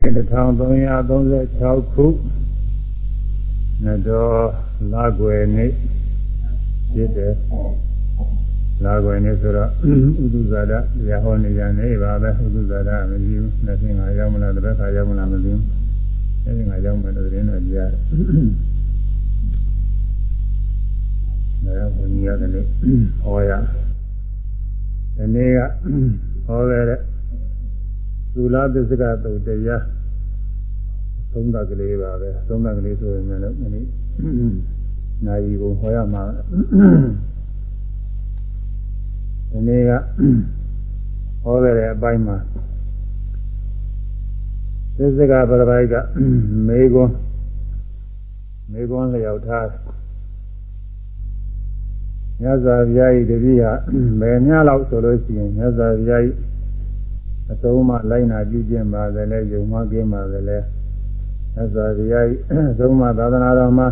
1336ခုနှစ်တော်လာွယ်နေ့ဖြစ်တယ်လာွယ်နေ့ဆိုတော့ဥဒုဇာဒရဟောနေကြနေပါပဲဥဒုဇာဒမရှိဘူးနှစ်ဆင်းငါရောက်မလားတစ်ခါရောက်မလားမသိဘူးအဲဒီငါရောက်မယ်လို့သတင်းတော်ကြားတယ်ဒါကဘုန်းကြီးကလည်းဟောရဒီနေ့ကဟောခဲ့တဲ့ သုလာသစ္စကသုတ်တရားသုံးသကလေးပါပဲသုံးသကလေးဆိုရင်လည်းဒီနေ့နိုင်ကိုဟောရမှာဒီနေ့ကဟောခဲ့တဲ့အပိုင်းမှာသစ္စကပရပိုက်ကမေကွန်းမေကွန်းလျောက်ထားမြတ်စွာဘုရားဤတပည့်ဟာဘယ်များလောက်ဆိုလို့ရှိရင်မြတ်စွာဘုရားဤ အဆုံးမလိုက်နာပြုကျင့်ပါတယ်လဲယုံမကင်းပါတယ်လဲသစ္စာတရားအဆုံးမသာသနာတော်မှာ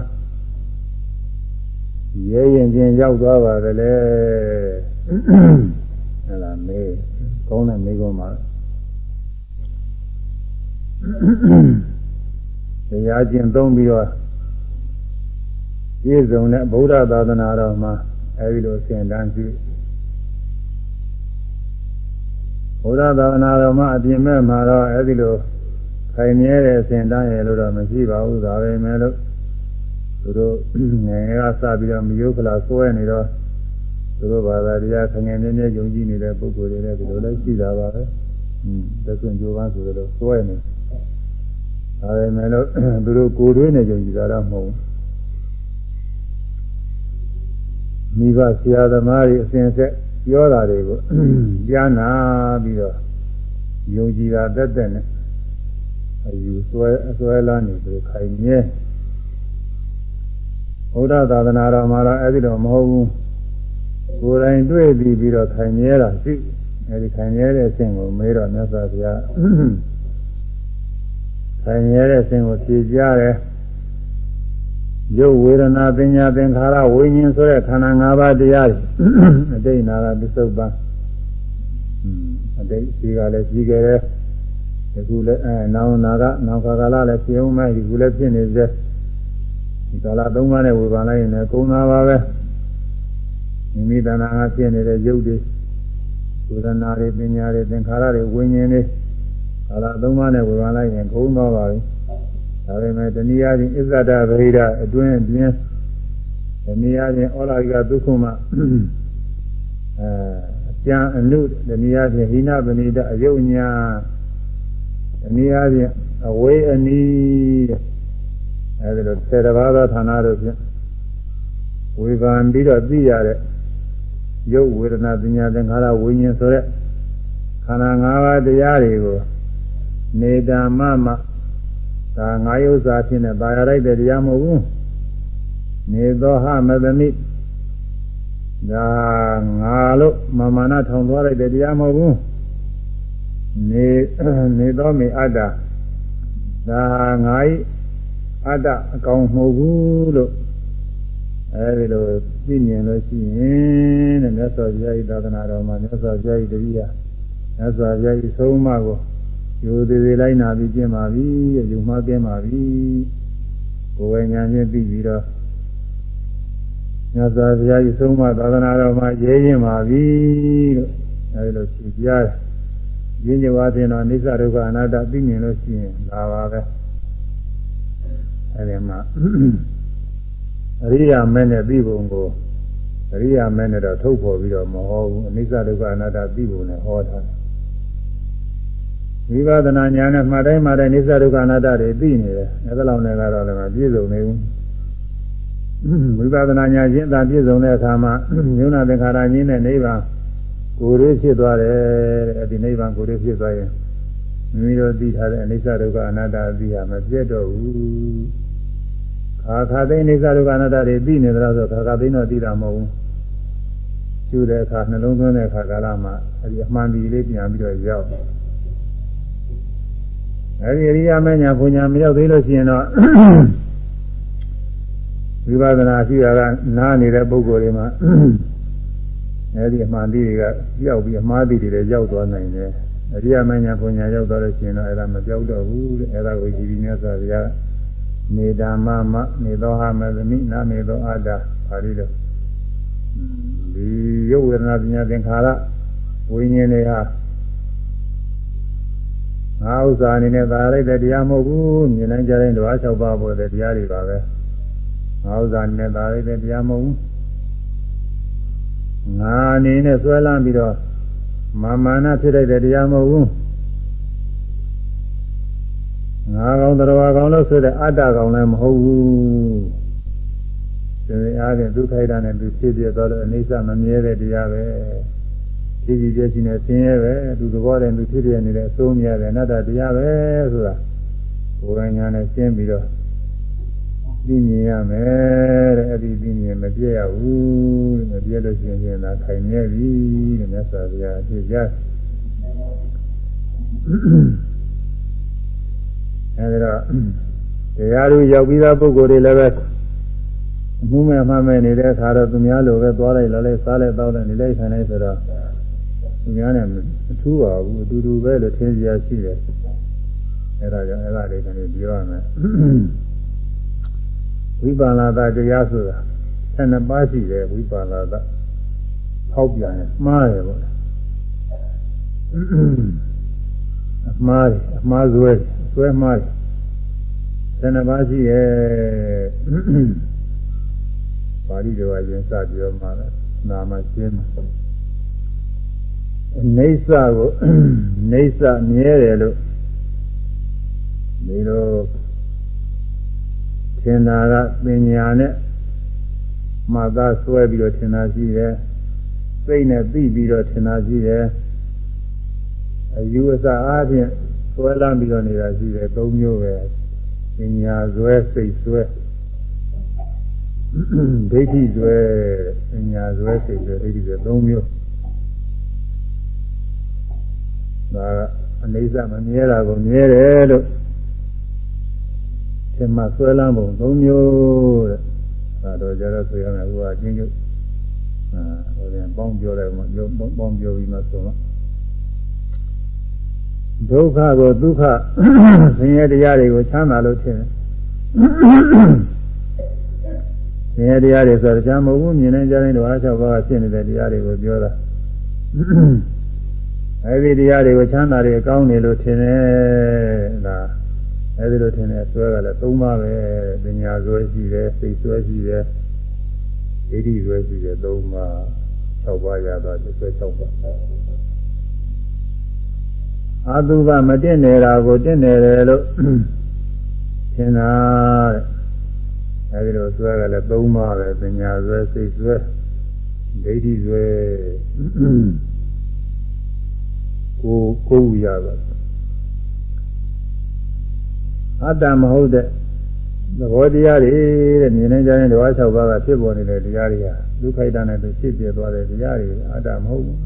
ရဲရင်ချင်းရောက်သွားပါတယ်လေဟဲ့လားမေးကောင်းတဲ့မေးခွန်းမှာတရားကျင့်သုံးပြီးတော့ပြည့်စုံတဲ့ဗုဒ္ဓသာသနာတော်မှာအဲဒီလိုဆင်တန်းရှိ ရားသာသနာတော်မှာအပြင်မဲ့မှာတော့အဲဒီလိုခိုင်မြဲတဲ့အစဉ်တန်းရလို့တော့မရှိပါဘူးဒါပဲမဲ့လို့သူတို့ငယ်ငယ်ကစပြီးတော့မယုတ်ကလာစွဲနေတော့သူတို့ဘာသာတရားခငယ်နေနေယုံကြည်နေတဲ့ပုဂ္ဂိုလ်တွေလည်းဒီလိုလည်းရှိတာပါပဲ။อืมသက်စွန်ကြိုးပန်းဆိုတော့စွဲနေဒါပဲမဲ့လို့သူတို့ကိုယ်တွင်းနဲ့ယုံကြည်တာတော့မဟုတ်ဘူး။မိဘဆရာသမားတွေအစဉ်ဆက် ပြောတာတွေကိုကြားနာပြီးတော့ယုံကြည်တာတက်တက်နဲ့အယူဆွဲအဆွဲလာနေပြီးခိုင်မြဲဘုရားသာသနာတော်မှာတော့အဲ့ဒီတော့မဟုတ်ဘူးကိုယ်တိုင်တွေ့ပြီးပြီးတော့ခိုင်မြဲတာရှိအဲ့ဒီခိုင်မြဲတဲ့အဆင့်ကိုမေးတော့မြတ်စွာဘုရားခိုင်မြဲတဲ့အဆင့်ကိုဖြေကြားတယ် ရုပ်ဝေဒနာပညာသင်္ခါရဝိညာဉ်ဆိုတဲ့ခန္ဓာ၅ပါးတရားတွေအတိတ်နာကပစ္စုပန်အတိတ်ရှိကလည်းရှိခဲ့တယ်ဒီခုလည်းအဲနောင်နာကနောင်ခါကာလလည်းဖြစ်အောင်မဲ့ဒီခုလည်းဖြစ်နေသေးဒီကာလသုံးပါးနဲ့ဝေဘာလိုက်ရင်လည်းကုန်းသားပါပဲမိမိတဏ္ဍာကဖြစ်နေတဲ့ရုပ်တွေဝေဒနာတွေပညာတွေသင်္ခါရတွေဝိညာဉ်တွေကာလသုံးပါးနဲ့ဝေဘာလိုက်ရင်ကုန်းသွားပါပြီ ဒါပေမဲ့တဏှာချင်းအစ္ဆဒဗရိဒအတွင်းအတွင်းတဏှာချင်းဩလာရိကဒုက္ခမအဲအကျံအနုတဏှာချင်းဟိနပဏိတအယုတ်ညာတဏှာချင်းအဝေးအနီးအဲဒီလို၁၀တပါးသောဌာနတို့ဖြင့်ဝေဖန်ပြီးတော့သိရတဲ့ရုပ်ဝေဒနာပညာသင်္ခါရဝိညာဉ်ဆိုတဲ့ခန္ဓာ၅ပါးတရားတွေကိုနေတာမမ ဒါငါယုဇာဖြစ်နေပါရလိုက်တဲ့တရားမဟုတ်ဘူးနေသောဟမသမိဒါငါလို့မမာနထောင်သွားလိုက်တဲ့တရားမဟုတ်ဘူးနေနေသောမေအတ္တဒါငါဤအတ္တအကောင်မဟုတ်ဘူးလို့အဲဒီလိုသိမြင်လို့ရှိရင်တဲ့မြတ်စွာဘုရားဤသာသနာတော်မှာမြတ်စွာဘုရားဤတပည့်ရမြတ်စွာဘုရားဤဆုံးမကို ယူသေးသေးလိုက်နာပြီးကျင့်ပါပြီယူမှားကျင့်ပါပြီကိုယ်ဝိညာဉ်ချင်းပြီးပြီးတော့မြတ်စွာဘုရားကြီးဆုံးမသာသနာတော်မှာရဲရင်ပါပြီလို့အဲဒီလိုဖြေကြားတယ်ရင်းကြွားတဲ့တော့အိစ္ဆဒုက္ခအနာတ္တသိမြင်လို့ရှိရင်ဒါပါပဲအဲဒီမှာအရိယာမဲနဲ့ပြီးပုံကိုအရိယာမဲနဲ့တော့ထုတ်ဖော်ပြီးတော့မဟောဘူးအိစ္ဆဒုက္ခအနာတ္တပြီးပုံနဲ့ဟောထားတယ် ဝိပဿနာဉာဏ်နဲ့မှတ်တိုင်းမှတ်တိုင်းနိစ္စဒုက္ခအနတ္တတွေသိနေတယ်အဲဒါလောက်နဲ့ကတော့လည်းမပြည့်စုံနေဘူးဝိပဿနာဉာဏ်ချင်းသာပြည့်စုံတဲ့အခါမှာညုဏသင်္ခါရကြီးနဲ့နိဗ္ဗာန်ကိုယ်ရေးဖြစ်သွားတယ်အဲဒီနိဗ္ဗာန်ကိုယ်ရေးဖြစ်သွားရင်မိမိတို့သိထားတဲ့အနိစ္စဒုက္ခအနတ္တအသိဟာမပြတ်တော့ဘူးခါခါသိအနိစ္စဒုက္ခအနတ္တတွေသိနေတယ်ဆိုခါခါသိတော့သိတာမဟုတ်ဘူးကျူတဲ့အခါနှလုံးသွင်းတဲ့အခါကာလမှာအဲဒီအမှန်ဒီလေးပြန်ပြီးတော့ရောက် အဲဒီအရိယာမညာဘုညာမရောက်သေးလို့ရှိရင်တော့ဝိပဿနာရှိတာကနားနေတဲ့ပုဂ္ဂိုလ်တွေမှာအဲဒီအမှန်တိတွေကရောက်ပြီးအမှားတိတွေလည်းရောက်သွားနိုင်တယ်အရိယာမညာပညာရောက်သွားလို့ရှိရင်တော့အဲ့ဒါမပြောက်တော့ဘူးတဲ့အဲ့ဒါကိုကြည်ပြီးမြတ်စွာဘုရားနေဓမ္မမနေသောဟာမသမိနာနေသောအာတာပါဠိတော်ဒီရုပ်ဝေဒနာပညာသင်္ခါရဝိညာဉ်တွေဟာ ငါဥစ္စာအနေနဲ့သာလိုက်တဲ့တရားမဟုတ်ဘူးမြင်နိုင်ကြတဲ့ဓဝါ၆ပါးပေါ်တဲ့တရားတွေပါပဲငါဥစ္စာအနေနဲ့သာလိုက်တဲ့တရားမဟုတ်ဘူးငါအနေနဲ့ဆွဲလန်းပြီးတော့မာမာနဖြစ်တဲ့တရားမဟုတ်ဘူးငါကောင်တော်ကောင်လို့ဆိုတဲ့အတ္တကောင်လည်းမဟုတ်ဘူးသင်အားဖြင့်ဒုက္ခိတနဲ့သူဖြစ်ပြတော့လို့အိဋ္ဌမမြဲတဲ့တရားပဲ ကြည်ကြည်ပြည့်စုံတဲ့ဆင်းရဲပဲသူသဘောတည်းသူဖြစ်ပြနေတဲ့အဆုံးမြဲတဲ့အနတ္တတရားပဲဆိုတာကိုယ်ကညာနဲ့ရှင်းပြီးတော့သိမြင်ရမယ်တဲ့အဲ့ဒီသိမြင်မပြည့်ရဘူးမပြည့်လို့ရှိရင်သာခိုင်မြဲပြီတဲ့မြတ်စွာဘုရားအဖြစ်ကြအဲဒီတော့တရားသူရောက်ပြီးသားပုဂ္ဂိုလ်တွေလည်းပဲအမှုမဲ့မှမဲ့နေတဲ့အခါတော့သူများလိုပဲသွားလိုက်လာလိုက်စားလိုက်တောက်လိုက်နေလိုက်ထိုင်လိုက်ဆိုတော့ သူများနဲ့မထူးပါဘူးအတူတူပဲလို့ထင်ကြရရှိတယ်အဲဒါကြောင့်အဲဒါလေးကနေပြောရမယ်ဝိပါဏာတတရားဆိုတာ12ပါးရှိတယ်ဝိပါဏာတဟောက်ပြန်ရင်မှားတယ်ပေါ့လေအမှားတယ်အမှားဇွဲဇွဲမှားတယ်12ပါးရှိရဲ့ပါဠိတော်ကရင်စပြောမှာလဲနာမရှင်းမှာ နေဆာကိုနေဆာမြဲတယ်လို့ဒီလိုထင်တာကပညာနဲ့မှတ်သားဆွဲပြီးတော့ထင်တာရှိတယ်စိတ်နဲ့သိပြီးတော့ထင်တာရှိတယ်အယူအဆအားဖြင့်ဆွဲလမ်းပြီးတော့နေတာရှိတယ်သုံးမျိုးပဲပညာဆွဲစိတ်ဆွဲဒိဋ္ဌိဆွဲပညာဆွဲစိတ်ဆွဲဒိဋ္ဌိဆွဲသုံးမျိုး ဒါအနေစမမြဲတာကိုမြဲတယ်လို့သင်္မဆွဲလန်းပုံ၃မျိုးတဲ့ဒါတော့ကြတော့ဆိုရမယ်ဟိုကအချင်းချင်းအာဟိုရင်ပေါင်းပြောတယ်ပေါ့ပေါင်းပြောပြီးမှဆိုတော့ဒုက္ခကိုဒုက္ခဆင်းရဲတရားတွေကိုချမ်းသာလို့ထင်တယ်ဆင်းရဲတရားတွေဆိုတော့ကြာမဟုတ်ဘူးမြင်နေကြတဲ့ဓဝါ၆ပါးဖြစ်နေတဲ့တရားတွေကိုပြောတာ အဲဒီတရားတွေကိုချမ်းသာတွေကောင်းနေလို့ထင်တယ်ဒါအဲဒီလိုထင်တယ်ဆွဲကလည်းသုံးပါပဲပညာဆွဲရှိတယ်စိတ်ဆွဲရှိတယ်ဒိဋ္ဌိဆွဲရှိတယ်သုံးပါ၆ပါးရတော့ဆွဲ၆ပါးအာတုဘမတင်နေတာကိုတင်နေတယ်လို့ထင်တာတဲ့အဲဒီလိုဆွဲကလည်းသုံးပါပဲပညာဆွဲစိတ်ဆွဲဒိဋ္ဌိဆွဲ ကိုကိုယ်ရပါအတ္တမဟုတ်တဲ့သဘောတရားတွေတဲ့မြင်နေကြတဲ့ဓဝါ၆ပါးကဖြစ်ပေါ်နေတဲ့တရားတွေဟာဒုက္ခိတနဲ့သူဖြစ်ပြသွားတဲ့တရားတွေအတ္တမဟုတ်ဘူး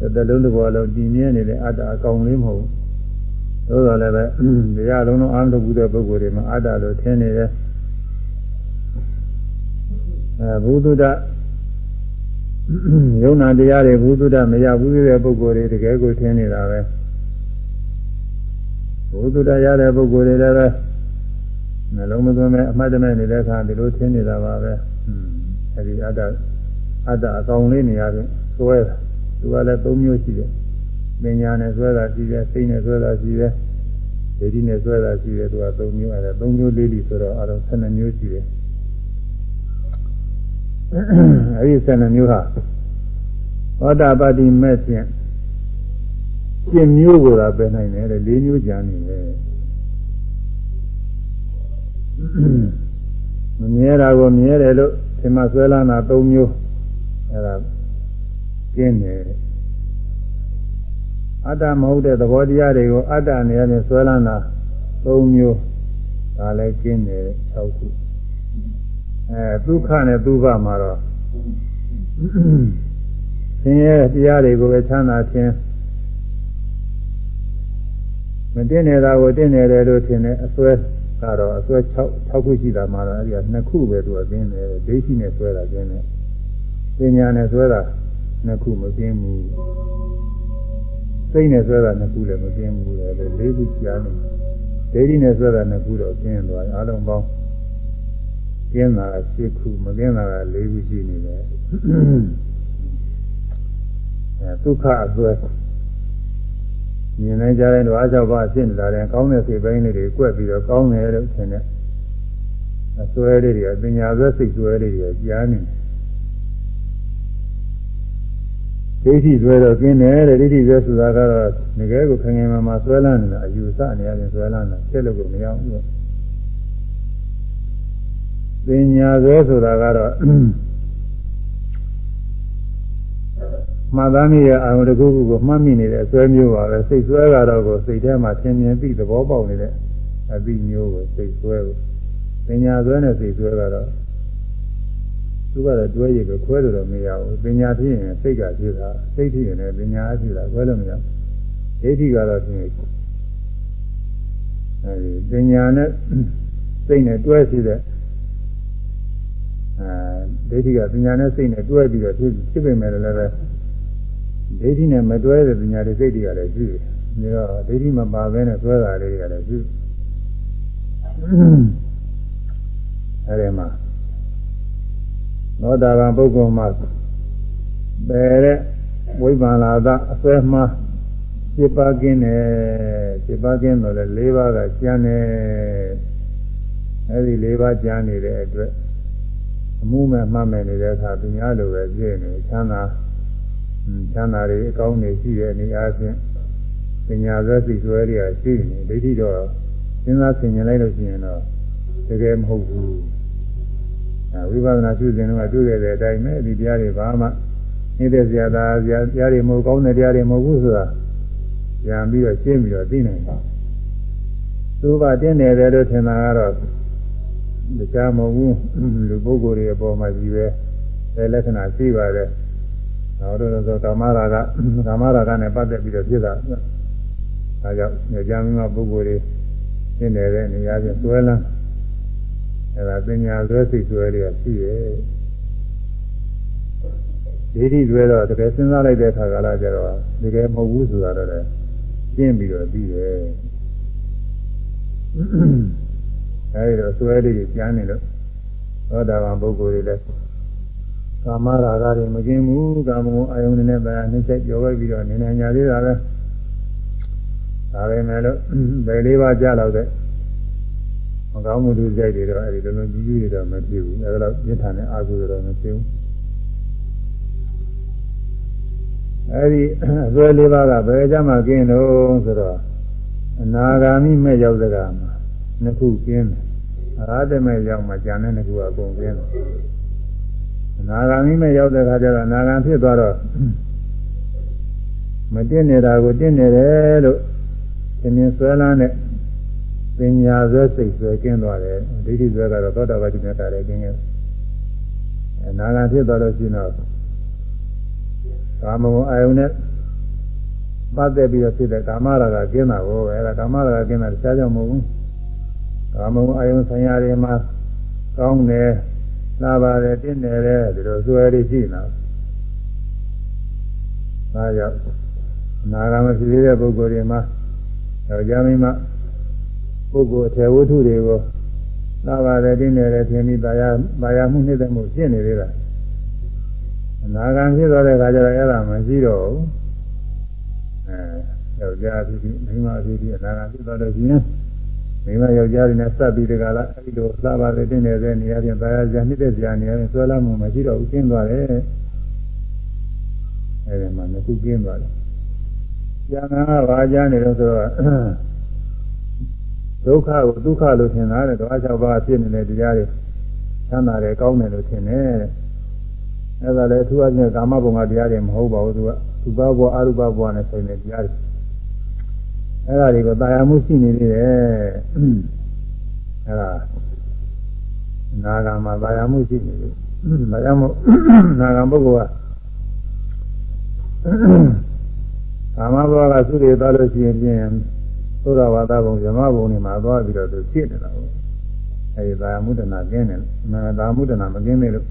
။တစ်လုံးတစ်ဘောလုံးတည်မြဲနေတဲ့အတ္တအကောင်လေးမဟုတ်ဘူး။သို့တော်လည်းပဲတရားလုံးလုံးအာမထုတ်ဘူးတဲ့ပုဂ္ဂိုလ်တွေမှာအတ္တလို့ထင်နေတယ်။အဲဘုဒ္ဓ ယုံနာတရားတွေဘုဒ္ဓမရဘူးတဲ့ပုဂ္ဂိုလ်တွေတကယ်ကိုထင်နေတာပဲ။ဘုသူတရားတဲ့ပုဂ္ဂိုလ်တွေလည်းပဲနှလုံးမသွင်းမဲ့အမှတ်တမဲ့နေတဲ့အခါဒီလိုထင်နေတာပါပဲ။အဲဒီအတ္တအတ္တအကောင်လေးနေရာချင်းဆွဲတာသူကလည်း၃မျိုးရှိတယ်။ပညာနဲ့ဆွဲတာရှိတယ်၊စိတ်နဲ့ဆွဲတာရှိတယ်၊ဒိဋ္ဌိနဲ့ဆွဲတာရှိတယ်သူက၃မျိုးအဲဒါ၃မျိုးလေးလီဆိုတော့အတော့12မျိုးရှိတယ်။ အဲဒီ12မျိုးဟာသောတာပတိမဲ့ဖြင့်ကျင့်မျိုးကိုသာပဲနိုင်တယ်တဲ့၄မျိုးကြံနေတယ်မမြဲတာကိုမြဲတယ်လို့ဒီမှာဆွဲလာတာ၃မျိုးအဲဒါကျင့်တယ်အတ္တမဟုတ်တဲ့သဘောတရားတွေကိုအတ္တအနေနဲ့ဆွဲလာတာ၃မျိုးဒါလည်းကျင့်တယ်၆ခု အဲဒုက္ခနဲ့ဒုက္ခမှာတော့ဆင်းရဲတရားတွေကိုပဲချမ်းသာခြင်းမတင်နေတာကိုတင်နေတယ်လို့ထင်တယ်အစွဲကတော့အစွဲ6 6ခုရှိတာမှတော့အဲဒီကနှစ်ခုပဲသူကသိနေတယ်ဒိဋ္ဌိနဲ့ဆွဲတာကျင်းတယ်ပညာနဲ့ဆွဲတာနှစ်ခုမသိဘူးစိတ်နဲ့ဆွဲတာနှစ်ခုလည်းမကင်းဘူးလေလေးခုကြားနေဒိဋ္ဌိနဲ့ဆွဲတာနှစ်ခုတော့ကျင်းသွားအလုံးပေါင်း ကျင်းတာရှစ်ခုမကျင်းတာက၄ခုရှိနေတယ်အဲဒုက္ခအဆွဲမြင်နေကြတဲ့တော့အားကြောင့်ပါဖြစ်နေတာတယ်ကောင်းတဲ့စိတ်ပိုင်းလေးတွေကွက်ပြီးတော့ကောင်းတယ်လို့ထင်တဲ့အဆွဲလေးတွေကပညာဆွဲစိတ်ဆွဲလေးတွေကြားနေတယ်ဒိဋ္ဌိဆွဲတော့ကျင်းတယ်တဲ့ဒိဋ္ဌိဆွဲဆိုတာကတော့ငကယ်ကိုခင်ခင်မမဆွဲလန်းနေတာအယူဆနေရတယ်ဆွဲလန်းတာဖြစ်လို့ကိုမရဘူး ပညာဆွဲဆိုတာကတော့မှတ်သားမိတဲ့အာရုံတစ်ခုခုကိုမှတ်မိနေတဲ့အစွဲမျိုးပါပဲစိတ်ဆွဲကတော့ကိုစိတ်ထဲမှာသင်မြင်သိသဘောပေါက်နေတဲ့အသိမျိုးကိုစိတ်ဆွဲကိုပညာဆွဲနဲ့စိတ်ဆွဲကတော့သူကတော့တွဲရည်ကိုခွဲလို့တော့မရဘူးပညာဖြစ်ရင်စိတ်ကဖြစ်တာစိတ်ဖြစ်ရင်လည်းပညာဖြစ်တာခွဲလို့မရဘူးဒိဋ္ဌိကတော့ဖြစ်အဲဒီပညာနဲ့စိတ်နဲ့တွဲရှိတဲ့အဲ ဒိဋ္ဌိကပညာနဲ့စိတ်နဲ့တွဲပြီးတော့ဖြစ်ဖြစ်ပေမဲ့လည်းပဲဒိဋ္ဌိနဲ့မတွဲတဲ့ပညာတွေစိတ်တွေကလည်းရှိတယ်။ဒါတော့ဒိဋ္ဌိမပါဘဲနဲ့တွဲတာလေးတွေကလည်းရှိ။အဲဒီမှာသောတာပန်ပုဂ္ဂိုလ်မှာပယ်တဲ့ဝိပ္ပန္လာသအစွဲမှား7ပါးကင်းတယ်7ပါးကင်းတော့လေ4ပါးကကျန်တယ်အဲဒီ4ပါးကျန်နေတဲ့အတွက် အမှုမဲ့မှတ်မဲ့နေတဲ့အခါသူများလိုပဲပြည့်နေချမ်းသာချမ်းသာတွေအကောင်းတွေရှိတဲ့နေရာချင်းပညာဆွဲစိတ်ဆွဲတွေကရှိနေဒိဋ္ဌိတော့စဉ်းစားဆင်ခြင်လိုက်လို့ရှိရင်တော့တကယ်မဟုတ်ဘူးအဲဝိပဿနာရှုစဉ်တော့တွေ့ရတဲ့အတိုင်းပဲဒီတရားတွေဘာမှနေတဲ့ဇာတာဇာတရားတွေမဟုတ်ကောင်းတဲ့တရားတွေမဟုတ်ဘူးဆိုတာပြန်ပြီးတော့ရှင်းပြီးတော့သိနိုင်တာသူကတင်းနေတယ်လို့ထင်တာကတော့ တရားမဟုတ်ဘူးလူပုဂ္ဂိုလ်တွေအပေါ်မှာကြီးပဲလက္ခဏာရှိပါတယ်နောက်တော့ဆိုကာမရာဂကာမရာဂနဲ့ပတ်သက်ပြီးတော့ဖြစ်တာဒါကြောင့်ညကြမ်းမပုဂ္ဂိုလ်တွေရှင်းနေတဲ့နေရာချင်းဆွဲလန်းအဲဒါပညာဆွဲစိတ်ဆွဲတွေကရှိရဲ့ဒိဋ္ဌိဆွဲတော့တကယ်စဉ်းစားလိုက်တဲ့အခါကလည်းကျတော့တကယ်မဟုတ်ဘူးဆိုတာတော့လည်းရှင်းပြီးတော့ပြီးတယ် အဲဒီတော့ဆွဲလေးတွေကျမ်းနေလို့သောတာပန်ပုဂ္ဂိုလ်တွေလည်းကာမရာဂတွေမကင်းဘူးကာမဂုဏ်အာယုန်နဲ့ပဲနှိမ့်ဆက်ကြော်ပဲပြီးတော့နေနေညာသေးတာပဲဒါပဲမဲ့လို့ဘယ်လေးပါးကြားတော့တဲ့မကောင်းမှုတွေကြိုက်တွေတော့အဲဒီလိုလိုကြီးကြီးတွေတော့မဖြစ်ဘူးအဲဒါတော့ပြင်းထန်တဲ့အာဟုတော့မဖြစ်ဘူးအဲဒီအစွဲလေးပါးကဘယ်ကြမှာကင်းတော့ဆိုတော့အနာဂါမိမဲ့ရောက်တဲ့ကမှာ နှစ်ခုကင်းတယ်အရဟတမဲ့ရောက်မှကျန်တဲ့နှစ်ခုကအကုန်ကင်းတယ်အနာဂါမိမဲ့ရောက်တဲ့ခါကျတော့အနာဂံဖြစ်သွားတော့မတင်နေတာကိုတင်နေတယ်လို့သင်မြင်ဆွဲလန်းတဲ့ပညာဆွဲစိတ်ဆွဲကျင်းသွားတယ်ဒိဋ္ဌိဆွဲကတော့သောတာပတိမြတ်တာလည်းကျင်းခဲ့အနာဂံဖြစ်သွားလို့ရှိရင်တော့ကာမဂုဏ်အာယုန်နဲ့ပတ်သက်ပြီးတော့ဖြစ်တဲ့ကာမရာဂကျင်းတာကိုအဲဒါကာမရာဂကျင်းတာတခြားကြောင့်မဟုတ်ဘူး ကာမဂုဏ်အာယုန်ဆံရတွေမှာကောင်းတယ်လာပါတယ်တင်းတယ်တဲ့ဒီလိုစွဲရရှိနေတာဒါကြောင့်နာဂမဖြစ်သေးတဲ့ပုဂ္ဂိုလ်တွေမှာယောက်ျားမိန်းမပုဂ္ဂိုလ်အထေဝတ္ထုတွေကိုလာပါတယ်တင်းတယ်တဲ့ထင်ပြီးတာယာတာယာမှုနှိမ့်တဲ့မှုဖြစ်နေသေးတာနာဂံဖြစ်သွားတဲ့အခါကျတော့အဲ့ဒါမရှိတော့ဘူးအဲယောက်ျားဖြစ်ပြီးမိန်းမဖြစ်ပြီးအနာဂံဖြစ်သွားလို့ရှိရင် မိမယောက်ျားတွေနဲ့စပ်ပြီးတကလားအဲဒီလိုလာပါတယ်တင်းနေတဲ့နေရာချင်းသာယာကြနှစ်သက်ကြနေရာချင်းဆွဲလာမှုမရှိတော့ဘူးကျင်းသွားတယ်အဲဒီမှာနှစ်ခုကျင်းသွားတယ်။ဉာဏ်ကဘာကြားနေလို့ဆိုတော့ဒုက္ခကိုဒုက္ခလို့ထင်တာတဲ့တော့အချောက်ပါဖြစ်နေတဲ့တရားတွေချမ်းသာတယ်ကောင်းတယ်လို့ထင်တယ်တဲ့။အဲဒါလည်းအထူးအချင်းကာမဘုံကတရားတွေမဟုတ်ပါဘူးသူကရူပဘဝအရူပဘဝနဲ့ဆိုင်တဲ့တရားတွေ အဲ့ဒါတွေကိုတာယာမှုရှိနေသေးတယ်အဲ့ဒါနာဂံမှာတာယာမှုရှိနေတယ်ဒါကြောင့်မို့နာဂံပုဂ္ဂိုလ်ကကာမဘဝကသုရေသွားလို့ရှိရင်ပြင်သုရဝါဒဘုံဇမဘုံတွေမှာသွားပြီးတော့သူဖြစ်နေတာပေါ့အဲဒီတာယာမှုတနာကင်းတယ်နာတာမှုတနာမကင်းသေးလို့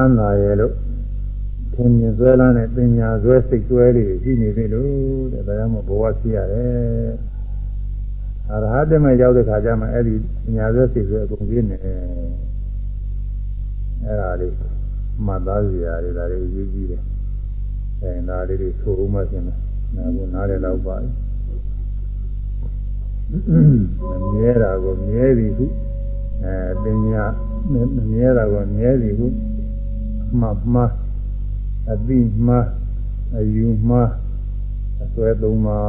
မ်းသာရဲ့လို့သင်မြင်ဆွဲလန်းတဲ့ပညာဆွဲစိတ်ဆွဲလေးရှိနေသေးလို့တဲ့ဒါကြောင့်မို့ဘဝရှိရတယ်အရဟတမေရောက်တဲ့ခါကျမှအဲ့ဒီပညာဆွဲစိတ်ဆွဲအကုန်ပြည့်နေအဲ့ဒါလေးမှတ်သားစရာတွေဒါတွေအရေးကြီးတယ်အဲဒါလေးတွေဆိုဦးမှရှင်မယ်နားကိုနားလည်းတော့ပါမမြဲတာကိုမြဲသည်ဟုအဲပညာမမြဲတာကိုမြဲသည်ဟု မှတ်မှအတိမှအယူမှအစွဲသုံးပါ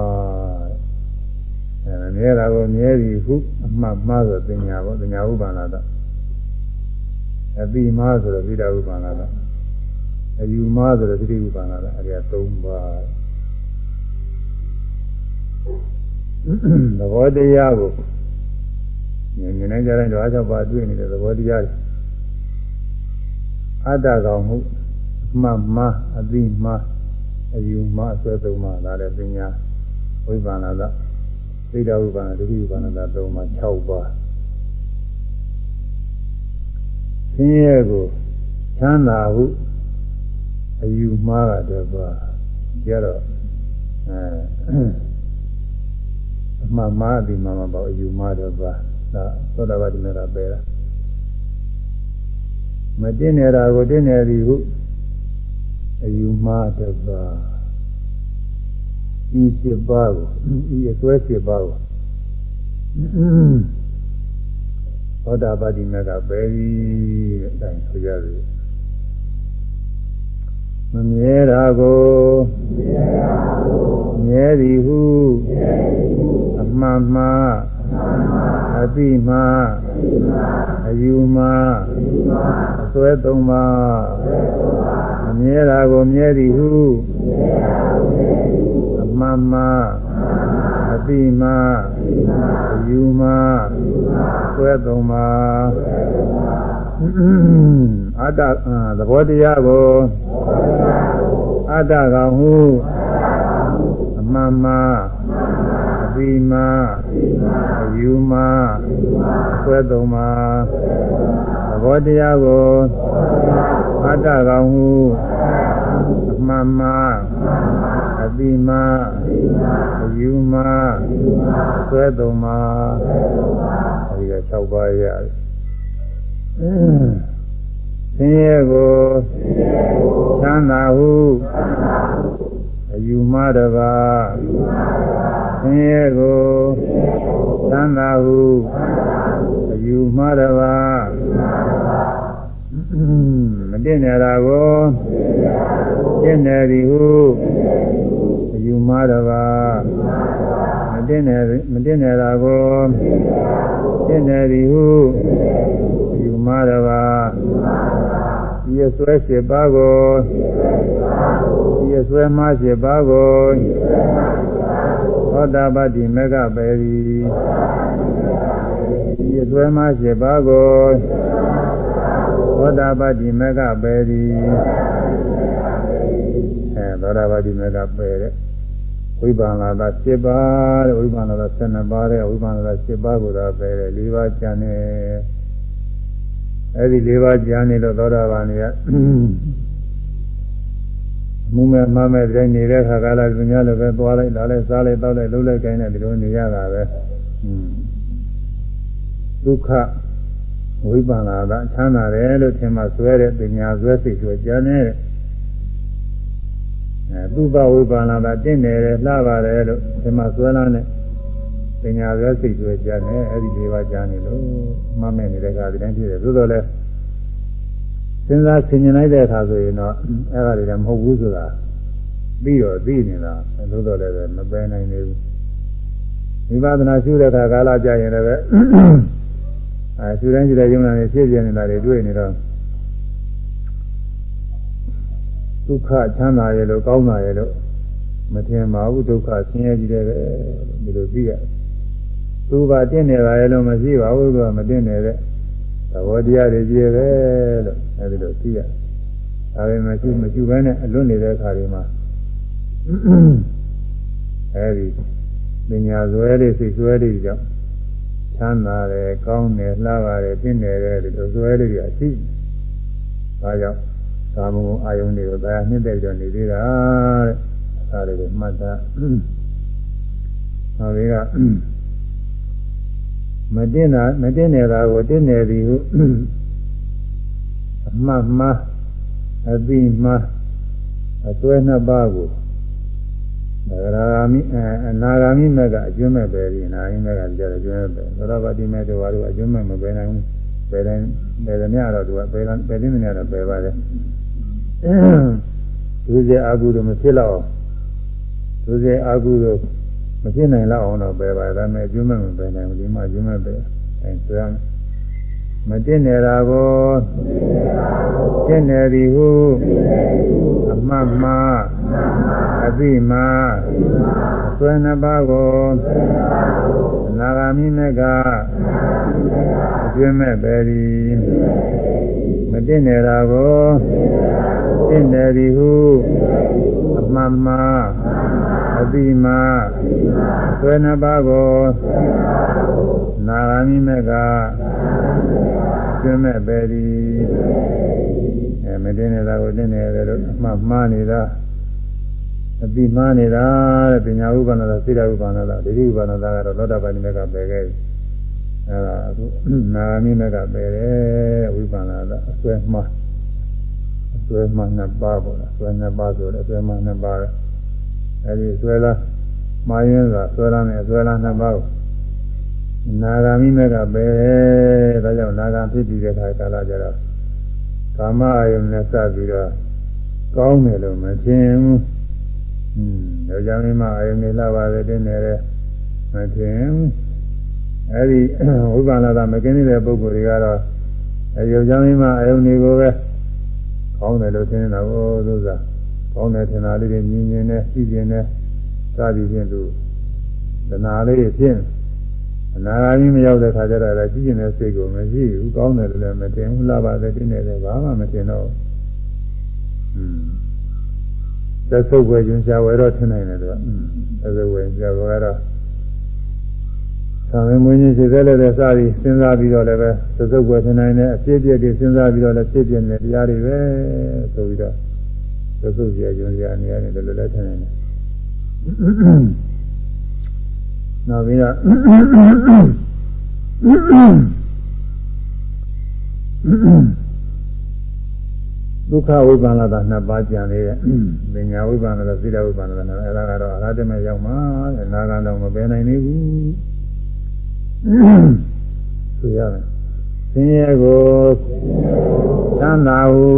အဲမြဲတာကိုမြဲသည်ဟုအမှတ်မှဆိုပညာပေါ့ပညာဥပ္ပါဏတာအတိမှဆိုတော့ဝိဒဥပ္ပါဏတာအယူမှဆိုတော့သတိဥပ္ပါဏတာအဲဒီက၃ပါးသဘောတရားကိုမြင်မြင်နေကြတဲ့ဓဝါ၆ပါးတွေ့နေတဲ့သဘောတရားတွေ အတ္တကောင်မှုမှတ်မှအသိမှအယူမှအစွဲသုံးမှလာတဲ့ပညာဝိပ္ပန္နသသိတဝိပ္ပန္နဒုတိယဝိပ္ပန္နသသုံးမှ6ပါးဆင်းရဲကိုချမ်းသာဟုအယူမှားတာတည်းပါကြတော့အဲအမှန်မှားဒီမှာမပေါ့အယူမှားတော့ပါဒါသောတာပတိမေတာပဲလား မတင်နေတာကိုတင်နေသည်ဟုအယူမှားတော့ပါဤစိပါးကိုဤအစွဲစိပါးကိုသောတာပတိမေကပဲဒီတဲ့အတိုင်းဆိုကြတယ်မမြဲတာကိုမြဲသည်ဟုအမှန်မှ အတိမှအယူမှအစွဲသုံးပါမမြဲတာကိုမြဲသည်ဟုအမှန်မှအတိမှအယူမှစွဲသုံးပါအတ္တသဘောတရားကိုအတ္တကောင်ဟုအမှန်မှ အတိမှအယူမှဆွဲသုံးမှသဘောတရားကိုအတ္တကောင်ဟုအမှန်မှအတိမှအယူမှဆွဲသုံးမှအဲဒီက6ပါးရတယ်ဆင်းရဲကိုသမ်းသာဟု အယူမှားတပါဆင်းရဲကိုသမ်းသာဟုအယူမှားတပါမတင်နေတာကိုတင်နေသည်ဟုအယူမှားတပါမတင်နေမတင်နေတာကိုတင်နေသည်ဟုယူမှားတပါ ရဆွဲရှိပါကိုရဆွဲမှရှိပါကိုသောတာပတိမေကပေရီရဆွဲမှရှိပါကိုသောတာပတိမေကပေရီအဲသောတာပတိမေကပေတဲ့ဝိပန္နာသာ7ပါးတဲ့ဝိပန္နာသာ12ပါးတဲ့ဝိပန္နာသာ7ပါးကိုသာပဲတဲ့၄ပါးကျန်တယ် အဲ့ဒီ၄ပါးကျန်နေတော့သောတာပန်တွေကမူမဲ့မမဲ့တိုင်းနေတဲ့ခါကာလသူများလည်းပဲသွားလိုက်လာလိုက်စားလိုက်တောက်လိုက်လှုပ်လိုက်ကိုင်းလိုက်ဒီလိုနေရတာပဲဒုက္ခဝိပန္နာသာချမ်းသာတယ်လို့ထင်မှဆွဲတဲ့ပညာဆွဲစိတ်ဆွဲကျန်တဲ့အဲသူပဝိပါဏတာတင့်တယ်လှပါတယ်လို့ဒီမှာဆွဲလာတဲ့ ပညာရွယ်စိတ်ဆွဲကြတယ်အဲ့ဒီလေးပါးကြားနေလို့မမဲ့နေတဲ့ကဒီတိုင်းဖြစ်တယ်သို့တော်လည်းစဉ်းစားဆင်ခြင်လိုက်တဲ့အခါဆိုရင်တော့အဲ့ဒါတွေကမဟုတ်ဘူးဆိုတာပြီးတော့သိနေတာသို့တော်လည်းမပယ်နိုင်သေးဘူးဝိပဿနာရှုတဲ့အခါကာလကြာရင်လည်းအဲရှုတိုင်းရှုတဲ့ယုံနာနဲ့ဖြစ်ပြနေတာတွေတွေ့နေတော့ဒုက္ခချမ်းသာရဲ့လို့ကောင်းတာရဲ့လို့မထင်ပါဘူးဒုက္ခဆင်းရဲကြီးတယ်ပဲဒီလိုသိရ သူပါတင့်နေတာရဲ့လို့မရှိပါဘူးသူကမတင့်နေတဲ့သဘောတရားတွေကြီးပဲလို့အဲဒီလိုသိရဒါပေမဲ့ရှိမရှိဘဲနဲ့အလွတ်နေတဲ့အခါတွေမှာအဲဒီပညာဇွဲလေးစိတ်ဇွဲလေးကြောင့်ချမ်းသာတယ်ကောင်းတယ်လှပါတယ်တင့်တယ်တဲ့ဒီလိုဇွဲလေးတွေအရှိဒါကြောင့်ကာမဂုဏ်အာယုန်တွေကိုဒါနှစ်တဲ့ကြောင့်နေသေးတာတဲ့ဒါတွေကိုမှတ်တာဟောဒီက မတင်တာမတင်နေတာကိုတင်နေသည်ဟုအမှတ်မှားအသိမှားအသွဲနှစ်ပါးကိုဒါဂရာမိအနာဂာမိမကအကျွမ်းမဲ့ပဲဒီနာဂာမိမကကြတယ်ကျွမ်းမဲ့ပဲသောတာပတိမေတို့ဘာလို့အကျွမ်းမဲ့မပဲနိုင်ဘူးပဲတိုင်းပဲသမျှတော့သူကပဲပဲတင်းသမျှတော့ပဲပါတယ်သူစေအာဟုတို့မဖြစ်တော့သူစေအာဟုတို့မ ဖြစ်နိုင်တော့အောင်တော့ပဲပါဒါပေမဲ့အကျွမ်းမဲ့မပဲနိုင်ဘူးဒီမှာအကျွမ်းမဲ့ပဲအဲဆိုရမယ်မတင်နေတာကိုတင်နေသည်ဟုအမှတ်မှအသိမှအစွဲနှစ်ပါးကိုအနာဂါမိမေကအကျွမ်းမဲ့ပဲသည်မတင်နေတာကိုတင်နေသည်ဟုအမှတ်မှ အသိမှအစွဲနှစ်ပါးကိုနာဂာမိမေကကျွမ်းမဲ့ပဲဒီအဲမတင်းနေတာကိုတင်းနေတယ်လို့အမှမှားနေတာအတိမှားနေတာတဲ့ပညာဥပ္ပန္နသာစိတ္တဥပ္ပန္နသာဒိဋ္ဌိဥပ္ပန္နသာကတော့သောတာပန်မေကပယ်ခဲ့ပြီအဲဒါအခုနာဂာမိမေကပယ်တယ်ဝိပ္ပန္နသာအစွဲမှားအစွဲမှားနှစ်ပါးပေါ့လားအစွဲနှစ်ပါးဆိုတော့အစွဲမှားနှစ်ပါး အဲဒီအစွဲလားမှားရင်းဆိုတာအစွဲလားနဲ့အစွဲလားနှစ်ပါးကိုနာဂာမိမကပဲဒါကြောင့်နာဂာဖြစ်ပြီးတဲ့အခါကာလကျတော့ကာမအယုံနဲ့စပြီးတော့ကောင်းတယ်လို့မထင်ဘူး။อืมယောက်ျားမိန်းမအယုံနဲ့လာပါတယ်တင်းနေတယ်မထင်ဘူး။အဲဒီဝိပါဒသာမကင်းတဲ့ပုဂ္ဂိုလ်တွေကတော့အဲယောက်ျားမိန်းမအယုံတွေကိုပဲကောင်းတယ်လို့ထင်နေတာကိုသူစား ကောင်းတဲ့ထင်တာလေးတွေမြင်မြင်နဲ့သိမြင်နဲ့စသည်ဖြင့်သူဒနာလေးဖြင့်အနာဂါမိမရောက်တဲ့ခါကျတော့လည်းကြည့်ကျင်တဲ့စိတ်ကိုမရှိဘူးကောင်းတယ်လည်းမတင်ဘူးလားပါတယ်တင်းတယ်လည်းဘာမှမတင်တော့อืมသက်ဆုပ်ွယ်ကျင်ရှားွယ်တော့ထင်နိုင်တယ်သူကသက်ဆုပ်ွယ်ရှားွယ်တော့သံဝင်မွေးခြင်းရှိသေးလည်းစသည်စဉ်းစားပြီးတော့လည်းပဲသက်ဆုပ်ွယ်ထင်နိုင်တဲ့အဖြစ်အပျက်တွေစဉ်းစားပြီးတော့လည်းဖြစ်ပြနေတဲ့တရားတွေပဲဆိုပြီးတော့ သက်ဆုပ်ရှာကျွန်းရှာနေရတယ်လည်းလည်းထင်နိုင်တယ်နောက်ပြီးတော့ဒုက္ခဝိပ္ပန္နတာနှစ်ပါးကြံနေတယ်ပညာဝိပ္ပန္နတာသီလဝိပ္ပန္နတာအဲဒါကတော့အရဟတမေရောက်မှာတဲ့နာဂံတော့မပယ်နိုင်သေးဘူးဆိုရမယ်ဆ င်းရဲကိုသံသာဟု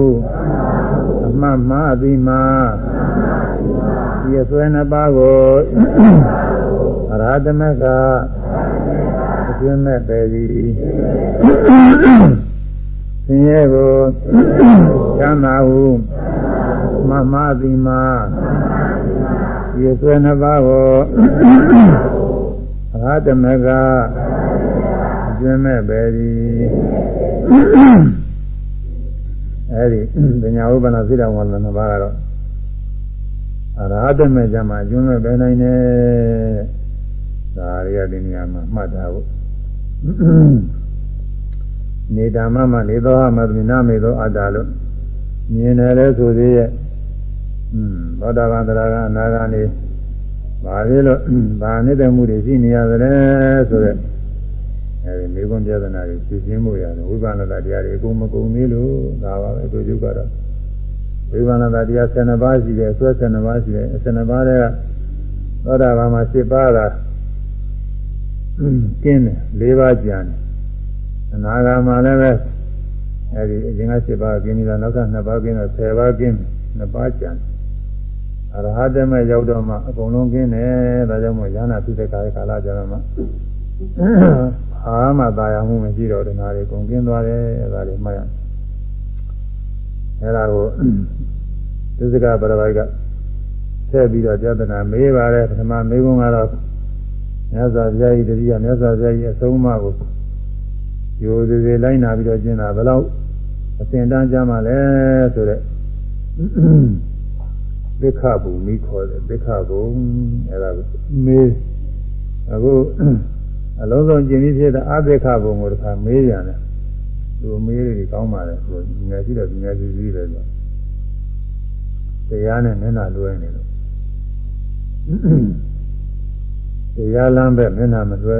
အမှတ်မှားပြီးမှဒီအစွဲနှစ်ပါးကိုအရဟတမေကအကျွမ်းမဲ့ပဲသည်ဆင်းရဲကိုချမ်းသာဟုမမတိမာဒီအစွဲနှစ်ပါးကိုအရဟတမေကအ ကျွမ်းမဲ့ပဲသည်အဲဒီပညာဥပ္ပန္နစိတ္တဝန္ဒနှစ်ပါးကတော့အရဟတမေကျမှအကျွမ်းမဲ့ပဲနိုင်တယ်ဒါရီကဒီနေရာမှာမှတ်ထားဖို့နေဓမ္မမနေသောမသမိနာမေသောအတ္တလို့မြင်တယ်လဲဆိုသေးရဲ့อืมသောတာပန်တရားကအနာဂါနေဘာဖြစ်လို့ဗာနေတဲ့မှုတွေရှိနေရသလဲဆိုတဲ့ အဲဒီမိဘပြဿနာတွေဖြေရှင်းမှုရတယ်ဝိပဿနာတရားတွေအကုန်မကုန်သေးလို့ဒါပါပဲသူကျုပ်ကတော့ဝိပဿနာတရား12ပါးရှိတယ်ဆွဲ12ပါးရှိတယ်12ပါးတွေကသောတာပန်မှာ7ပါးကကျင်းတယ်၄ပါးကျန်တယ်အနာဂါမှာလည်းပဲအဲဒီအရင်က7ပါးကျင်းနေတာနောက်က2ပါးကျင်းတော့10ပါးကျင်းတယ်2ပါးကျန်တယ်အရဟတမေရောက်တော့မှအကုန်လုံးကျင်းတယ်ဒါကြောင့်မို့ရဟနာဖြစ်တဲ့ကာလကာလကြတော့မှ အာမသာယာမှုမရှိတော့တဲ့နာတွေကုန်ကျင်းသွားတယ်အဲဒါတွေမှတ်ရအဲဒါကိုသစ္စကပရပိုက်ကဆက်ပြီးတော့ပြဿနာမေးပါတယ်ပထမမေးခွန်းကတော့မြတ်စွာဘုရားကြီးတတိယမြတ်စွာဘုရားကြီးအဆုံးအမကိုရိုးသေးသေးလိုက်နာပြီးတော့ကျင့်တာဘယ်လောက်အစဉ်တန်းကြမှာလဲဆိုတော့သစ္ခဘူမိခေါ်တယ်သစ္ခဘုံအဲ့ဒါမေးအခု အလုံးစုံကျင့်ပြီးဖြစ်တဲ့အသစ္ခဘုံကိုတခါမေးရတယ်သူမေးရည်ကောင်းပါလေသူငယ်ရှိတော့ငယ်ရှိရှိတယ်ဆိုတရားနဲ့မျက်နှာလွှဲနေလို့တရားလမ်းပဲမျက်နှာမလွှဲ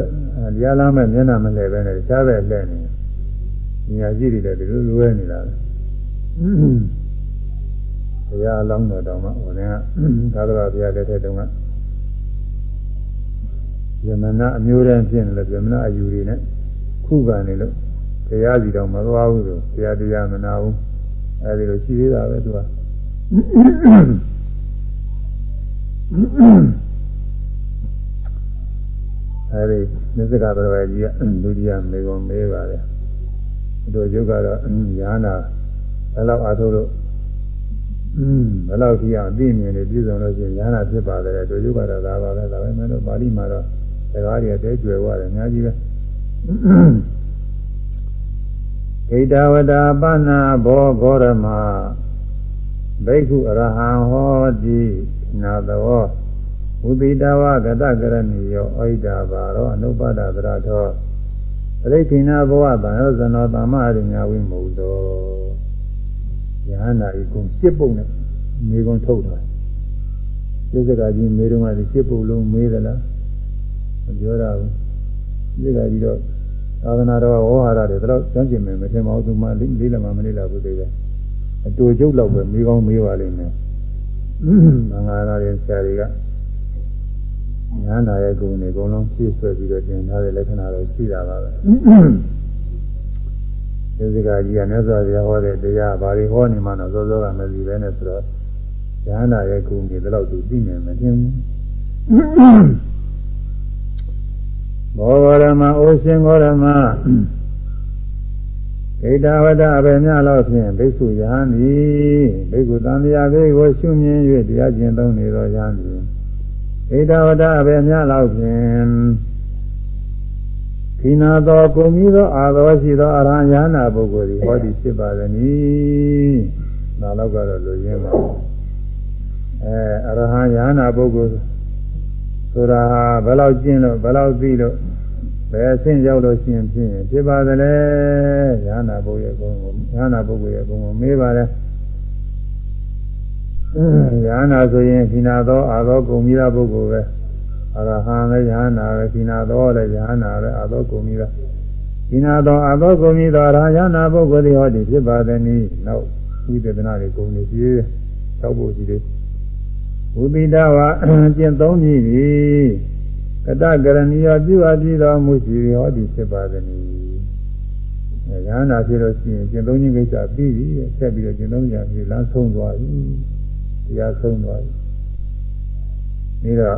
တရားလမ်းပဲမျက်နှာမလဲပဲနဲ့တခြားပဲလှည့်နေညာကြည့်တယ်ဒီလိုလွှဲနေတာပဲတရားလောင်းတော်တော်မှဟိုကသာသနာဘုရားလက်ထက်တုန်းက ယမနာအမျိုးတန်းဖြစ်နေလို့ယမနာအယူတွေနဲ့ခုခံနေလို့တရားစီတော်မသွားဘူးဆိုတရားတရားမနာဘူးအဲဒီလိုရှိသေးတာပဲသူကအဲဒီမြစ်စကားတော်ကြီးကဒုတိယမေကွန်မေးပါတယ်တို့ယုတ်ကတော့ညာနာဘယ်လောက်အားထုတ်လို့อืมဘယ်လောက်ကြီးအောင်သိမြင်နေပြည်စုံလို့ရှိရင်ညာနာဖြစ်ပါတယ်တို့ယုတ်ကတော့ဒါပါပဲဒါပဲမင်းတို့ပါဠိမှာတော့ စကားတွေတဲကျွယ်သွားတယ်အများကြီးပဲဣဒဝတာပနာဘောဂောရမဘိက္ခုအရဟံဟောတိနာသောဥပိတဝကတကရဏီယောဩဣဒဘာရောအနုပဒသရထောပရိခိဏဘဝတံရောဇနောတမအရိညာဝိမုသောယဟနာဤကုံရှစ်ပုတ်နဲ့မေကုံထုတ်တာသစ္စကကြီးမေတုံးကဒီရှစ်ပုတ်လုံးမေးသလားမ ပြောရဘူးသစ္စကကြီးတော့သာသနာတော်ဝဟဟာရတွေတော့ကျမ်းကျင်မယ်မထင်ပါဘူးသူမှလေးလည်းမမလေးလာဘူးသေးတယ်အတူကျုပ်လောက်ပဲမေးကောင်းမေးပါလိမ့်မယ်မင်္ဂလာရင်ဆရာတွေကညာနာရဲ့ဂုဏ်တွေအကုန်လုံးဖြည့်ဆွဲပြီးတော့တင်ထားတဲ့လက္ခဏာတွေရှိတာပါပဲဒီစကားကြီးကမြတ်စွာဘုရားဟောတဲ့တရားဘာတွေဟောနေမှတော့စောစောကမသိပဲနဲ့ဆိုတော့ညာနာရဲ့ဂုဏ်တွေတော့သူသိနေမှတင်ဘော ဂရမအိုရှင်ဂောရမဣဒဝဒအဘေမြလောက်ဖြင့်ဘိက္ခုယဟန်သည်ဘိက္ခုတန်တရားဘေကိုရှုမြင်၍တရားကျင့်သုံးနေသောယဟန်သည်ဣဒဝဒအဘေမြလောက်ဖြင့်ခိနာသောကိုမီသောအာသောရှိသောအရဟံယဟနာပုဂ္ဂိုလ်သည်ဟောသည်ဖြစ်ပါသနည်းဒါတော့ကတော့လူရင်းပါအဲအရဟံယဟနာပုဂ္ဂိုလ်ဆိုတာဘယ်လောက်ကျင့်လို့ဘယ်လောက်သိလို့ ဘယ်အဆင့်ရောက်လို့ရှိရင်ဖြစ်ရင်ဖြစ်ပါသလဲညာနာပုဂ္ဂိုလ်ရဲ့ဘုံကိုညာနာပုဂ္ဂိုလ်ရဲ့ဘုံကိုမေးပါတယ်ညာနာဆိုရင်ခိနာသောအာသောကုံမိသားပုဂ္ဂိုလ်ပဲအရဟံလည်းညာနာပဲခိနာသောလည်းညာနာပဲအာသောကုံမိသားခိနာသောအာသောကုံမိသောအရဟံညာနာပုဂ္ဂိုလ်သည်ဟောဒီဖြစ်ပါသည်နည်းနောက်ဝိသေသနာတွေကုံနေပြေးတောက်ဖို့ရှိတယ်ဝိပိဒဝကျင့်သုံးကြည့်ပြီ ကတကရဏီယပြုအပ်ပြီးတော်မူရှိဟောဒီဖြစ်ပါသည်။ဉာဏ်နာဖြစ်လို့ရှိရင်ကျင့်သုံးခြင်းကိစ္စပြီးပြီဆက်ပြီးတော့ကျင့်သုံးကြပြီလမ်းဆုံးသွားပြီ။တရားဆုံးသွားပြီ။ပြီးတော့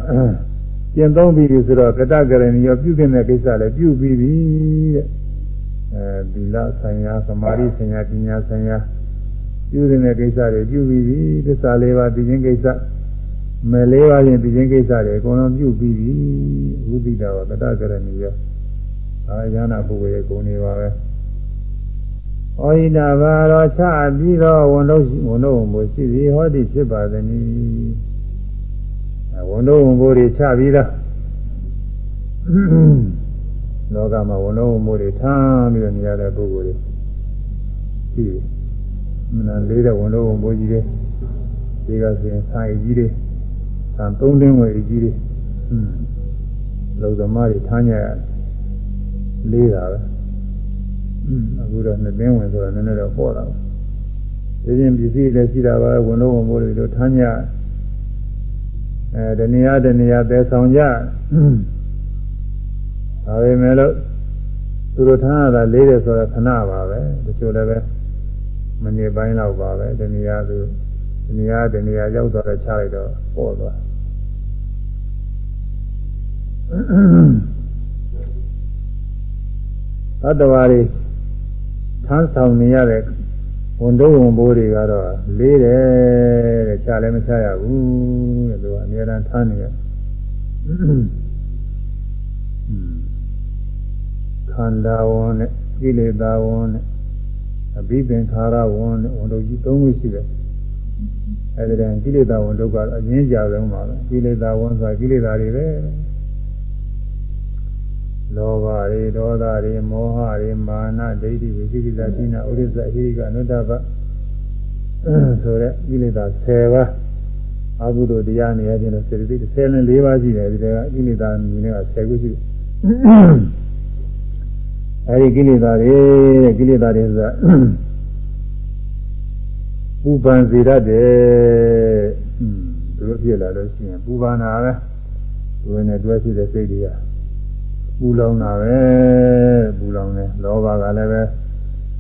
ကျင့်သုံးပြီးပြီဆိုတော့ကတကရဏီယပြုတဲ့ကိစ္စလည်းပြုပြီးပြီတဲ့။အဲဒီလဆိုင်ရာသမာဓိဆိုင်ရာပညာဆိုင်ရာပြုတဲ့ကိစ္စတွေပြုပြီးပြီသစ္စာလေးပါးသိခြင်းကိစ္စ မယ်လေးပါးရင်ပြီးခြင်းကိစ္စတွေအကုန်လုံးပြုပြီးပြီဝိသိတာကတတကရဏီရအာယနာပုဂ္ဂိုလ်ရဲ့ဂုဏ်တွေပါပဲဩဟိတာဘာရောချပြီးတော့ဝန်လို့ဝန်လို့ဝန်ဖို့ရှိပြီဟောဒီဖြစ်ပါသနည်းဝန်လို့ဝန်ဖို့တွေချပြီးသားလောကမှာဝန်လို့ဝန်ဖို့တွေထားပြီးတော့နေရတဲ့ပုဂ္ဂိုလ်တွေရှိတယ်မနာလေးတဲ့ဝန်လို့ဝန်ဖို့ကြီးတွေဒီကဆိုရင်ဆိုင်ကြီးတွေ ။အဲသုံးတင်းဝယ်ကြီးတွေဟွန်းလောသမားတွေထားညလေးတာပဲ။အခုတော့နှစ်တင်းဝင်ဆိုတော့နည်းနည်းတော့ပေါ်လာပါ။ဒီရင်ပစ္စည်းလည်းရှိတာပါဝင်လို့ဝင်ဖို့တွေတို့ထားညအဲတဏှာတဏှာပဲဆောင်ကြ။ဒါပေမဲ့လို့သူတို့ထားရတာလေးတယ်ဆိုတော့ခဏပါပဲ။တချို့လည်းပဲမနေပိုင်းတော့ပါပဲ။တဏှာသူ နေရာတနေရာရောက်တော့ချလိုက်တော့ပေါ်သွားသတ္တဝါတွေထမ်းဆောင်နေရတဲ့ဝန်တော့ဝန်ဘိုးတွေကတော့လေးတယ်တဲ့ချလည်းမချရဘူးတဲ့သူကအများအားထမ်းနေရခန္ဓာဝန်နဲ့ကိလေသာဝန်နဲ့အဘိသင်္ခါရဝန်နဲ့ဝန်တို့ကြီး၃ခုရှိတယ် အဲဒီတည်းကိလေသာဝန်ဒုက္ခအရင်းကြဆုံးပါပဲကိလေသာဝန်ဆိုတာကိလေသာတွေပဲလောဘတွေဒေါသတွေမောဟတွေမာနဒိဋ္ဌိဝိသိကိစ္စတိနာဥရိစ္ဆဟိရိကအနုတ္တပဆိုတဲ့ကိလေသာ10ပါးအကုသိုလ်တရားနေရာချင်းတော့စေတသိက်14ပါးရှိတယ်ဒီကကိလေသာမြင်နေတာ10ခုရှိတယ်အဲဒီကိလေသာတွေကိလေသာတွေဆိုတာ ပူပန်စေတတ်တယ်သူတို့ဖြစ်လာလို့ရှိရင်ပူပန်တာပဲသူနဲ့တွဲရှိတဲ့စိတ်တွေကပူလောင်တာပဲပူလောင်တယ်လောဘကလည်းပဲ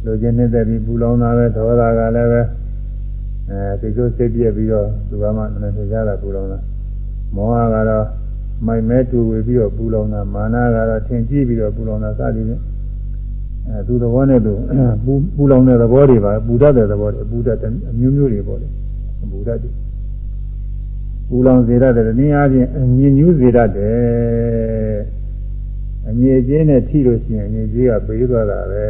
လူချင်းနေတဲ့ပြီးပူလောင်တာပဲဒေါသကလည်းပဲအဲစိတ်ဆိုးစိတ်ပြက်ပြီးတော့သူကမှလည်းသိကြတာပူလောင်တာမောဟကတော့မိုက်မဲတူဝေပြီးတော့ပူလောင်တာမာနကတော့ထင်ကြည့်ပြီးတော့ပူလောင်တာစသည်ဖြင့် အဲသူသဘောနဲ့သူပူပူလောင်တဲ့သဘောတွေပါပူတတ်တဲ့သဘောတွေပူတတ်တဲ့အမျိုးမျိုးတွေပေါ့လေပူတတ်တယ်ပူလောင်စေတတ်တဲ့နည်းအားဖြင့်အမြင့်ညူးစေတတ်တယ်အငြိအကျင်းနဲ့ထိလို့ရှိရင်အငြိကြီးကပေးသွားတာပဲ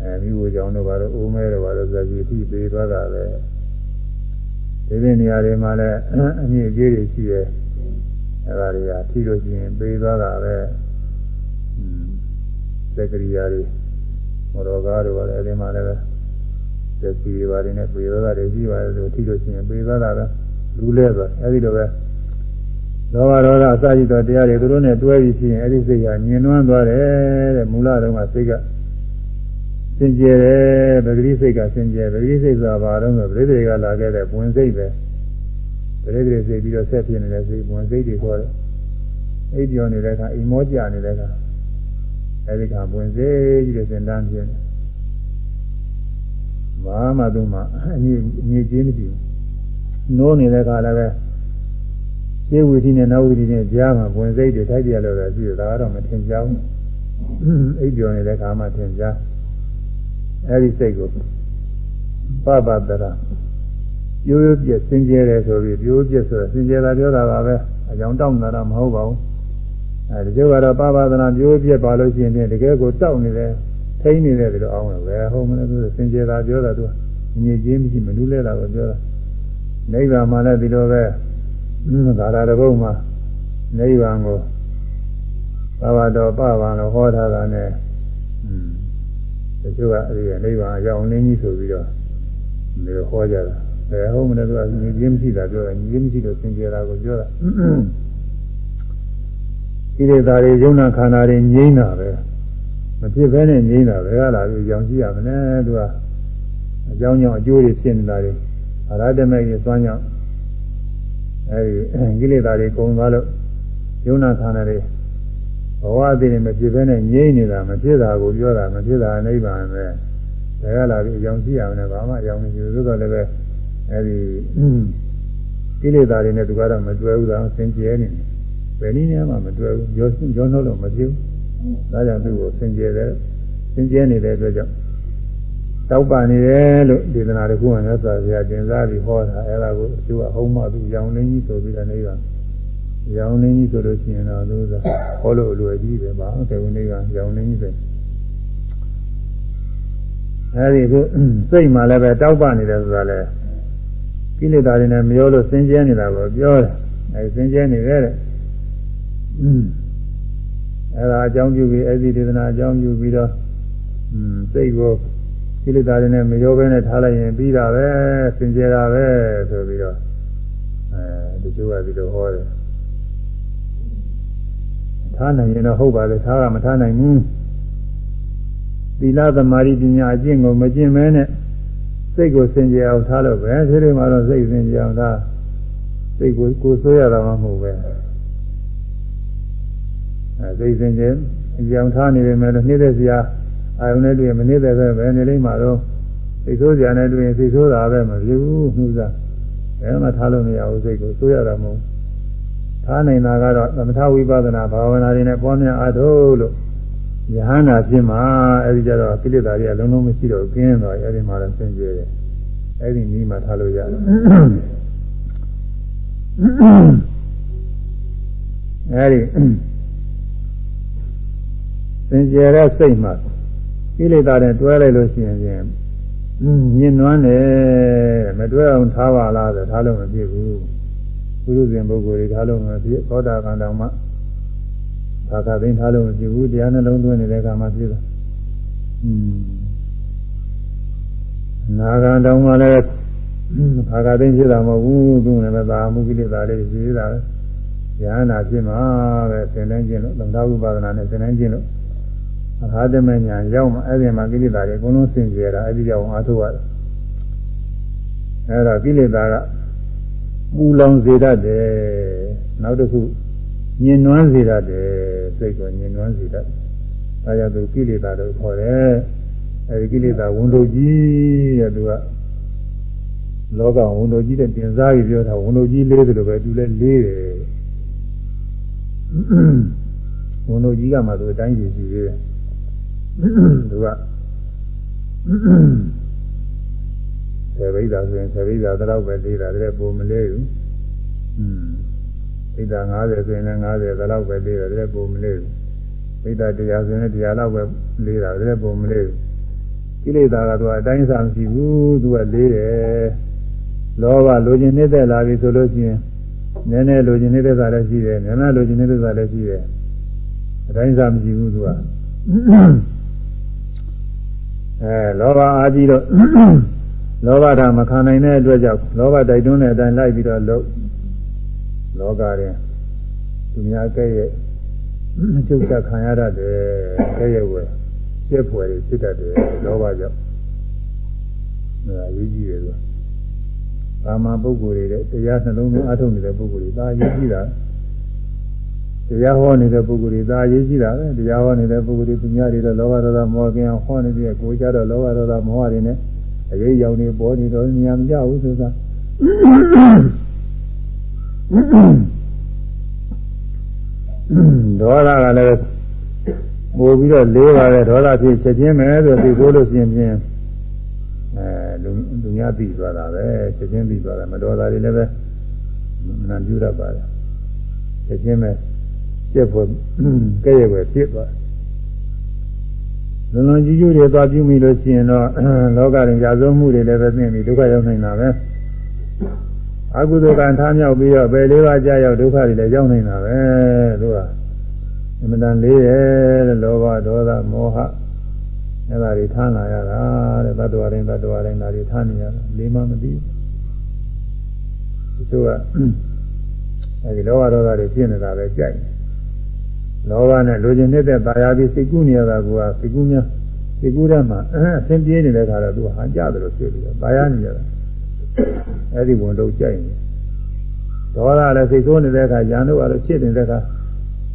အဲမိဘကြောင့်တော့ဘာလို့အိုးမဲတော့ဘာလို့ဇာကြီးထိပေးသွားတာပဲဒီလိုနေရာတွေမှာလည်းအငြိကြီးတွေရှိတယ်အဲဒါတွေကထိလို့ရှိရင်ပေးသွားတာပဲ သက်ကရိယာတွေမော်တော်ကားတွေပါလေအဲဒီမှာလည်းသက်စီတွေပါတယ်နဲ့ပေးသွားတာတွေရှိပါတယ်ဆိုထိလို့ရှိရင်ပေးသွားတာပဲလူလဲဆိုအဲဒီလိုပဲလောဘဒေါသအစရှိသောတရားတွေသူတို့နဲ့တွဲပြီးဖြစ်ရင်အဲဒီစိတ်ကညင်နွမ်းသွားတယ်တဲ့မူလတုန်းကစိတ်ကစင်ကြယ်တယ်ပဂရိစိတ်ကစင်ကြယ်ပဂရိစိတ်ဆိုတာဘာလို့လဲပရိသေကလာခဲ့တဲ့ဝင်စိတ်ပဲပရိသေစိတ်ပြီးတော့ဆက်ဖြစ်နေတဲ့စိတ်ဝင်စိတ်တွေခေါ်တယ်အိပ်ပြောနေတဲ့အခါအိမ်မောကြနေတဲ့အခါ အဲဒီကဝင်စိတ်ကြီးတဲ့စင်တန်းဖြစ်နေဘာမှသူမှအငြိအငြိချင်းမရှိဘူးနိုးနေတဲ့အခါလည်းပဲရှင်းဝီတိနဲ့နောက်ဝီတိနဲ့ကြားမှာဝင်စိတ်တွေထိုက်ပြလို့လည်းရှိတယ်ဒါကတော့မထင်ကြဘူးအိပ်ပျော်နေတဲ့ခါမှထင်ကြအဲဒီစိတ်ကိုပပတရာပြိုးပြည့်စင်ကြဲတယ်ဆိုပြီးပြိုးပြည့်ဆိုစင်ကြဲတာပြောတာပါပဲအကြောင်းတောင်းတာတော့မဟုတ်ပါဘူး အဲဒီကျကတော့ပပတရာပြိုးပြည့်ပါလို့ရှိရင်တကယ်ကိုတောက်နေတယ်ထိန်းနေတယ်ဒီလိုအောင်းတယ်ပဲဟုတ်မလဲသူစင်ကြဲတာပြောတာသူညစ်ကြေးမရှိမလူးလဲတာကိုပြောတာနိဗ္ဗာန်မှာလည်းဒီလိုပဲသာရတဘုံမှာနိဗ္ဗာန်ကိုသာဝတော်ပဗံလို့ဟောထားတာနဲ့တချို့ကအဲဒီနိဗ္ဗာန်အကြောင်းလင်းကြီးဆိုပြီးတော့ဒီလိုဟောကြတာအဲဟုတ်မလဲသူကညီချင်းမရှိတာပြောတယ်ညီချင်းမရှိလို့သင်ကြတာကိုပြောတာ ဒီဒေတာတွေယုံနာခန္ဓာတွေငြိမ့်တာပဲမဖြစ်ဘဲနဲ့ငြိမ့်တာပဲဟာလားဒီကြောင်ကြည့်ရမလဲသူကအကြောင်းကြောင့်အကျိုးတွေဖြစ်နေတာတွေအရဟတမေကြီးသွမ်းကြောင့်အဲဒီကိလေသာတွေကုန်သွားလို့ယုံနာခန္ဓာတွေဘဝအသေးတွေမဖြစ်ဘဲနဲ့ငြိမ့်နေတာမဖြစ်တာကိုပြောတာမဖြစ်တာနိဗ္ဗာန်ပဲဒါကလာပြီးအကြောင်းကြည့်ရမယ်ဘာမှအကြောင်းမရှိဘူးသို့တော်လည်းပဲအဲဒီကိလေသာတွေနဲ့သူကတော့မတွဲဘူးသာသင်ကျဲနေတယ်ဘ ယ်နည်းနဲ့မှမတွဲဘူးရောရောနှုတ်လို့မဖြစ်ဘူးဒါကြောင့်သူ့ကိုသင်ကျဲတယ်သင်ကျဲနေတဲ့အတွက်ကြောင့်တောက်ပနေတယ်လို့ဒေသနာတစ်ခုကလည်းဆိုပြကျင်စားပြီးဟောတာအဲ့ဒါကိုသူကဟုံးမသူရောင်လင်းကြီးဆိုပြီးတော့နေပါရောင်လင်းကြီးဆိုလို့ရှိရင်တော့သူကဟောလို့အလွယ်ကြီးပဲပါကေဝိနေကရောင်လင်းကြီးဆိုအဲဒီခုစိတ်မှလည်းပဲတောက်ပနေတယ်ဆိုတာလေကိလေသာတွေနဲ့မရောလို့စင်ကြဲနေတာကိုပြောတယ်အဲစင်ကြဲနေတယ်တဲ့ အဲဒါအကြောင်းပြုပြီးအဲဒီဒေသနာအကြောင်းပြုပြီးတော့စိတ်ကိုကိလေသာတွေနဲ့မရောဘဲနဲ့ထားလိုက်ရင်ပြီးတာပဲစင်ကြယ်တာပဲဆိုပြီးတော့အဲဒီကျိုးကဒီလိုဟောတယ်ထားနိုင်ရင်တော့ဟုတ်ပါလေထားကမထားနိုင်ဘူးသီလသမာဓိပညာအကျင့်ကိုမကျင့်မဲနဲ့စိတ်ကိုစင်ကြယ်အောင်ထားလို့ပဲဒီလိုမှတော့စိတ်စင်ကြယ်အောင်ထားစိတ်ကိုကိုဆိုးရတာမှမဟုတ်ပဲအဲ စိတ်စင်ကြယ်အောင်ထားနေပေမဲ့လို့နှိမ့်တဲ့စရာအာယုန်နဲ့တွေ့မနေတဲ့ပဲပဲနေလိမ့်မှာတော့စိတ်ဆိုးစရာနဲ့တွေ့ရင်စိတ်ဆိုးတာပဲမဖြစ်ဘူးနှူးစားဘယ်မှထားလို့မရဘူးစိတ်ကိုဆိုးရတာမဟုတ်ထားနိုင်တာကတော့သမထဝိပဿနာဘာဝနာတွေနဲ့ပွားများအားထုတ်လို့ယဟန္တာဖြစ်မှာအဲဒီကြတော့ကိလေသာတွေကလုံးလုံးမရှိတော့ကျင်းသွားအဲဒီမှာလည်းဆင်းရဲတယ်အဲဒီနည်းမှထားလို့ရတယ်အဲဒီသ င်ကျဲတဲ့စိတ်မှာကိလေသာနဲ့တွဲလိုက်လို့ရှိရင်ဖြင့်ညင်နွမ်းတယ်မတွဲအောင်ထားပါလားဆိုထားလို့မဖြစ်ဘူးပုရုဇဉ်ပုဂ္ဂိုလ်တွေထားလို့မဖြစ်သောတာပန်တောင်မှသာသာသိထားလို့မဖြစ်ဘူးတရားနှလုံးသွင်းနေတဲ့အခါမှာဖြစ်တာอืมနာဂံတောင်မှလည်းခါကသိဖြစ်တာမဟုတ်ဘူးသူလည်းပဲသာမှုကိလေသာလေးရှိသေးတာပဲဉာဏ်နာဖြစ်မှာပဲသင်တိုင်းကျင့်လို့သမထဥပါဒနာနဲ့သင်တိုင်းကျင့်လို့ အခါတည်းမဲ့ညာရောက်မှအဲ့ဒီမှာကိလေသာတွေအကုန်လုံးဆင်ကြယ်တာအဲ့ဒီကြောင့်အားထုတ်ရတယ်အဲ့တော့ကိလေသာကပူလောင်စေတတ်တယ်နောက်တစ်ခုညင်နွမ်းစေတတ်တယ်စိတ်ကညင်နွမ်းစေတတ်အဲဒါကြောင့်သူကိလေသာတို့ခေါ်တယ်အဲဒီကိလေသာဝန်တို့ကြီးတဲ့သူကလောကဝန်တို့ကြီးတဲ့တင်စားပြီးပြောတာဝန်တို့ကြီးလေးတယ်လို့ပဲသူလည်းလေးတယ်ဝန်တို့ကြီးကမှသူအတိုင်းကြီးရှိသေးတယ် သူကဆေဘိဒါဆိုရင်ဆေဘိဒါတော့ပဲလေးတာတည်းပုံမလေးဘူးอืมဣဒ္ဓ50ဆိုရင်လည်း50ဒါတော့ပဲလေးတာတည်းပုံမလေးဘူးဣဒ္ဓတရားဆိုရင်တရားတော့ပဲလေးတာတည်းပုံမလေးဘူးကိလေသာကသူအတိုင်းစားမရှိဘူးသူကလေးတယ်လောဘလိုချင်နေတဲ့လာပြီဆိုလို့ရှိရင်နည်းနည်းလိုချင်နေတဲ့စားလည်းရှိတယ်နည်းနည်းလိုချင်နေတဲ့စားလည်းရှိတယ်အတိုင်းစားမရှိဘူးသူက အဲလောဘအာကြီးတော့လောဘဓာမခံနိုင်တဲ့အတွက်ကြောင့်လောဘတိုက်တွန်းတဲ့အတိုင်းလိုက်ပြီးတော့လုပ်လောကရင်သူများကဲ့ရဲ့အကျုပ်ကခံရတတ်တယ်ကဲ့ရဲ့ဝယ်ပြက်ဖွယ်ဖြစ်တတ်တယ်လောဘကြောင့်ဒါရေးကြည့်တယ်လို့ကာမပုဂ္ဂိုလ်တွေတရားနှလုံးသွင်းအထုတ်နေတဲ့ပုဂ္ဂိုလ်တွေဒါရေးကြည့်တာ တရားဟောနေတဲ့ပုဂ္ဂိုလ်တွေဒါရေးကြည့်တာပဲတရားဟောနေတဲ့ပုဂ္ဂိုလ်တွေသူများတွေတော့လောဘဒေါသမောဟကင်းဟောနေပြီးကိုယ်ကြတော့လောဘဒေါသမောဟတွေနဲ့အရေးရောင်နေပေါ်နေတော့ဉာဏ်မကြဘူးဆိုတာဒေါသကလည်းပို့ပြီးတော့လေးပါတယ်ဒေါသဖြစ်ချက်ချင်းပဲဆိုပြီးကိုလို့ရှင်ချင်းအဲလူလူများပြီးသွားတာပဲချက်ချင်းပြီးသွားတယ်မဒေါသတွေလည်းပဲမနာပြုတတ်ပါတယ်ချက်ချင်းပဲ ပြက်ဖို့ကဲ့ရဲ့ပဲဖြစ်သွားတယ်လွန်လွန်ကြီးကြီးတွေသွားပြုမိလို့ရှိရင်တော့လောကရင်ကြာဆုံးမှုတွေလည်းပဲသိပြီးဒုက္ခရောက်နိုင်တာပဲအကုသိုလ်ကံထားမြောက်ပြီးတော့ဘယ်လေးပါးကြာရောက်ဒုက္ခတွေလည်းရောက်နေတာပဲသူကအမှန်တန်လေးရဲ့တဲ့လောဘဒေါသမောဟအဲ့ဒါတွေထားလာရတာတဲ့တ attva တိုင်းတ attva တိုင်းဒါတွေထားနေရတာလေးမှမသိဘူးသူကအဲဒီလောဘဒေါသတွေဖြစ်နေတာပဲကြိုက် လောဘနဲ့လိုချင်နေတဲ့ตายာပြီးစိတ်ကူးနေရတာကစိတ်ကူးများစိတ်ကူးတဲ့မှာအဆင်ပြေနေတဲ့ခါတော့သူဟာကြတယ်လို့ဖြစ်ပြီးတော့ตายာနေရတာအဲ့ဒီဝန်တော့ကြိုက်နေဒေါသလည်းစိတ်ဆိုးနေတဲ့အခါညာတို့ကတော့ဖြစ်နေတဲ့အခါ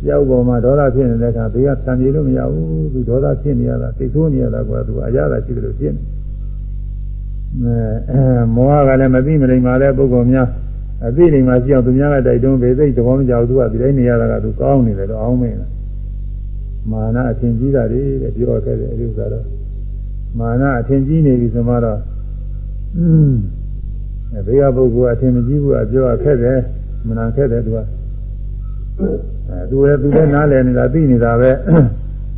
ရောက်ပေါ်မှာဒေါသဖြစ်နေတဲ့အခါဘေးကဆံပြေလို့မရဘူးသူဒေါသဖြစ်နေရတာစိတ်ဆိုးနေရတာကသူအရာသာရှိတယ်လို့ဖြစ်နေအဲမောဟကလည်းမသိမလိမ္မာတဲ့ပုဂ္ဂိုလ်များ အသိလိမ္မာရှိအောင်သူများကတိုက်တွန်းဘေးသိသဘောမကျဘူးသူကဒီတိုင်းနေရတာကသူကောင်းနေတယ်တော့အောင်းမင်းလားမာနအထင်ကြီးတာတွေတဲ့ပြောခဲ့တယ်အဲဒီဥစ္စာတော့မာနအထင်ကြီးနေပြီဆိုမှတော့อืมအဲဘေးကပုဂ္ဂိုလ်အထင်မကြီးဘူးအပြောခက်တယ်မနာခက်တယ်သူကအဲသူလည်းသူလည်းနားလည်နေတာသိနေတာပဲ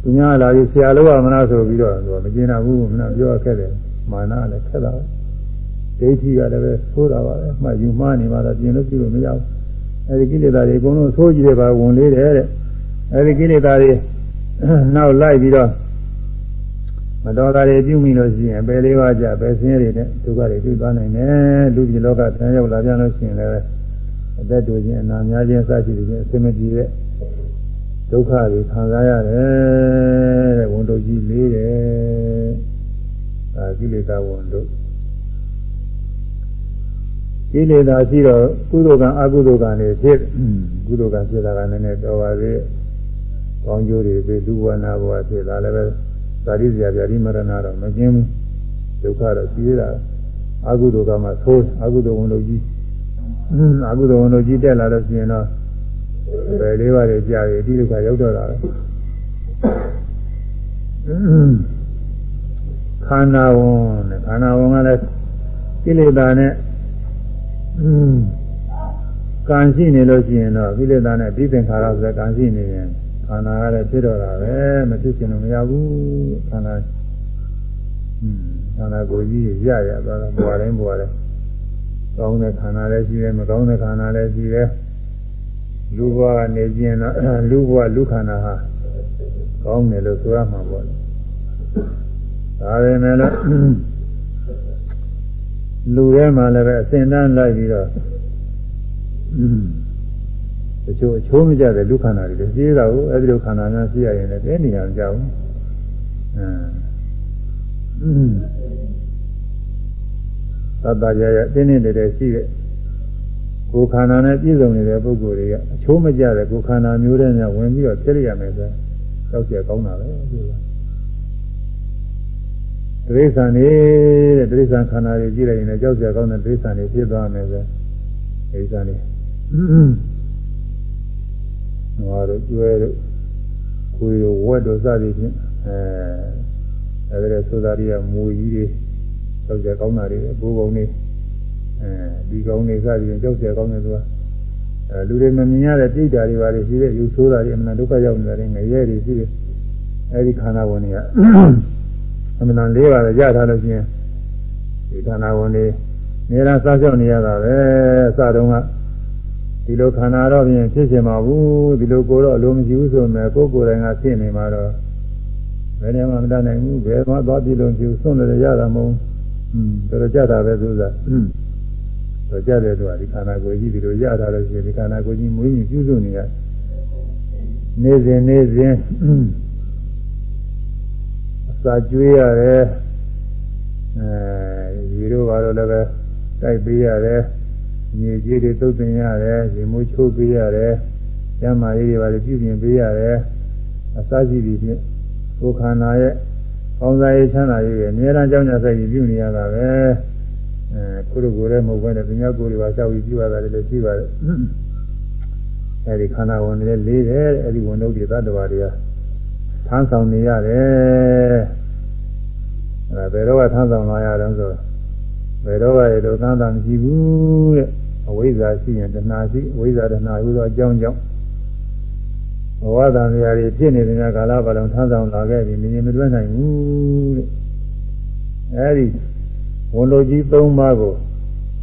သူများလာပြီးဆရာလို့ရမလားဆိုပြီးတော့သူကမကျင်တာဘူးမနာပြောခက်တယ်မာနလည်းခက်တာပဲ ဒိဋ္ဌိကလည်းပဲသိုးတာပါပဲမှယူမှားနေမှတော့ပြင်လို့ပြုလို့မရဘူးအဲဒီကိလေသာတွေအကုန်လုံးသိုးကြည့်ရပါဝင်လေးတယ်တဲ့အဲဒီကိလေသာတွေနောက်လိုက်ပြီးတော့မတော်တာတွေပြုမိလို့ရှိရင်ပယ်လေးပါးကြပယ်ဆင်းရဲတွေနဲ့ဒုက္ခတွေပြုသွားနိုင်တယ်လူပြည်လောကဆင်းရောက်လာပြန်လို့ရှိရင်လည်းအသက်တူခြင်းအနာများခြင်းစသဖြင့်အစမကြည့်တဲ့ဒုက္ခတွေခံစားရတယ်တဲ့ဝန်တို့ကြီးလေးတယ်ဒါကိလေသာဝန်တို့ ကိလေသာရှိတော့ကုသိုလ်ကံအကုသိုလ်ကံတွေဖြစ်ကုသိုလ်ကံဖြစ်တာကလည်းနည်းတော်ပါသေးကောင်းကျိုးတွေဖြစ်လူဝနာဘဝဖြစ်တာလည်းပဲသာရိစရာဗျာဒီမရဏတော့မကျင်းဘူးဒုက္ခတော့ရှိသေးတာအကုသိုလ်ကမှသိုးအကုသိုလ်ဝန်တို့ကြီးအကုသိုလ်ဝန်တို့ကြီးတက်လာလို့ရှိရင်တော့ဘယ်လေးပါးတွေကြာပြီဒီဒုက္ခရောက်တော့တာပဲခန္ဓာဝန်နဲ့ခန္ဓာဝန်ကလည်းကိလေသာနဲ့ ကံရှိနေလို့ရှိရင်တော့ကိလေသာနဲ့ပြီးသင်္ခါရဆိုတဲ့ကံရှိနေရင်ခန္ဓာကလည်းဖြစ်တော့တာပဲမဖြစ်ချင်လို့မရဘူးခန္ဓာခန္ဓာကိုယ်ကြီးရရသွားတာဘဝတိုင်းဘဝတိုင်းကောင်းတဲ့ခန္ဓာလည်းရှိတယ်မကောင်းတဲ့ခန္ဓာလည်းရှိတယ်လူဘဝကနေကျင်တော့လူဘဝလူခန္ဓာဟာကောင်းတယ်လို့ဆိုရမှာပေါ့လေဒါပေမဲ့လည်း လူထဲမှာလည်းပဲအစင်တန်းလိုက်ပြီးတော့တချို့အချိုးမကြတဲ့လူခန္ဓာတွေလည်းရှိတာကိုအဲဒီလိုခန္ဓာများရှိရရင်လည်းတဲ့နေရာမကြောက်ဘူးအဲသတ္တရရတင်းနေတယ်ရှိတဲ့ကိုယ်ခန္ဓာနဲ့ပြည့်စုံနေတဲ့ပုဂ္ဂိုလ်တွေကအချိုးမကြတဲ့ကိုယ်ခန္ဓာမျိုးတွေနဲ့ဝင်ပြီးတော့ဖြစ်ရမယ်ဆိုတော့ကြောက်ကြကောင်းတာပဲဒီလို တိရစ္ဆာန်နေတဲ့တိရစ္ဆာန်ခန္ဓာတွေကြည့်လိုက်ရင်လည်းကြောက်ကြကောင်းတဲ့တိရစ္ဆာန်တွေဖြစ်သွားမယ်ဆိုတိရစ္ဆာန်တွေငါတို့ကျွဲတို့ကိုယ်တို့ဝက်တို့စသည်ဖြင့်အဲအဲဒီလိုဆိုတာတွေကမူကြီးတွေကြောက်ကြကောင်းတာတွေဘိုးဘုံတွေအဲဒီကောင်းတွေစသည်ဖြင့်ကြောက်ကြကောင်းတယ်သူကအဲလူတွေမမြင်ရတဲ့တိတ်တာတွေပါလေရှိတဲ့ယူဆိုးတာတွေအမှန်ဒုက္ခရောက်နေတာတွေငရဲတွေရှိတယ်အဲဒီခန္ဓာဝင်တွေက အမှန်တန်လေးပါလေရထားလို့ရှိရင်ဒီခန္ဓာဝင်တွေနေရာစားကြောက်နေရတာပဲအစတုန်းကဒီလိုခန္ဓာတော့ပြင်ဖြစ်ရှင်မှာဘူးဒီလိုကိုတော့အလိုမရှိဘူးဆိုမဲ့ကိုယ်ကိုယ်တိုင်ကဖြစ်နေမှာတော့ဘယ်နဲ့မှမတတ်နိုင်ဘူးဘယ်မှသွားပြီးလို့ကျူစွန့်လို့ရတာမဟုတ်ဘူးတော်တော်ကြတာပဲသူစားတော့ကြတဲ့သူကဒီခန္ဓာကိုယ်ကြီးဒီလိုရတာလို့ရှိရင်ဒီခန္ဓာကိုယ်ကြီးမွေးမြူပြုစုနေရနေစဉ်နေစဉ်အ စာကျွေးရတယ်အဲဒီလိုပါတော့လည်းပဲတိုက်ပေးရတယ်မြေကြီးတွေသုတ်သင်ရတယ်ရေမိုးချိုးပေးရတယ်ကျမ်းမာရေးတွေပါလေပြုပြင်ပေးရတယ်အစရှိပြီးဖြင့်ကိုယ်ခန္ဓာရဲ့ကောင်းစားရေးချမ်းသာရေးရဲ့အများအားကြောင့်ကြဆိုင်ပြီးပြုနေရတာပဲအဲကိုယ်ကိုယ်လည်းမဟုတ်ဘဲနဲ့သူများကိုယ်တွေပါစောက်ပြီးပြုရတာလည်းရှိပါတယ်အဲဒီခန္ဓာဝင်တွေလေးတယ်အဲဒီဝန်တို့တွေသတ္တဝါတွေက ထမ်းဆောင်နေရတယ်အဲဘယ်တော့ကထမ်းဆောင်လာရတော့ဆိုဘယ်တော့ကရတော့သမ်းတာမရှိဘူးတဲ့အဝိဇ္ဇာရှိရင်တဏှာရှိအဝိဇ္ဇာတဏှာဟူသောအကြောင်းကြောင့်ဘဝတန်မြာတွေဖြစ်နေတဲ့ကာလပတ်လုံးထမ်းဆောင်လာခဲ့ပြီးမြင်မြင်မတွေ့နိုင်ဘူးတဲ့အဲဒီဝန်လိုကြီး၃ပါးကို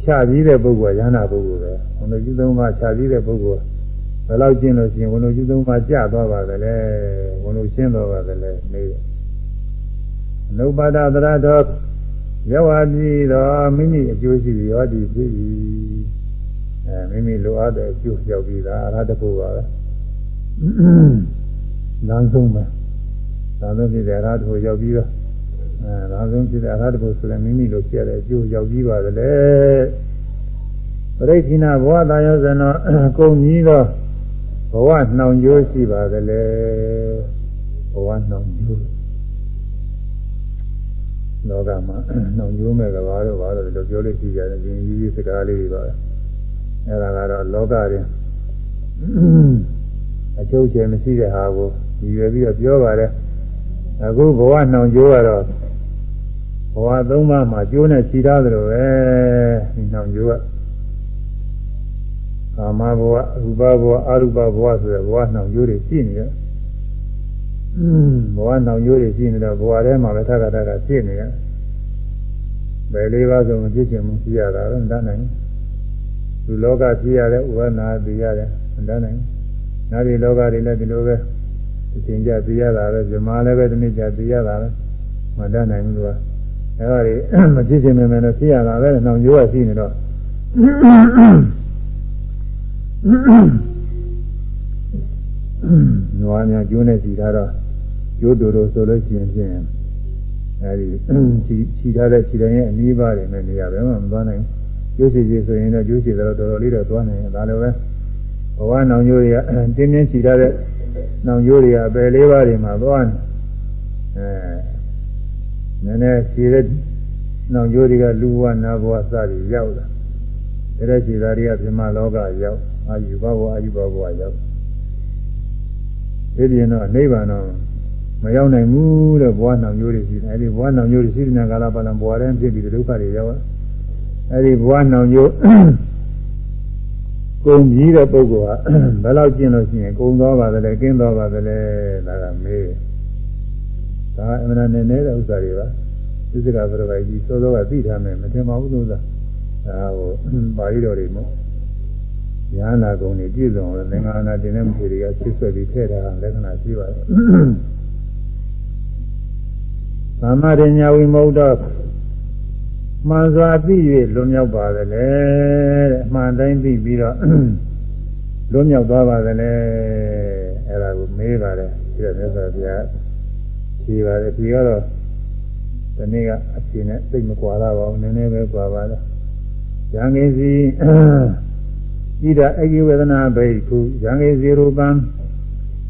ခြာပြီးတဲ့ပုဂ္ဂိုလ်ကယန္တာပုဂ္ဂိုလ်ပဲဝန်လိုကြီး၃ပါးခြာပြီးတဲ့ပုဂ္ဂိုလ် ဘယ်လောက်ကျင့်လို့ရှိရင်ဝန်လိုကြီး၃ပါးကြာသွားပါသလဲဝန်လိုရှင်းသွားပါသလဲနေတယ်အနုပါဒသရတော်ရောက်ပါပြီတော့မိမိအကျိုးရှိရောဒီဖြစ်ပြီအဲမိမိလိုအပ်တဲ့အကျိုးရောက်ပြီဒါအရဟတဖို့ပါပဲလမ်းဆုံးပဲလမ်းဆုံးဖြစ်တဲ့အရဟတဖို့ရောက်ပြီးတော့အဲလမ်းဆုံးဖြစ်တဲ့အရဟတဖို့ဆိုရင်မိမိလိုဖြစ်တဲ့အကျိုးရောက်ပြီးပါတယ်လေပရိသီနာဘဝတာယောဇနောကုန်ကြီးသော ဘဝနှောင်ကြိုးရှိပါတယ်လေဘဝနှောင်ကြိုးလောကမှာနှောင်ကျိုးမဲ့ကဘာလို့ဘာလို့ဒီလိုပြောလို့ရှိကြတယ်ဒီကြီးကြီးစကားလေးတွေပါအဲ့ဒါကတော့လောကရင်အချုပ်ချယ်မရှိတဲ့ဟာကိုရည်ရွယ်ပြီးတော့ပြောပါတယ်အခုဘဝနှောင်ကျိုးကတော့ဘဝသုံးပါးမှာကျိုးနဲ့ခြိထားသလိုပဲဒီနှောင်ကျိုးက ကာမဘဝရူပဘဝအရူပဘဝဆိုတဲ့ဘဝနှောင်ကျိုးတွေရှိနေတယ်ဘဝနောင်ရိုးတွေရှိနေတော့ဘဝထဲမှာပဲထပ်ထပ်ထပ်ဖြစ်နေရဘယ်လေးပါးဆိုမဖြစ်ချင်ဘူးရှိရတာတော့မတတ်နိုင်ဘူးလူလောကဖြစ်ရတဲ့ဥပနာသိရတယ်မတတ်နိုင်ဘူးနောက်ဒီလောကတွေလည်းဒီလိုပဲအချင်းကြသိရတာပဲဇမားလည်းပဲဒီနေ့ကြသိရတာပဲမတတ်နိုင်ဘူးသူကအဲဒါတွေမဖြစ်ချင်မယ်လို့ဖြစ်ရတာပဲနောင်ရိုးကရှိနေတော့ နွားများကျိုးနေစီထားတော့ကျိုးတူတူဆိုလို့ရှိရင်ဖြင့်အဲဒီခြိခြိထားတဲ့ခြိတိုင်းရဲ့အနည်းပါတယ်နဲ့နေရာပဲမှမသွားနိုင်ကျိုးစီစီဆိုရင်တော့ကျိုးစီတော့တော်တော်လေးတော့သွားနိုင်တယ်ဒါလည်းပဲဘဝနောင်ကျိုးတွေကတင်းတင်းခြိထားတဲ့နောင်ကျိုးတွေကအပယ်လေးပါးတွေမှာသွားနေအဲနည်းနည်းခြိတဲ့နောင်ကျိုးတွေကလူဘဝနာဘဝစသည်ရောက်လာတဲ့ခြေသားတွေကပြမလောကရောက် အာယူဘဝအာယူဘဝရောက်ဒီပြင်တော့နိဗ္ဗာန်တော့မရောက်နိုင်ဘူးတဲ့ဘဝနှောင်မျိုးတွေရှိတယ်အဲဒီဘဝနှောင်မျိုးတွေရှိတဲ့ကာလပတ်လုံးဘဝတည်းဖြစ်ပြီးဒုက္ခတွေရောက်အဲဒီဘဝနှောင်မျိုးကုံကြီးတဲ့ပုဂ္ဂိုလ်ဟာဘယ်လောက်ကျင့်လို့ရှိရင်ကုံသွားပါသလဲကင်းသွားပါသလဲဒါကမေးဒါအမှန်နဲ့နေတဲ့ဥစ္စာတွေပါသစ္စကဘရဝိုင်ကြီးစောစောကသိထားမယ်မထင်ပါဘူးလို့သာဒါဟိုပါဠိတော်တွေမို့ ညာနာကုံတွေပြည့်စုံတယ်သင်္ဃာနာတင်တဲ့မှုတွေကဆစ်ဆွဲပြီးထည့်ထားလက္ခဏာရှိပါတယ်သမရိညာဝိမုဒ္ဒမှန်စွာသိ၍လွန်မြောက်ပါသလဲတဲ့အမှန်တိုင်းသိပြီးတော့လွန်မြောက်သွားပါသလဲအဲ့ဒါကိုမေးပါတယ်ဒီတော့မြတ်စွာဘုရားဖြေပါတယ်ဖြေကတော့ဒီနေ့ကအဖြေနဲ့သိမကွာတော့ပါဘူးနည်းနည်းပဲကွာပါလားယံကိစီ ဣဒအကိဝေဒနာဘိက္ခုယံကိစီရူပံ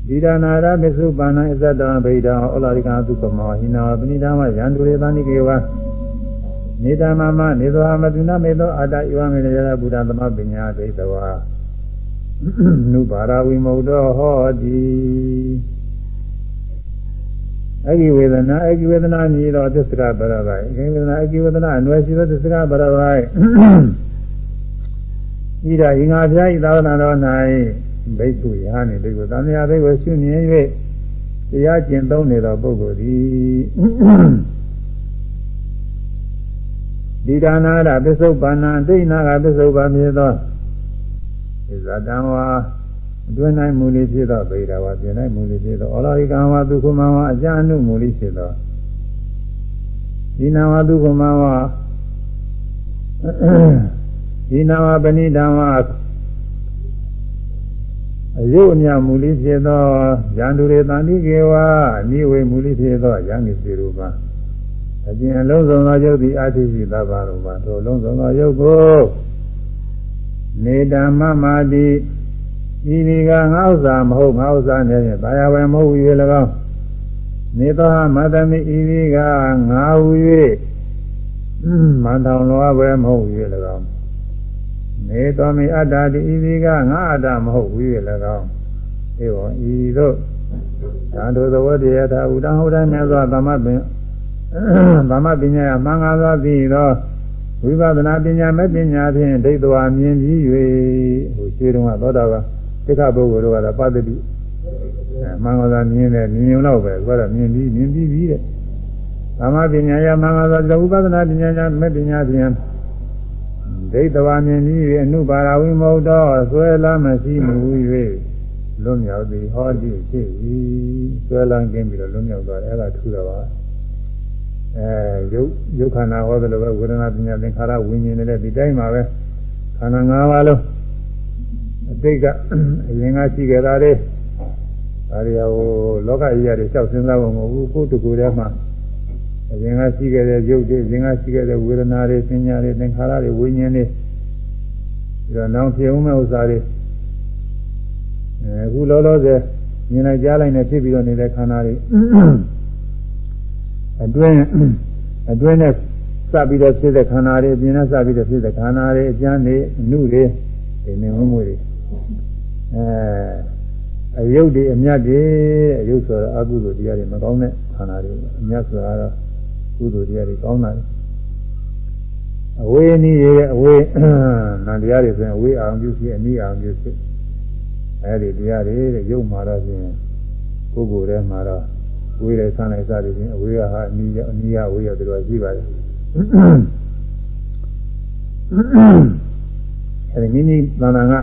ဒီဒနာရပစ္စုပန္နအစ္ဆတံဗိဒံဩလာရိကသုပမောဟိနာပဏိဓမ္မယန္တုရေသနိကေဝနေတမမနေသောမတုနာမေသောအာတဣဝမေရယဗုဒ္ဓသမပညာဒိဋ္ဌဝါနုပါရဝိမုတ်တော်ဟောတိအဂိဝေဒနာအဂိဝေဒနာမြည်တော်သစ္စကပရပိုင်အဂိဝေဒနာအဂိဝေဒနာအနွယ်ရှိသောသစ္စကပရပိုင် ဤဒါဤငါဖျားဤသာသနာတော်၌ဘိက္ခုယဟနေဘိက္ခုသံဃာဘိက္ခုရှုမြင်၍တရားကျင့်သုံးနေသောပုဂ္ဂိုလ်သည်ဒီဒါနာရပစ္စုပန်နာဒိဋ္ဌနာကပစ္စုပန်ဖြစ်သောဣဇတံဝါအတွင်း၌မူလီဖြစ်သောဗေဒဝါပြင်၌မူလီဖြစ်သောဩလာရိကံဝါဒုက္ခမဝါအကြအနုမူလီဖြစ်သောဒီနာဝဒုက္ခမဝါ ဒီနာဝပဏိတံဝါအယုအမြမူလီဖြစ်သောယန္တုရေတန်တိကေဝအနိဝေမူလီဖြစ်သောယံကိစီရူပအပြင်အလုံးစုံသောယုတ်တိအထိရှိသဗ္ဗရုပထိုအလုံးစုံသောယုတ်ကိုနေတမမာတိဤဒီကငါဥစ္စာမဟုတ်ငါဥစ္စာနဲ့ဖြင့်ဘာယဝေမဟုတ်၍၎င်းနေသောမတမိဤဒီကငါဟူ၍မန္တောင်လောဘယ်မဟုတ်၍၎င်း နေသောမိအတ္တတိဤဒီကငါအတ္တမဟုတ်ဘူး၍၎င်းဧဝံဤသို့သံတို့သဝတ္တယထာဥဒံဟုတ်တိုင်းမြတ်စွာသမပင်သမပညာယမင်္ဂလာသိသောဝိပဿနာပညာမဲ့ပညာဖြင့်ဒိဋ္ဌဝါမြင်ပြီး၍ဟိုရှင်းတော့သောတာပန်သိက္ခာပုဂ္ဂိုလ်တို့ကတော့ပတ္တိမင်္ဂလာမြင်တယ်မြင်ုံတော့ပဲဆိုတော့မြင်ပြီးမြင်ပြီးပြီတဲ့သမပညာယမင်္ဂလာဝိပဿနာပညာမဲ့ပညာဖြင့် ဒိဋ္ဌဝါမြင်ပြီးအနုပါရဝိမုတ်တော်ဆွဲလာမရှိမှု၍လွတ်မြောက်သည်ဟောတိဖြစ်၏ဆွဲလန်းကင်းပြီးတော့လွတ်မြောက်သွားတယ်အဲ့ဒါထူတာပါအဲရုပ်ရုပ်ခန္ဓာဟောတယ်လို့ပဲဝေဒနာပညာသင်္ခါရဝိညာဉ်နဲ့ဒီတိုင်းပါပဲခန္ဓာ၅ပါးလုံးအတိတ်ကအရင်ကရှိခဲ့တာတွေဒါတွေဟိုလောကကြီးရတယ်လျှောက်စဉ်းစားဖို့မဟုတ်ဘူးကိုယ်တကူထဲမှာ အရင်ကရှိခဲ့တဲ့ရုပ်တွေအရင်ကရှိခဲ့တဲ့ဝေဒနာတွေသင်ညာတွေသင်္ခါရတွေဝိညာဉ်တွေပြီးတော့နောက်ဖြစ်ဦးမဲ့ဥစ္စာတွေအဲအခုလောလောဆယ်မြင်လိုက်ကြားလိုက်နဲ့ဖြစ်ပြီးတော့နေတဲ့ခန္ဓာတွေအတွင်းအတွင်းနဲ့စပြီးတော့ဖြစ်တဲ့ခန္ဓာတွေအပြင်နဲ့စပြီးတော့ဖြစ်တဲ့ခန္ဓာတွေအကျမ်းတွေအနုတွေဒီနေမှုတွေအဲအယုတ်တွေအမြတ်တွေအယုတ်ဆိုတော့အကုသိုလ်တရားတွေမကောင်းတဲ့ခန္ဓာတွေအမြတ်ဆိုတာတော့ ကုသိုလ်တရားတွေကောင်းတာအဝေးနည်းရဲ့အဝေးနန္တရားတွေဆိုရင်အဝေးအောင်ပြုဖြစ်အနည်းအောင်ပြုဖြစ်အဲဒီတရားတွေတဲ့ရုပ်မှာတော့ဆိုရင်ကိုယ်ကိုယ်ထဲမှာတော့ဝေးတယ်ဆန်းလိုက်စားတယ်ချင်းအဝေးကဟာအနည်းအနည်းကဝေးရတို့ရှိပါတယ်အဲဒီမိမိသဏ္ဍာန်က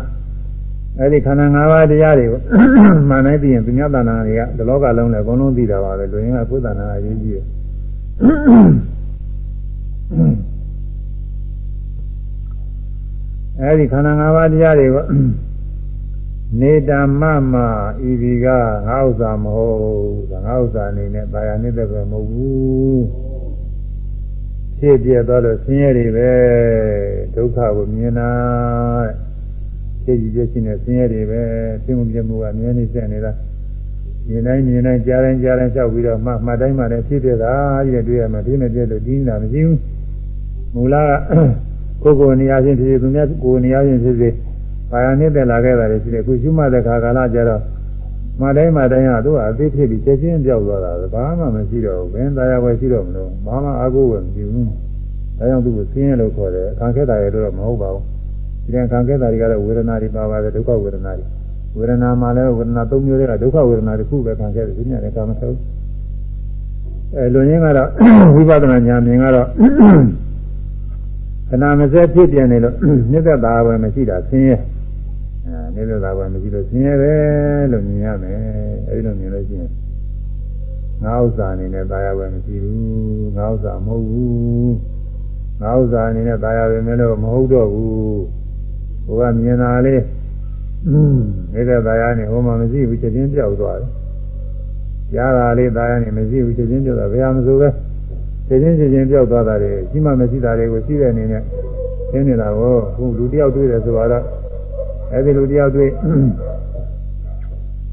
အဲဒီခန္ဓာ၅ပါးတရားတွေကိုမှန်တိုင်းသိရင်သူများသဏ္ဍာန်တွေကဒီလောကလုံးလည်းအကုန်လုံးသိတာပါပဲလူရင်းကကိုယ်သဏ္ဍာန်အရေးကြီးတယ် အဲဒီခန္ဓာ၅ပါးတရားတွေကိုနေတမမဤဒီကငါဥစ္စာမဟုတ်ဒါငါဥစ္စာအနေနဲ့ဘာယာနေတဲ့ပဲမဟုတ်ဘူးဖြစ်ပြသွားလို့ဆင်းရဲတွေပဲဒုက္ခကိုမြင်တာဖြစ်ကြည့်ပြရှိနေဆင်းရဲတွေပဲသိမှုပြမှုကမြင်နေဆက်နေတာ မြင်တိုင်းမြင်တိုင်းကြားတိုင်းကြားတိုင်းလျှောက်ပြီးတော့မှမှတ်တိုင်းမှလည်းဖြစ်ပြတာကြီးတွေ့ရမှာဒီနဲ့ပြည့်လို့ဒီနေတာမရှိဘူးမူလကကိုယ်ကိုယ်နေရာချင်းဖြစ်ဖြစ်သူများကိုယ်နေရာချင်းဖြစ်ဖြစ်ဘာယာနှစ်သက်လာခဲ့တာတွေရှိတယ်ခုရှုမှတ်တဲ့ခါကာလကျတော့မတိုင်းမတိုင်းဟာသူကအသေးဖြစ်ပြီးချက်ချင်းပြောက်သွားတာဘာမှမရှိတော့ဘူးဘယ်တရားပဲရှိတော့မလို့ဘာမှအကုဝယ်မရှိဘူးဒါကြောင့်သူကဆင်းရဲလို့ခေါ်တယ်ခံခဲ့တာရဲ့တော့မဟုတ်ပါဘူးဒီကံခံခဲ့တာတွေကတော့ဝေဒနာတွေပါပါတယ်ဒုက္ခဝေဒနာတွေ ဝေဒနာမှာလည်းဝေဒနာ၃မျိုးတွေကဒုက္ခဝေဒနာတစ်ခုပဲခံခဲ့တယ်ဒီညနဲ့ကံမဆုံးအဲလွန်ရင်းကတော့ဝိပဿနာဉာဏ်မြင်ကတော့ခဏမစက်ဖြစ်ပြန်နေလို့မြစ်သက်သာဝယ်မရှိတာဆင်းရဲအဲမြစ်သက်သာဝယ်မရှိလို့ဆင်းရဲပဲလို့မြင်ရမယ်အဲဒီလိုမြင်လို့ရှိရင်ငါဥစ္စာအနေနဲ့သာယာဝယ်မရှိဘူးငါဥစ္စာမဟုတ်ဘူးငါဥစ္စာအနေနဲ့သာယာဝယ်မလို့မဟုတ်တော့ဘူးဟိုကမြင်တာလေး อืมဧကသာယနဲ့ဟောမှမရှိဘူးချက်ချင်းပြောက်သွားတယ်။ကြားတာလေးသာယနဲ့မရှိဘူးချက်ချင်းပြောက်တာဘယ်ဟာမဆိုပဲချက်ချင်းချက်ချင်းပြောက်သွားတာတွေရှိမှမရှိတာတွေကိုရှိတဲ့အနေနဲ့သိနေတာကိုခုလူတယောက်တွေ့တယ်ဆိုတော့အဲ့ဒီလူတယောက်တွေ့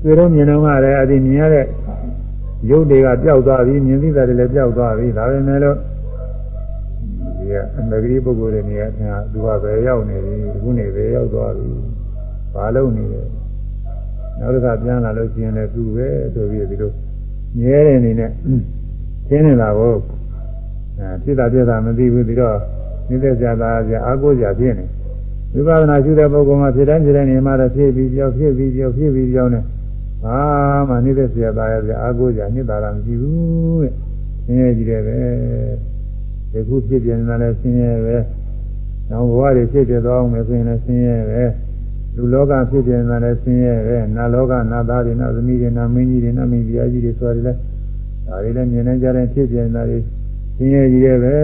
တွေ့တော့မြင်တော့ကလည်းအဲ့ဒီမြင်ရတဲ့ရုပ်တွေကပြောက်သွားပြီမြင်သိတာတွေလည်းပြောက်သွားပြီဒါပေမဲ့လို့ဒီကအမဂရီပုဂ္ဂိုလ်တွေနေရာကသူကပဲရောက်နေပြီအခုနေပဲရောက်သွားပြီ ဘာလို့နေလဲနောက်တစ်ခါပြန်လာလို့ရှိရင်လည်းသူပဲဆိုပြီးဒီလိုမြဲတဲ့အနေနဲ့ရှင်းနေတာကိုအဲဖြစ်တာပြတာမသိဘူးပြီးတော့နေတဲ့ဇာတာဇာအာကိုဇာဖြစ်နေဝိပဿနာရှုတဲ့ပုဂ္ဂိုလ်မှာဖြစ်တိုင်းဖြစ်တိုင်းနေမှာတော့ဖြစ်ပြီးပြောဖြစ်ပြီးပြောဖြစ်ပြီးပြောနေဘာမှနေတဲ့ဇာတာဇာအာကိုဇာနှစ်သာရမရှိဘူးတဲ့ဆင်းရဲကြည့်တယ်ပဲဒီခုဖြစ်ပြနေတာလည်းဆင်းရဲပဲနောက်ဘဝတွေဖြစ်ပြသွားအောင်မယ်ဆိုရင်လည်းဆင်းရဲပဲ လူလောကဖြစ်ပြနေတာလည်းဆင်းရဲပဲနတ်လောကနတ်သားတွေနတ်သမီးတွေနတ်မင်းကြီးတွေနတ်မင်းပြားကြီးတွေဆိုရတယ်ဒါတွေလည်းမြင်နေကြတဲ့ဖြစ်ပြနေတာတွေဆင်းရဲကြီးတယ်ပဲ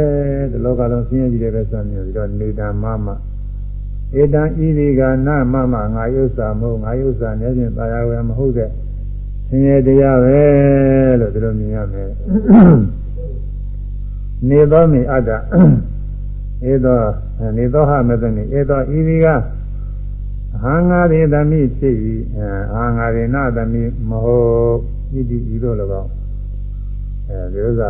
ဒီလောကလုံးဆင်းရဲကြီးတယ်ပဲဆိုမျိုးပြီးတော့နေတာမမဧတံဤဒီကနာမမငါယုစ္စာမဟုတ်ငါယုစ္စာနဲ့ချင်းသာယာဝယ်မဟုတ်တဲ့ဆင်းရဲတရားပဲလို့ဒီလိုမြင်ရမယ်နေသောမိအတ္တဧသောနေသောဟမသနိဧသောဤဒီက ဟာငါရေသမိဖြစ်၏အာငါရေနသမိမဟုတ်ဤဒီဤသို့၎င်းအဲဒီဥစ္စာ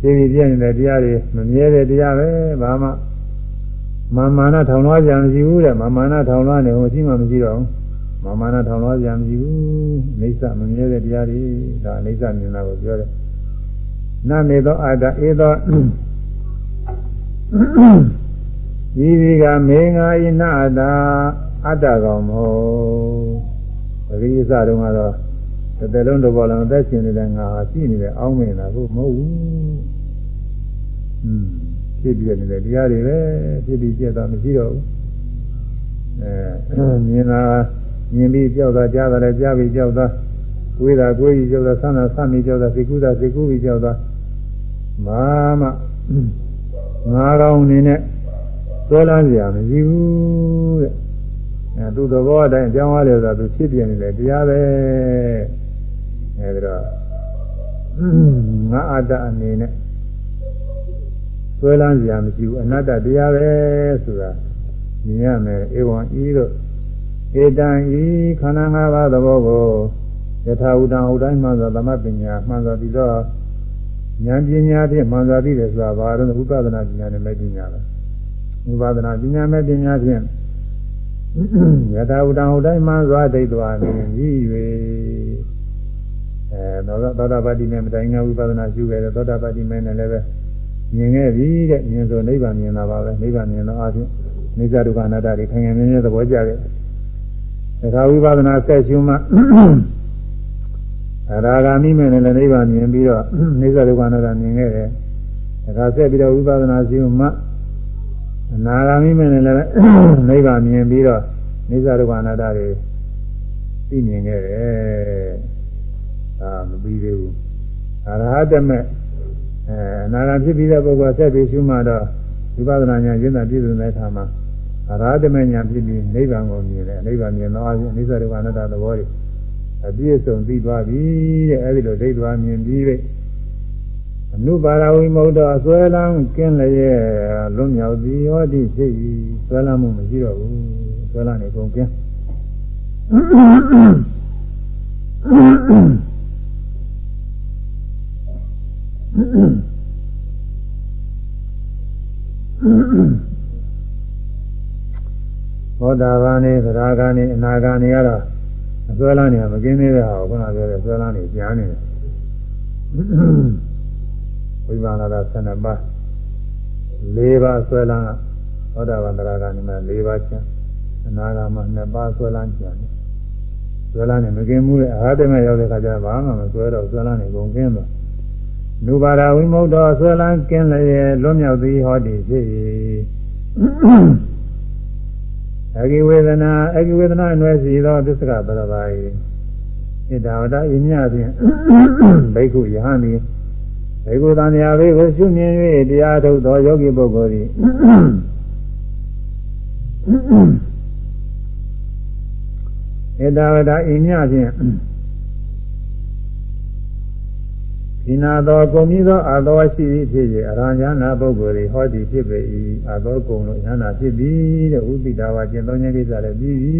သိပြီးပြည့်နေတဲ့တရားတွေမမြဲတဲ့တရားပဲဘာမှမာမာနထောင်လွှားကြံမရှိဘူးတဲ့မာမာနထောင်လွှားနေဟိုရှိမှမရှိတော့ဘူးမာမာနထောင်လွှားကြံမရှိဘူးအိဋ္ဌမမြဲတဲ့တရားတွေဒါအိဋ္ဌမြင်တာကိုပြောတယ်နမေသောအာတဧသောဤဒီကမေငါဤနာတာ အတ္တကောင်မဟုတ်ပဂိစ္စတုန်းကတော့တစ်သက်လုံးတစ်ပေါ်လုံးအသက်ရှင်နေတဲ့ငါဟာရှိနေတယ်အောင်းမင်တာကိုမဟုတ်ဘူးอืมဖြစ်ပြနေတဲ့တရားတွေပဲဖြစ်ပြီးပြတ်တာမရှိတော့ဘူးအဲမြင်တာမြင်ပြီးကြောက်တာကြားတာလည်းကြားပြီးကြောက်တာကိုယ်တာကိုယ်ကြီးကြောက်တာဆန်းတာဆန်းပြီးကြောက်တာစိတ်ကူးတာစိတ်ကူးပြီးကြောက်တာမာမငါးကောင်းနေနဲ့သွဲလန်းစရာမရှိဘူးတဲ့ အဲသူ့သဘောအတိုင်းအကြောင်းအားလျော်စွာသူဖြစ်ပြနေတယ်တရားပဲအဲဒီတော့ငါအတ္တအနေနဲ့ဆွဲလန်းစရာမရှိဘူးအနတ္တတရားပဲဆိုတာမြင်ရမယ်ဧဝံဤတို့ဧတံဤခန္ဓာ၅ပါးသဘောကိုယထာဥဒံဥတိုင်းမှသောသမပညာမှန်သောပြီးတော့ဉာဏ်ပညာဖြင့်မှန်စွာသိတယ်ဆိုတာဘာလို့ဥပဒနာပညာနဲ့မဲ့ပညာလဲဥပဒနာပညာမဲ့ပညာဖြင့် ယထာဥဒံဥတိုင်းမှန်စွာဒိဋ္ဌဝါမြင်ပြီး၍အဲသောသောတာပတိမေမတိုင်ငါဝိပဿနာရှုခဲ့တယ်သောတာပတိမေနဲ့လည်းပဲမြင်ခဲ့ပြီတဲ့မြင်ဆိုနိဗ္ဗာန်မြင်တာပါပဲနိဗ္ဗာန်မြင်တော့အပြင်နိစ္စဒုက္ခအနတ္တတွေခင်ခင်မြင်မြင်သဘောကျတယ်ဒါကဝိပဿနာဆက်ရှုမှအရာဂာမိမဲ့နဲ့လည်းနိဗ္ဗာန်မြင်ပြီးတော့နိစ္စဒုက္ခအနတ္တမြင်ခဲ့တယ်ဒါကဆက်ပြီးတော့ဝိပဿနာရှုမှ အနာဂာမိမဲ့နဲ့လည်းနိဗ္ဗာန်မြင်ပြီးတော့နိစ္စဒုက္ခအနတ္တတွေသိမြင်ခဲ့တယ်အာမပြီးသေးဘူးအရဟတမေအဲအနာဂတ်ဖြစ်ပြီးတဲ့ပုဂ္ဂိုလ်ဆက်ပြီးရှုမှတော့ဝိပဿနာဉာဏ်ရင်းတာပြည့်စုံတဲ့အခါမှာအရဟတမေဉာဏ်ဖြစ်ပြီးနိဗ္ဗာန်ကိုမြင်တယ်နိဗ္ဗာန်မြင်တော့အနိစ္စဒုက္ခအနတ္တသဘောတွေအပြည့်စုံသိသွားပြီတဲ့အဲဒီလိုဒိဋ္ဌာမြင်ပြီးပြီ အနုပါရဝိမုဒ္ဒအစွဲလန်းကင်းလျက်လွတ်မြောက်သည်ဟောတိဖြစ်၏စွဲလန်းမှုမရှိတော့ဘူးစွဲလန်းနေကုန်ကင်းသောတာပန်နေသရဂန်နေအနာဂန်နေကတော့အစွဲလန်းနေမကင်းသေးတဲ့ဟာကိုခုနပြောတဲ့ဆွဲလန်းနေပြန်နေတယ် ဝိမာနတာ12ပါး၄ပါးဆွဲလန်းကသောတာပန်သရဂန်နေမှာ၄ပါးချမ်းအနာဂါမှာ2ပါးဆွဲလန်းကြတယ်ဆွဲလန်းနေမကင်းမှုတဲ့အာဟတမေရောက်တဲ့အခါကျတော့ဘာမှမဆွဲတော့ဆွဲလန်းနေကုန်ကင်းတော့နုပါဒဝိမု ക്ത ဆွဲလန်းကင်းလျက်လွတ်မြောက်သည်ဟောဒီဖြစ်၏အဂိဝေဒနာအဂိဝေဒနာအနွယ်စီသောသစ္စကပရပါယဣဒဝတဣညဖြင့်ဘိက္ခုယဟန်သည် ဘေကုသံဃာဘေကိုရှုမြင်၍တရားထုတ်သောယောဂီပုဂ္ဂိုလ်သည်ဧတဝတအိမြဖြင့်ဒီနာသောကုံပြီးသောအာသောရှိသည်ဖြစ်၍အရဟံနာပုဂ္ဂိုလ်တွေဟောသည်ဖြစ်ပေ၏အာသောကုံလို့ဉာဏ်နာဖြစ်သည်တဲ့ဥပိတာဝကျင့်သောဉာဏ်ကိစ္စလည်းပြီးပြီ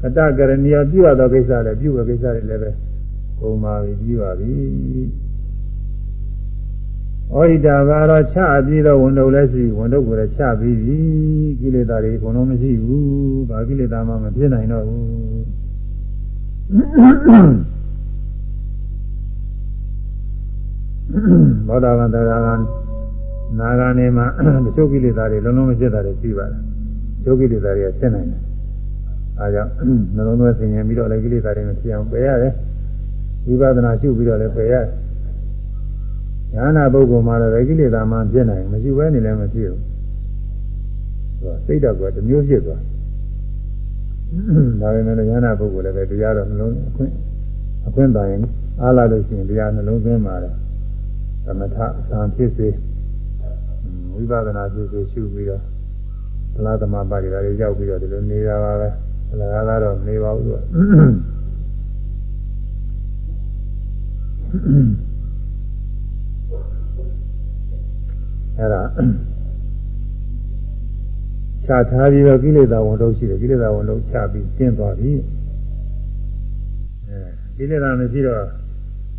တဲ့ကတကရဏီယပြုရသောကိစ္စလည်းပြုဝကိစ္စတွေလည်းပဲကုံပါပြီပြီးပါပြီ ဩဟိတာကတော့ချအပြီးတော့ဝန်ထုတ်လည်းရှိဝန်ထုတ်ကိုလည်းချပြီးပြီကိလေသာတွေအကုန်လုံးမရှိဘူးဘာကိလေသာမှမဖြစ်နိုင်တော့ဘူးဘောဓဂံတရားကနာဂာနေမှာတချို့ကိလေသာတွေလုံးလုံးမဖြစ်တာတွေရှိပါတယ်။ချို့ကိလေသာတွေကဖြစ်နိုင်တယ်။အဲကြောင့်နှလုံးသွင်းဆင်ញင်ပြီးတော့လည်းကိလေသာတွေမဖြစ်အောင်ပယ်ရတယ်။ဝိပဿနာရှုပြီးတော့လည်းပယ်ရတယ်။ ဉာဏပုဂ္ဂိုလ်မှာလည်းကိလေသာမှဖြစ်နိုင်မရှိဘဲနေလည်းမဖြစ်ဘူး။သူကစိတ်တော့ကတမျိုးဖြစ်သွား။ဒါပေမဲ့ဉာဏပုဂ္ဂိုလ်လည်းပဲတရားတော်နှလုံးအခွင့်အခွင့်တိုင်အားလာလို့ရှိရင်တရားနှလုံးသွင်းပါတယ်။သမထသံဖြစ်စေဝိပဿနာဖြစ်စေရှုပြီးတော့သလားသမပါရီတွေရောက်ပြီးတော့ဒီလိုနေတာပါပဲအလကားကတော့နေပါဘူးသူက အဲ့ဒါခြားထားပြီးတော့ကိလေသာဝန်တော့ရှိတယ်ကိလေသာဝန်တော့ခြားပြီးကျင့်သွားပြီအဲကိလေသာမရှိတော့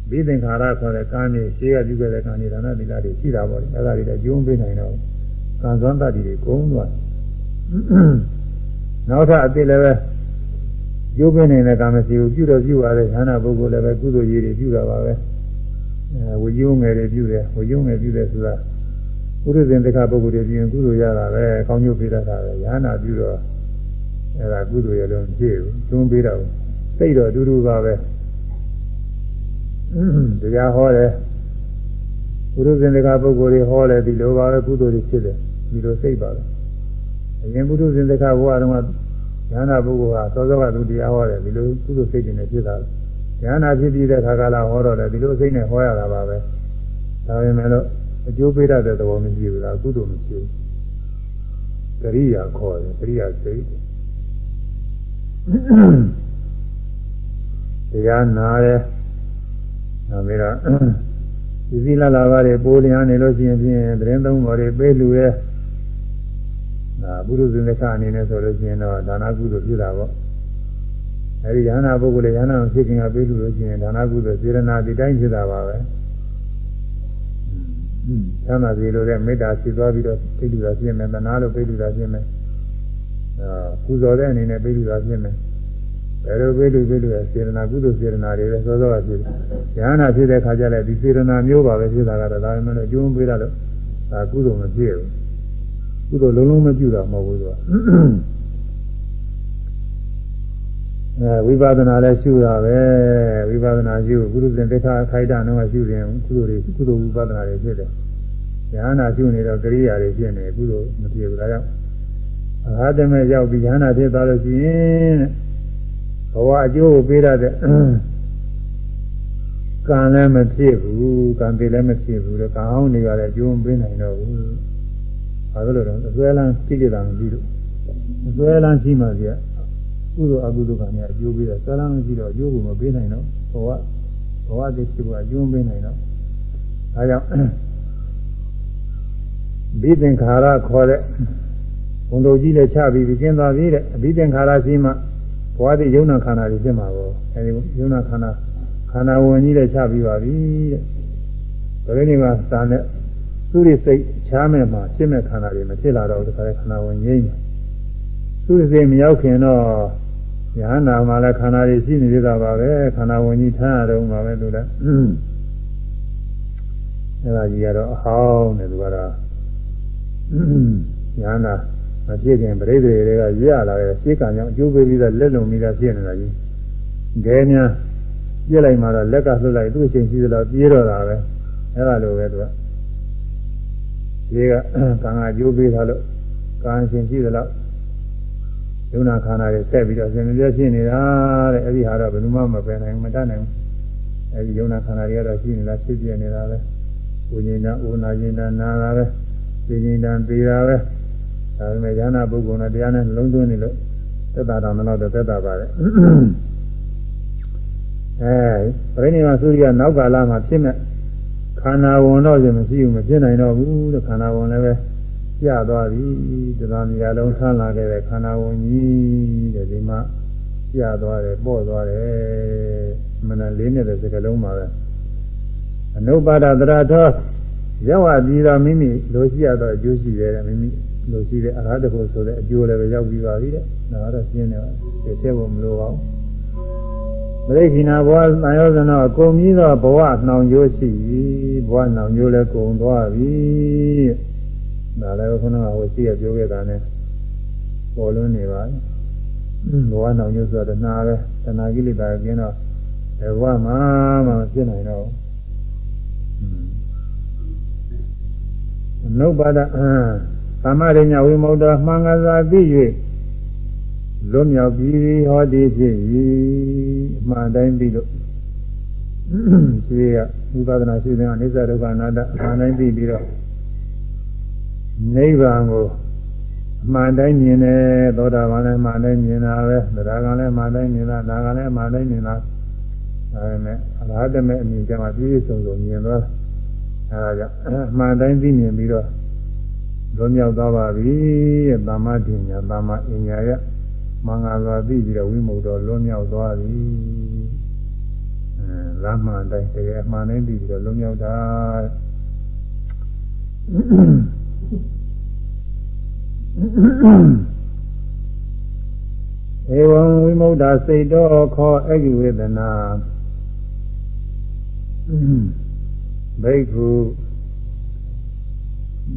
ဘိသင်္ခါရခေါ်တဲ့ကံတွေရှေးကပြုခဲ့တဲ့ကံတွေဒါနသီလတွေရှိတာပေါ့လေအဲ့ဒါတွေလည်းကျုံးပေးနိုင်တော့ကံစွမ်းတတ်တွေကုန်းသွားနောက်ထပ်အတိလည်းပဲကျိုးပေးနေတဲ့ကံမရှိဘူးပြုတော့ပြုရတဲ့ဌာနပုဂ္ဂိုလ်လည်းပဲကုသိုလ်ရေးတွေပြုတာပါပဲအဲဝိယုံငယ်တွေပြုတယ်ဝိယုံငယ်ပြုတယ်ဆိုတာ ပုရိသင်တခါပုဂ္ဂိုလ်တွေပြင်ကုသိုလ်ရတာပဲကောင်းကျိုးပေးတတ်တာပဲယဟနာပြုတော့အဲ့ဒါကုသိုလ်ရလို့မဖြစ်ဘူးတွန်းပေးတော့စိတ်တော့အတူတူပါပဲတရားဟောတယ်ပုရုဇဉ်တကပုဂ္ဂိုလ်တွေဟောတယ်ဒီလိုပါပဲကုသိုလ်တွေဖြစ်တယ်ဒီလိုစိတ်ပါပဲအရင်ပုရုဇဉ်တကဘုရားတော်ကဉာဏပုဂ္ဂိုလ်ဟာသောသောကသူတရားဟောတယ်ဒီလိုကုသိုလ်စိတ်တွေနဲ့ဖြစ်တာဉာဏဖြစ်ပြီးတဲ့ခါကလာဟောတော့တယ်ဒီလိုစိတ်နဲ့ဟောရတာပါပဲဒါပေမဲ့လို့ အကျိုးပေးတတ်တဲ့သဘောမရှိဘူးလားကုသိုလ်မရှိဘူးကရိယာခေါ်တယ်ကရိယာစိတ်တရားနာတယ်နောက်ပြီးတော့ဒီသီလလာပါတွေပိုးလျားနေလို့ရှိရင်ဖြင့်သတင်းသုံးပေါ်တွေပေးလူရဲ့ဒါဘုရုဇင်လက်ခအနေနဲ့ဆိုလို့ရှိရင်တော့ဒါနကုသိုလ်ပြုတာပေါ့အဲဒီယ ahanan ပုဂ္ဂိုလ်ရဲ့ယ ahanan ဖြစ်ခင်ကပေးလူလို့ရှိရင်ဒါနကုသိုလ်စေရနာဒီတိုင်းဖြစ်တာပါပဲ သမ်းသာစီလိုတဲ့မေတ္တာရှိသွားပြီးတော့ပြိလူတာဖြစ်မယ်သနာလို့ပြိလူတာဖြစ်မယ်အာကုသိုလ်တဲ့အနေနဲ့ပြိလူတာဖြစ်မယ်ဘယ်လိုပဲလူပဲလူရစေရနာကုသိုလ်စေရနာတွေပဲစောစောကဖြစ်တယ်။ဉာဏ်ဖြစ်တဲ့ခါကျလည်းဒီစေရနာမျိုးပါပဲဖြစ်တာကတော့ဒါပေမဲ့အကျိုးပေးတာလို့ဒါကုသိုလ်မဖြစ်ဘူး။ကုသိုလ်လုံးလုံးမပြုတာမဟုတ်ဘူးသူက။ အဲဝိပဿနာလည်းရှုတာပဲဝိပဿနာရှုကုသိုလ်စဉ်တိခါခိုက်တာတော့ရှုရင်ကုသိုလ်တွေကုသိုလ်ဝိပဿနာတွေဖြစ်တယ်။ဉာဏ်ရှုနေတော့ကရိယာတွေဖြစ်နေကုသိုလ်မဖြစ်ဘူးဒါကြောင့်အဟာတမေရောက်ပြီးဉာဏ်ဖြစ်သွားလို့ရှိရင်တဲ့ဘဝအကျိုးကိုပေးရတဲ့ကံလည်းမဖြစ်ဘူးကံတွေလည်းမဖြစ်ဘူးတဲ့ကံဟောင်းတွေကလည်းအကျိုးမပေးနိုင်တော့ဘူးဘာလို့လဲတော့အစွဲလန်းသိကြတာမပြီးလို့အစွဲလန်းရှိမှပြ ကုသိုလ်အကုသိုလ်ကံများအကျိုးပေးတယ်စွဲလန်းမရှိတော့အကျိုးကိုမပေးနိုင်တော့ဘဝဘဝတည်းရှိဖို့အကျိုးမပေးနိုင်တော့ဒါကြောင့်ဘိသင်္ခါရခေါ်တဲ့ဘုံတော်ကြီးလည်းချပြီးပြီးကျင်းသွားပြီတဲ့အဘိသင်္ခါရရှိမှဘဝတည်းယုံနာခန္ဓာတွေဖြစ်မှာပေါ့အဲဒီယုံနာခန္ဓာခန္ဓာဝင်ကြီးလည်းချပြီးပါပြီတဲ့ဒါလေးနေမှာသာနဲ့သူရိစိတ်ချားမဲ့မှာဖြစ်မဲ့ခန္ဓာတွေမဖြစ်လာတော့ဒီခါခန္ဓာဝင်ငြိမ့်မှာသူရိစိတ်မရောက်ခင်တော့ ယဟနာမှာလည်းခန္ဓာတွေရှိနေသေးတာပါပဲခန္ဓာဝင်ကြီးထားရတော့မှာပဲသူလည်းအဲဒါကြီးကတော့အဟောင်းတယ်သူကတော့ယဟနာမဖြစ်ခင်ပြိတ္တိတွေကရလာတဲ့ရှင်းကံကြောင့်အကျိုးပေးပြီးတော့လက်လုံပြီးတော့ဖြစ်နေတာကြီးဒဲများပြစ်လိုက်မှတော့လက်ကလွတ်လိုက်သူ့အချိန်ရှိသလောက်ပြေးတော့တာပဲအဲ့ဒါလိုပဲသူကဒီကကံကအကျိုးပေးထားလို့ကံရှင်ရှိသလောက်ယုံ နာခန္ဓာတွေဆက်ပြီးတော့ဆင်မြဲဖြစ်နေတာတဲ့အဲ့ဒီဟာတော့ဘယ်သူမှမပယ်နိုင်မတတ်နိုင်ဘူးအဲဒီယုံနာခန္ဓာတွေကတော့ရှိနေတာဖြစ်ပြနေတာပဲဝိညာဉ်နာဥနာဉာဏနာတာပဲသိဉာဏ်သေးတာပဲဒါပေမဲ့ဉာဏပုဂ္ဂိုလ်နဲ့တရားနဲ့လုံးသွင်းနေလို့သက်တာတော်တော့သက်တာပါလေအဲပြိဋိနိဗ္ဗာန်သုရိယနောက်ကာလမှာဖြစ်မဲ့ခန္ဓာဝင်တော့ရင်မရှိဘူးမဖြစ်နိုင်တော့ဘူးတဲ့ခန္ဓာဝင်လည်းပဲ ပြသွားပြီတရားမြာလုံးဆန်းလာခဲ့တဲ့ခန္ဓာဝင်ကြီးတဲ့ဒီမှာပြသွားတယ်ပေါ့သွားတယ်မနလေးနဲ့တဲ့စကလုံးမှာပဲအနုပါဒသရထောရောက်ဝပြီးတော့မိမိလိုရှိရတော့အကျိုးရှိတယ်မိမိလိုရှိတဲ့အရဟတဖို့ဆိုတဲ့အကျိုးလည်းပဲရောက်ပြီးပါပြီတဲ့ဒါကတော့ရှင်းတယ်သိသေးဖို့မလိုပါဘူးမရိခိနာဘဝသံယောဇနောကုံပြီးတော့ဘဝနှောင်ကျိုးရှိပြီဘဝနှောင်ကျိုးလည်းကုံသွားပြီ ဒါလည်းခုနကဟိုရှိရပြောခဲ့တာနဲ့ပေါ်လွန်းနေပါဘဝနှောင်ကျိုးဆိုတော့နာပဲတဏှာကိလေသာကျင်းတော့ဘဝမှာမှမဖြစ်နိုင်တော့နုပါဒအာသမရိညာဝိမု ക്ത မှန်ကန်စွာသိ၍လွတ်မြောက်ပြီးဟောဒီဖြစ်၏အမှန်တိုင်းပြီးလို့ရှိရဝိပဿနာရှိတဲ့အိစ္ဆဒုက္ခအနတ္တအမှန်တိုင်းပြီးပြီးတော့ နိဗ္ဗာန်ကိုအမှန်တိုင်းမြင်တယ်သောတာပန်လည်းအမှန်တိုင်းမြင်တာပဲသရဂံလည်းအမှန်တိုင်းမြင်တာနာဂံလည်းအမှန်တိုင်းမြင်တာဒါပေမဲ့အရဟတမေအမြင်ကြမှာပြည့်စုံစုံမြင်တော့အဲဒါကြောင့်အမှန်တိုင်းသိမြင်ပြီးတော့လွန်မြောက်သွားပါပြီတဲ့သမ္မာဒိညာသမ္မာအညာယမင်္ဂလာသိပြီးတော့ဝိမု ക്ത လွန်မြောက်သွားပြီအဲလမ်းမှန်တိုင်းတကယ်အမှန်တိုင်းပြီးတော့လွန်မြောက်တာ ဧဝံဝိမု ക്ത စိတ်တော်ခောအဂိဝေဒနာဘိက္ခု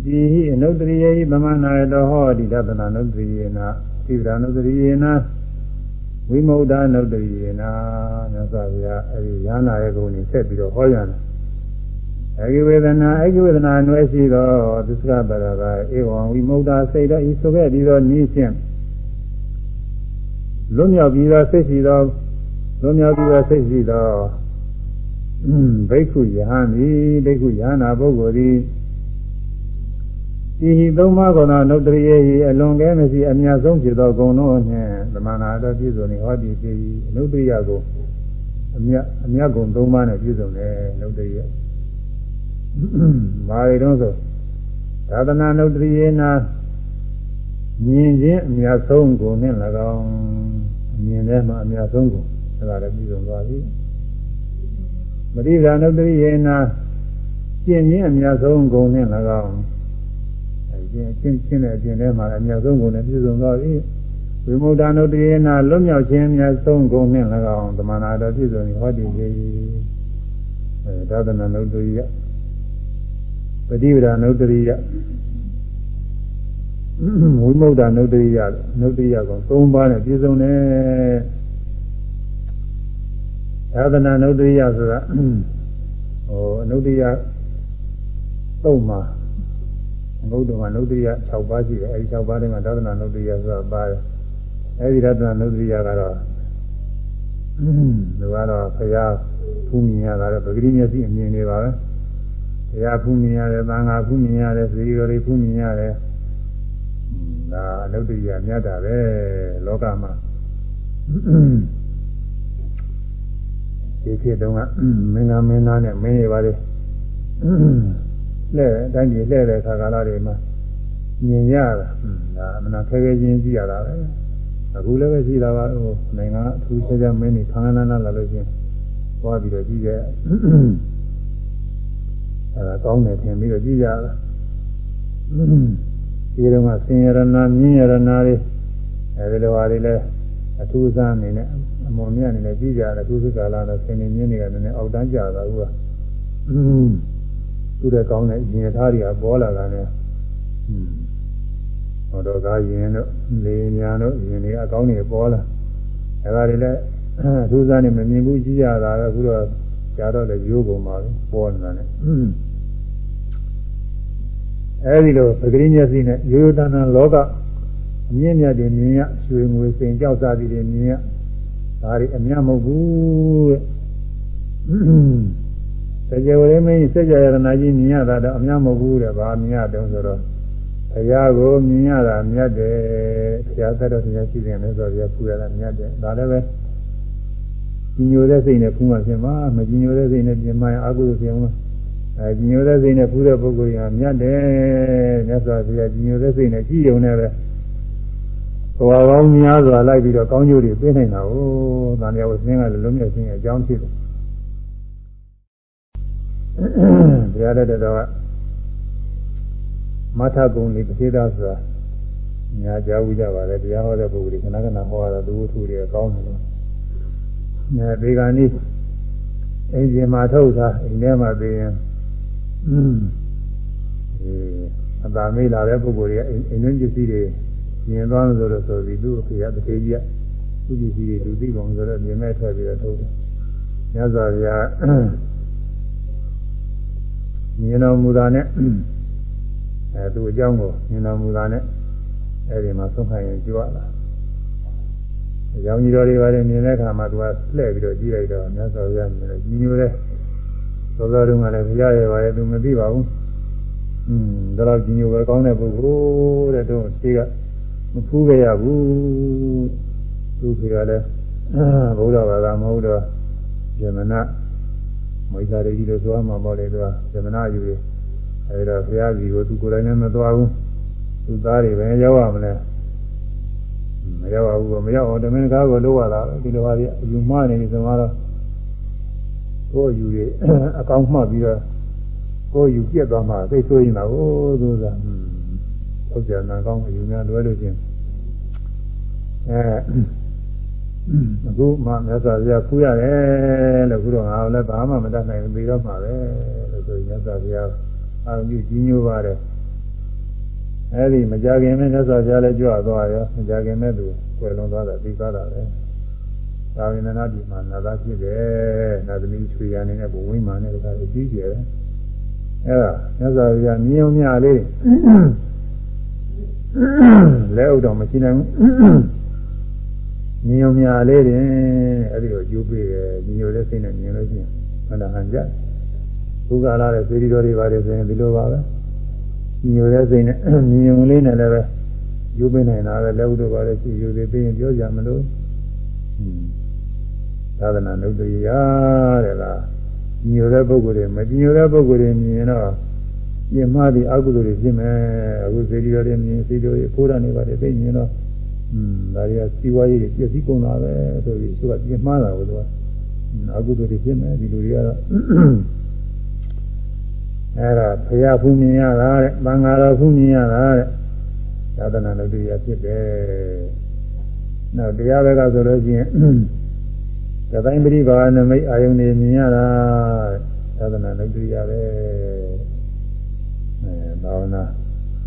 ဒီဟိအနုတ္တရိယေသမနာယတောဟောတိသတနာနုတ္တရိယေနာသီဗရာနုတ္တရိယေနာဝိမု ക്ത နုတ္တရိယေနာမြတ်စွာဘုရားအဲဒီရဟနာရဲ့ဂုဏ်ကိုဆက်ပြီးတော့ဟောရတယ် အဂိဝေဒနာအဂိဝေဒနာအနွယ်ရှိသောသစ္စကပရကဧဝံဝိမု ക്ത စိတ်တော်ဤဆိုခဲ့ပြီးတော့ဤဖြင့်လွတ်မြောက်ပြီးသောစိတ်ရှိသောလွတ်မြောက်ပြီးသောစိတ်ရှိသောဘိက္ခုယဟန်သည်ဘိက္ခုယဟနာပုဂ္ဂိုလ်သည်ဤသုံးပါးကောနာနုတ္တရိယေအလွန်ကဲမရှိအမြတ်ဆုံးဖြစ်သောဂုဏ်တို့နှင့်သမဏာတော်ပြည့်စုံနေဟောဒီဖြစ်၏အနုတ္တရိယကိုအမြတ်အမြတ်ဂုဏ်သုံးပါးနဲ့ပြည့်စုံတယ်နုတ္တရိယ မာရီတော့ဆိုသာသနာနုတ္တရိယေနာမြင်ခြင်းအမြတ်ဆုံးဂုဏ်နဲ့၎င်းမြင်တဲ့မှာအမြတ်ဆုံးဂုဏ်အဲဒါလည်းပြည့်စုံသွားပြီမရိဇာနုတ္တရိယေနာကျင့်ခြင်းအမြတ်ဆုံးဂုဏ်နဲ့၎င်းကျင့်ကျင့်ချင်းတဲ့အကျင့်ထဲမှာအများဆုံးဂုဏ်နဲ့ပြည့်စုံသွားပြီဝိမု ക്ത နုတ္တိယနာလွတ်မြောက်ခြင်းအများဆုံးဂုဏ်နဲ့၎င်းသမဏတော်ပြည့်စုံပြီဟောတည်ပြီအဲသာသနာနုတ္တိယ ပฏิပဒါနုတ္တိယဝိမု ക്ത နုတ္တိယနုတ္တိယကောင်၃ပါးနဲ့ပြည့်စုံတယ်သာသနာနုတ္တိယဆိုတာဟိုအနုတ္တိယသုံးပါးဘုဒ္ဓမှာနုဒ္ဒရိယ6ပါးရှိတယ်အဲဒီ6ပါးထဲမှာသာသနာနုဒ္ဒရိယဆိုတာပါတယ်အဲဒီသာသနာနုဒ္ဒရိယကတော့လူကတော့ဘုရားဖူးမြင်ရတာတော့ပဂရိမျက်စိအမြင်တွေပါပဲ ဘုရားဖူးမြင်ရတယ်သံဃာဖူးမြင်ရတယ်ဇေယျတွေဖူးမြင်ရတယ်ဒါအနုဒ္ဒရိယမြတ်တာပဲလောကမှာဒီဖြစ်တုန်းကမင်းသားမင်းသားနဲ့မင်းတွေပါလေလှဲ့အတိုင်းကြီးလှဲ့တဲ့ခါကာလတွေမှာမြင်ရတာဒါအမှန်ခဲခဲချင်းကြည့်ရတာပဲအခုလည်းပဲရှိတာပါဟိုနိုင်ငံအထူးခြားခြားမင်းတွေခန္ဓာနာနာလာလို့ချင်းသွားပြီးတော့ကြည့်ကြ အဲဒါကောင်းတယ်ထင်ပြီးတော့ကြည့်ကြတာဒီတော့ကဆင်ရဏမြင်းရဏတွေအဲဒီလိုဟာတွေလည်းအထူးစားအနေနဲ့အမွန်မြတ်အနေနဲ့ကြည့်ကြတယ်အခုစကားလာတော့ဆင်နေမြင်းတွေကလည်းအောက်တန်းကြတာဥကသူတဲ့ကောင်းတဲ့ရင်သားတွေကပေါ်လာတာနဲ့ဟောတော့ကားရင်တို့လေညာတို့ရင်တွေအကောင်းတွေပေါ်လာအဲဒါတွေလည်းသူစားနေမမြင်ဘူးကြည့်ရတာတော့အခုတော့ကြာတော့လည်းရိုးပုံပါပဲပေါ်နေတာနဲ့ အဲဒီလိုပဂရိမျက်စိနဲ့ရိုးရိုးတန်တန်လောကအမြင့်မြတ်တွေမြင်ရရွှေငွေစိန်ကြောက်စားသည်တွေမြင်ရဒါတွေအများမဟုတ်ဘူးတဲ့စကြဝဠာမင်းစကြရဏကြီးမြင်ရတာတော့အများမဟုတ်ဘူးတဲ့ဗာမြင်ရတုံးဆိုတော့ဘုရားကိုမြင်ရတာမြတ်တယ်ဘုရားသက်တော်တရားရှိတယ်လို့ဆိုတော့ဘုရားပူရတာမြတ်တယ်ဒါလည်းပဲကြီးညိုတဲ့စိတ်နဲ့ဖူးမှဖြစ်မှာမကြီးညိုတဲ့စိတ်နဲ့ပြင်မှအာဟုဖြစ်မှာ အဲကြီးညိုတဲ့စိတ်နဲ့ဖူးတဲ့ပုဂ္ဂိုလ်ကမြတ်တယ်မြတ်စွာဘုရားကြီးညိုတဲ့စိတ်နဲ့ကြည်ယုံနေပဲဘဝကောင်းများစွာလိုက်ပြီးတော့ကောင်းကျိုးတွေပေးနိုင်တာကိုသံဃာဝဆင်းကလည်းလုံးမြတ်ခြင်းအကြောင်းဖြစ်တယ်ဘုရားတဲ့တော်ကမထကုံလေးတစ်သေးသားဆိုတာညာကြားဝကြပါလေတရားဟောတဲ့ပုဂ္ဂိုလ်ခဏခဏဟောရတာသူဝတ္ထုတွေကောင်းတယ်လို့ညာဒီကနေ့အိမ်ကြီးမှာထုတ်တာအိမ်ထဲမှာသိရင် อืมအဲအသာမေးလာတဲ့ပုဂ္ဂိုလ်တွေကအိမ်အိမ်တွင်းပစ္စည်းတွေမြင်သွားလို့ဆိုတော့ဆိုပြီးသူ့အဖေကတစ်သေးကြီးကသူ့ပစ္စည်းတွေလူသိပုံဆိုတော့မြင်မဲ့ထွက်ပြီးတော့ထုတ်တယ်ညဇာဗျာမြင်တော်မူတာနဲ့အဲသူအကြောင်းကိုမြင်တော်မူတာနဲ့အဲဒီမှာဆုံးခံရင်ကြွလာအကြောင်းကြီးတော်တွေပါတယ်မြင်တဲ့အခါမှာသူကလှည့်ပြီးတော့ကြည့်လိုက်တော့မြတ်စွာဘုရားမြင်လို့ကြီးညိုတဲ့ သောသောတုန်းကလည်းဘုရားရဲ့ပါရဲ့သူမသိပါဘူးอืมဒါတော့ကြီးညိုပဲကောင်းတဲ့ပုဂ္ဂိုလ်တဲ့တော့ရှိကမဖူးခဲ့ရဘူးသူခေကလည်းဘုရားဘာသာမဟုတ်တော့ဇမနာမိစ္ဆာတွေကြီးလို့သွားမှာပေါ့လေသူကဇမနာယူတယ်အဲဒီတော့ဘုရားကြီးကိုသူကိုယ်တိုင်လည်းမသွားဘူးသူသားတွေပဲရောက်ရမလဲမရောက်ပါဘူးမရောက်အောင်တမင်ကားကိုလို့ရတာဒီလိုဟာကြီးအယူမှားနေပြီဆိုတော့ ကိုယ်ယူတွေအကောင်းမှတ်ပြီးတော့ကိုယ်ယူပြက်သွားမှသိဆိုရင်တော့ဟိုးသို့သာဟုတ်ကြနာကောင်းအယူများလွဲလို့ချင်းအဲအခုမှမြတ်စွာဘုရားဖူးရတယ်လို့ခုတော့ငါလည်းဘာမှမတတ်နိုင်ဘူးပြီးတော့မှပဲလို့ဆိုရင်မြတ်စွာဘုရားအာရုံပြုကြီးညိုပါတယ်အဲဒီမကြခင်မဲ့မြတ်စွာဘုရားလည်းကြွသွားရောမကြခင်မဲ့သူကွယ်လွန်သွားတာပြီးသွားတာပဲ သာဝိနနာဒီမှာနာသာဖြစ်တယ်နာသမီးချွေရနေတဲ့ဘဝိမာနဲ့တခါကြီးကျယ်တယ်အဲဒါမြတ်စွာဘုရားမြင်ုံမြလေးလဲဥတော်မရှိနိုင်ဘူးမြင်ုံမြလေးတင်အဲဒီတော့ကျိုးပေးတယ်ညီညိုတဲ့စိတ်နဲ့မြင်လို့ရှိရင်မနာဟန်ကြဘုရားလာတဲ့သေဒီတော်တွေပါတယ်ဆိုရင်ဒီလိုပါပဲညီညိုတဲ့စိတ်နဲ့မြင်ုံလေးနဲ့လည်းပဲယူပေးနိုင်တာပဲလက်ဥတော်ပါတယ်ရှိယူသေးပြီးရင်ပြောကြမလို့ သာသနာ့နုဒ္ဒရာတဲ့လားညိုတဲ့ပုဂ္ဂိုလ်တွေမညိုတဲ့ပုဂ္ဂိုလ်တွေမြင်တော့ပြင်မှားပြီးအကုသိုလ်တွေဖြစ်မယ်အခုစေတီတော်တွေမြင်စေတီတော်တွေဖိုးတာနေပါတယ်သိမြင်တော့อืมဒါတွေကစီဝါရေးတွေပြည့်စည်ကုန်တာပဲဆိုပြီးသူကပြင်မှားတာကိုသူကအကုသိုလ်တွေဖြစ်မယ်ဒီလိုတွေကတော့အဲ့ဒါဘုရားဖူးမြင်ရတာတဲ့သံဃာတော်ဖူးမြင်ရတာတဲ့သာသနာ့လုပ်တရားဖြစ်တယ်နောက်တရားဘက်ကဆိုလို့ရှိရင် သတိုင်းပရိဘာနမိတ်အာယုန်နေမြင်ရတာသာသနာ့လုပ်တရားပဲအဲဘာဝနာ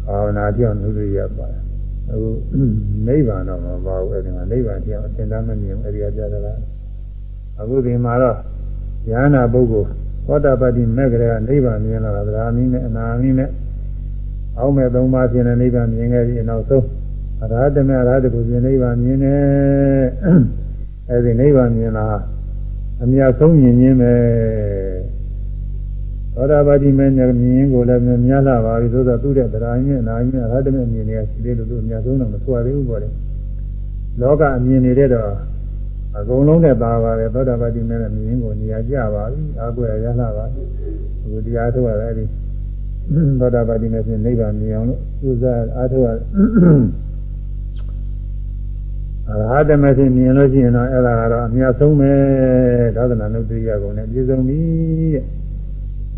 ဘာဝနာပြောင်းလုပ်တရားပါတယ်အခုနိဗ္ဗာန်တော့မပါဘူးအဲဒီမှာနိဗ္ဗာန်ပြောင်းအသင်္ကန်းမမြင်အဲဒီကကြတာလားအခုဒီမှာတော့ဉာဏပုဂ္ဂိုလ်သောတာပတိမဲ့ကလေးကနိဗ္ဗာန်မြင်လာတာဗราမီးနဲ့အနာမီးနဲ့အောက်မဲ့သုံးပါးဖြစ်တဲ့နိဗ္ဗာန်မြင်ခဲ့ပြီးနောက်ဆုံးအရဟတမေအရဟတကိုပြနိဗ္ဗာန်မြင်တယ် အဲဒီနိဗ္ဗာန်မြင်လာအမြတ်ဆုံးမြင်ခြင်းပဲသောတာပတိမဲ့မြင်ကိုလည်းမြင်လာပါပြီသို့သောသူတဲ့တရားမြင်အနာမီးနဲ့အရဟတမေမြင်နေရရှိသေးလို့သူအမြတ်ဆုံးတော့မဆွသေးဘူးပေါ့လေလောကအမြင်နေတဲ့တော့အကုန်လုံးနဲ့ပါပါတယ်သောတာပတိမဲ့မြင်ကိုနေရာကျပါပြီအာကွယ်ရလာပါအခုတရားထုတ်ရတယ်အဲဒီသောတာပတိမဲ့ဖြင့်နိဗ္ဗာန်မြင်အောင်လို့ဥစ္စာအားထုတ်ရ အရဟတမဖြစ်မြင်လို့ရှိရင်တော့အဲ့ဒါကတော့အများဆုံးပဲသာသနာနုတ္တိယကုံနဲ့ပြည့်စုံပြီတဲ့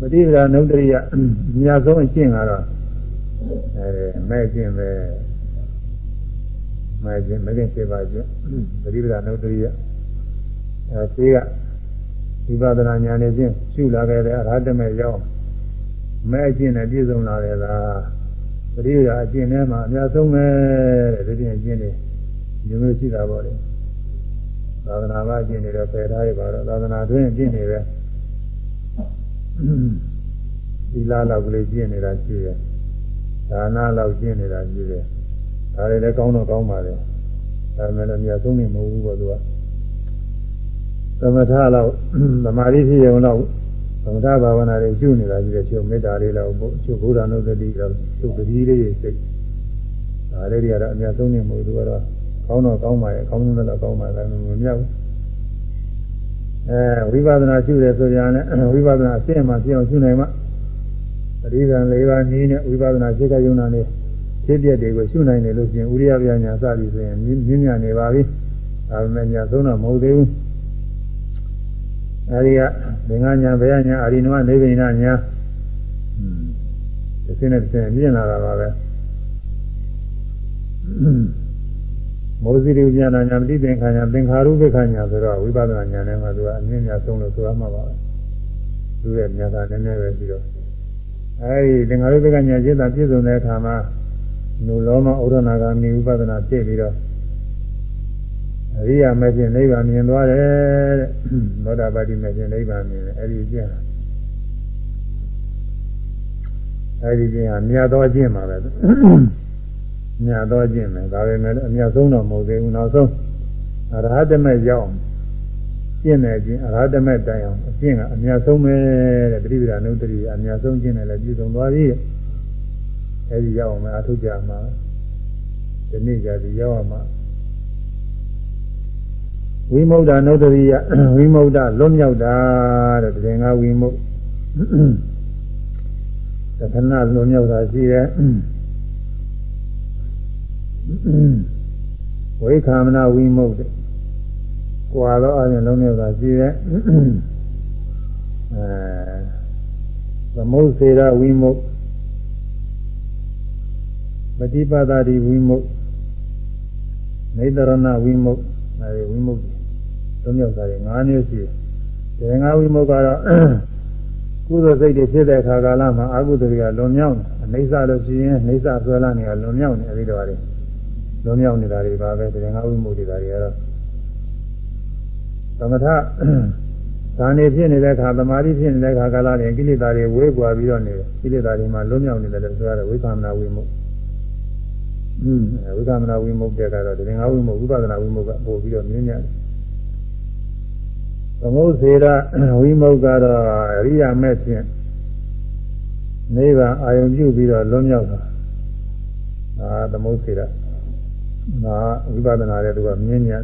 ပฏิပဒါနုတ္တိယအများဆုံးအကျင့်ကတော့အဲမဲ့ကျင့်ပဲမဲ့ကျင့်မကျင့်စေပါကျင့်ပฏิပဒါနုတ္တိယအဲဒီကဝိပဿနာဉာဏ်နဲ့ဖြင့်ရှုလာခဲ့တဲ့အရဟတမေရောက်မဲ့အကျင့်နဲ့ပြည့်စုံလာတယ်လားပရိယာအကျင့်ထဲမှာအများဆုံးပဲတဲ့ဒီပြင်အကျင့်တွေ မျိုးမျိုးရှိတာပေါ့လေသာသနာ့ဘာအကျင့်တွေတော့ပယ်ထားရပါတော့သာသနာတွင်အကျင့်တွေပဲဒီလားလောက်ကလေးကျင့်နေတာရှိတယ်ဒါနလောက်ကျင့်နေတာရှိတယ်ဒါတွေလည်းကောင်းတော့ကောင်းပါလေဒါပေမဲ့လည်းအများဆုံးနေမဟုတ်ဘူးပေါ့သူကသမထလောက်သမာဓိဖြစ်ရုံလောက်သမထဘာဝနာတွေကျุနေတာကြီးတဲ့ချုပ်မေတ္တာလေးလောက်ချုပ်ဘုရားနုဒတိလောက်ချုပ်ပတိလေးစိတ်ဒါလေးတွေကတော့အများဆုံးနေမှုသူကတော့ ကောင်းတော့ကောင်းပါရဲ့ကောင်းတယ်တော့ကောင်းပါလည်းမမြောက်အဲဝိပဿနာရှုတယ်ဆိုကြတယ်ဝိပဿနာအစစ်အမှပြအောင်ရှုနိုင်မှပရိသံ၄ပါးနည်းနဲ့ဝိပဿနာစိတ်ကယုံနာနေဖြစ်ပြတွေကိုရှုနိုင်တယ်လို့ရှိရင်ဥရိယပြညာစသည်ဆိုရင်မြင့်မြတ်နေပါပြီဒါပေမဲ့ညာဆုံးတော့မဟုတ်သေးဘူးအဲဒီကဘင်္ဂညာဘယညာအာရိနဝနေဗိဏညာတစ်စင်းနဲ့တစ်စင်းမြင့်လာတာပါပဲ မောဇိရိဉာဏညာမတိသင်္ခါညာသင်္ခါရုပ္ပခညာဆိုတော့ဝိပဿနာဉာဏ်နဲ့မှသူကအမြင့်မြတ်ဆုံးလို့ဆိုရမှာပါပဲသူရဲ့ဉာဏ်သာနည်းနည်းပဲပြီးတော့အဲဒီသင်္ခါရုပ္ပခညာစိတ်သာပြည့်စုံတဲ့အခါမှာနုလောမဩရဏဂာမိဥပဒနာဖြစ်ပြီးတော့အရိယာမဲ့ဖြင့်နိဗ္ဗာန်မြင်သွားတယ်တဲ့သောတာပတိမဲ့ဖြင့်နိဗ္ဗာန်မြင်တယ်အဲဒီကျင့်တာအဲဒီကျင့်ဟာမြတ်သောကျင့်ပါပဲ မြတ်သောကျင့်ပဲဒါပေမဲ့အမြတ်ဆုံးတော့မဟုတ်သေးဘူးနောက်ဆုံးအရဟတမေရောက်ကျင့်တယ်ကျင့်အရဟတမေတိုင်အောင်အကျင့်ကအမြတ်ဆုံးပဲတဲ့တိပိဋကနုတ္တိအမြတ်ဆုံးကျင့်တယ်လည်းပြည့်စုံသွားပြီအဲဒီရောက်အောင်အထုကြမှာဒီနေ့ကြဒီရောက်အောင်ဝိမု ക്ത နုတ္တရိယဝိမု ക്ത လွတ်မြောက်တာတဲ့တကယ်ငါဝိမု ക്ത သက္ကနာလွတ်မြောက်တာရှိတယ် ဝိခာမနာဝိမုတ်တဲ့ကွာတော့အရင်လုံးရတာရှိရဲ့အဲသမုတ်စေရဝိမုတ်ပฏิပဒါတိဝိမုတ်နေတရဏဝိမုတ်အဲဒီဝိမုတ်သုံးယောက်သားတွေ၅မျိုးရှိတယ်ဒီငါဝိမုတ်ကတော့ကုသိုလ်စိတ်တွေဖြစ်တဲ့အခါကာလမှာအကုသိုလ်တွေကလွန်မြောက်နေအိဋ္ဌလို့ရှိရင်အိဋ္ဌဆွဲလာနေတာလွန်မြောက်နေအဲဒီတော့ လွန်မြောက်နေတာတွေပါပဲဒီငါဝိမုတ်တွေဒါတွေကတော့သမထဇာနေဖြစ်နေတဲ့အခါသမာဓိဖြစ်နေတဲ့အခါကာလတွေကိလေသာတွေဝေးကွာပြီးတော့နေတယ်ကိလေသာတွေမှာလွန်မြောက်နေတယ်လို့ဆိုရတဲ့ဝိသမနာဝိမုတ်อืมဝိသမနာဝိမုတ်တဲ့ကတော့ဒီငါဝိမုတ်ဝိပဿနာဝိမုတ်ကပို့ပြီးတော့မြင်ရတယ်သမုတ်စေရဝိမုတ်ကတော့အရိယာမဲ့ဖြင့်နိဗ္ဗာန်အာယုံပြုပြီးတော့လွတ်မြောက်တာဒါသမုတ်စေရ ဒါဝိပဿနာရဲ့သူကမြင်ညံ့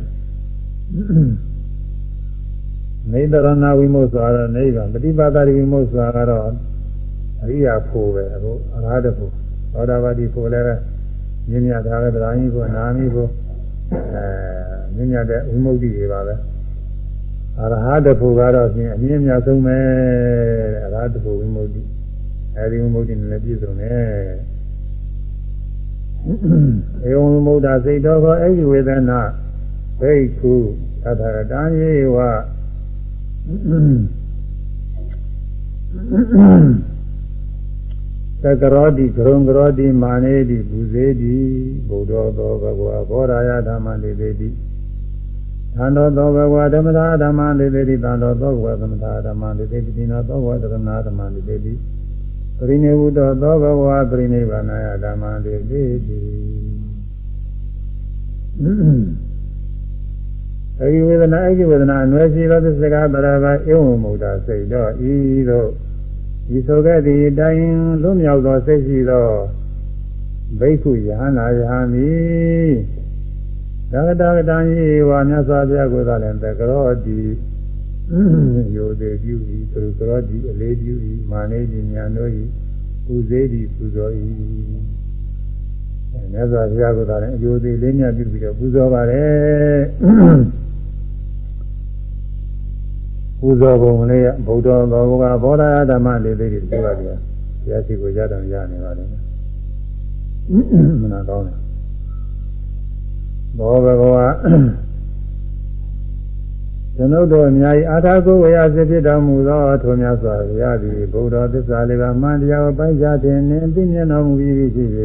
နေတရဏဝိမုတ်ဆိုတာနိဗ္ဗာန်ပฏิပါဒဝိမုတ်ဆိုတာကတော့အရိယာဖို့ပဲအခုအရဟတဖို့သောတာပတိဖို့လည်းမြင်ညံ့တာပဲတရားကြီးဖို့နာမီဖို့အဲမြင်ညံ့တဲ့ဝိမုတ်တိတွေပါပဲအရဟတဖို့ကတော့ဖြင့်အမြင့်မြတ်ဆုံးပဲတဲ့အရဟတဖို့ဝိမု ക്തി အဲဒီဝိမု ക്തി နဲ့ပြည့်စုံတယ် ဧဝံမုဒ္ဒစိတ်တော်ကောအဲဒီဝေဒနာဘိက္ခုသတ္တရတံယေဝသကရောတိကရုံကရောတိမာနေတိဘူဇေတိဘုဒ္ဓသောဘဂဝါဘောရာယဓမ္မလေတိတိသံတော်သောဘဂဝါဓမ္မသာဓမ္မလေတိတိသံတော်သောဘဂဝါသမသာဓမ္မလေတိတိတိနောသောဘဂဝါတရဏဓမ္မလေတိတိ ပရိနိဗ္ဗုတောသောဘဂဝါပရိနိဗ္ဗာနယဓမ္မလေတိတိအဲဒီဝေဒနာအဲဒီဝေဒနာအနွယ်ရှိသောသစ္စကပရဘဧဝံမုဒ္ဒစိတ်တော့ဤသို့ဤဆိုခဲ့သည့်တိုင်းလွတ်မြောက်သောစိတ်ရှိသောဘိက္ခုယဟနာယဟမီသံဃာတတံယေဝမြတ်စွာဘုရားကိုယ်သာလည်းသကရောတိ ယိုသေးပြု၏သူကရောတိအလေးပြု၏မာနေတိညာတို့၏ပူဇေတိပူဇော်၏မြတ်စွာဘုရားကိုယ်သာလည်းအယိုသေးလေးမြတ်ပြုပြီးတော့ပူဇော်ပါတယ်ပူဇော်ပုံလေးဗုဒ္ဓဘောကဘောဓဓမ္မလေးလေးတွေပြောရတယ်ဘုရားရှိခိုးကြတော်ရနေပါလိမ့်မယ်မနာကောင်းတယ်ဘောဘဂဝါ ကျွန်ုပ်တို့အများကြီးအာထာကိုဝေယစစ်ဖြစ်တော်မူသောထိုမြတ်စွာဘုရားသည်ဗုဒ္ဓသစ္စာလေးပါးမှန်တရားကိုပိုင်းခြားခြင်းနှင့်သိမြင်တော်မူပြီးဖြစ်၍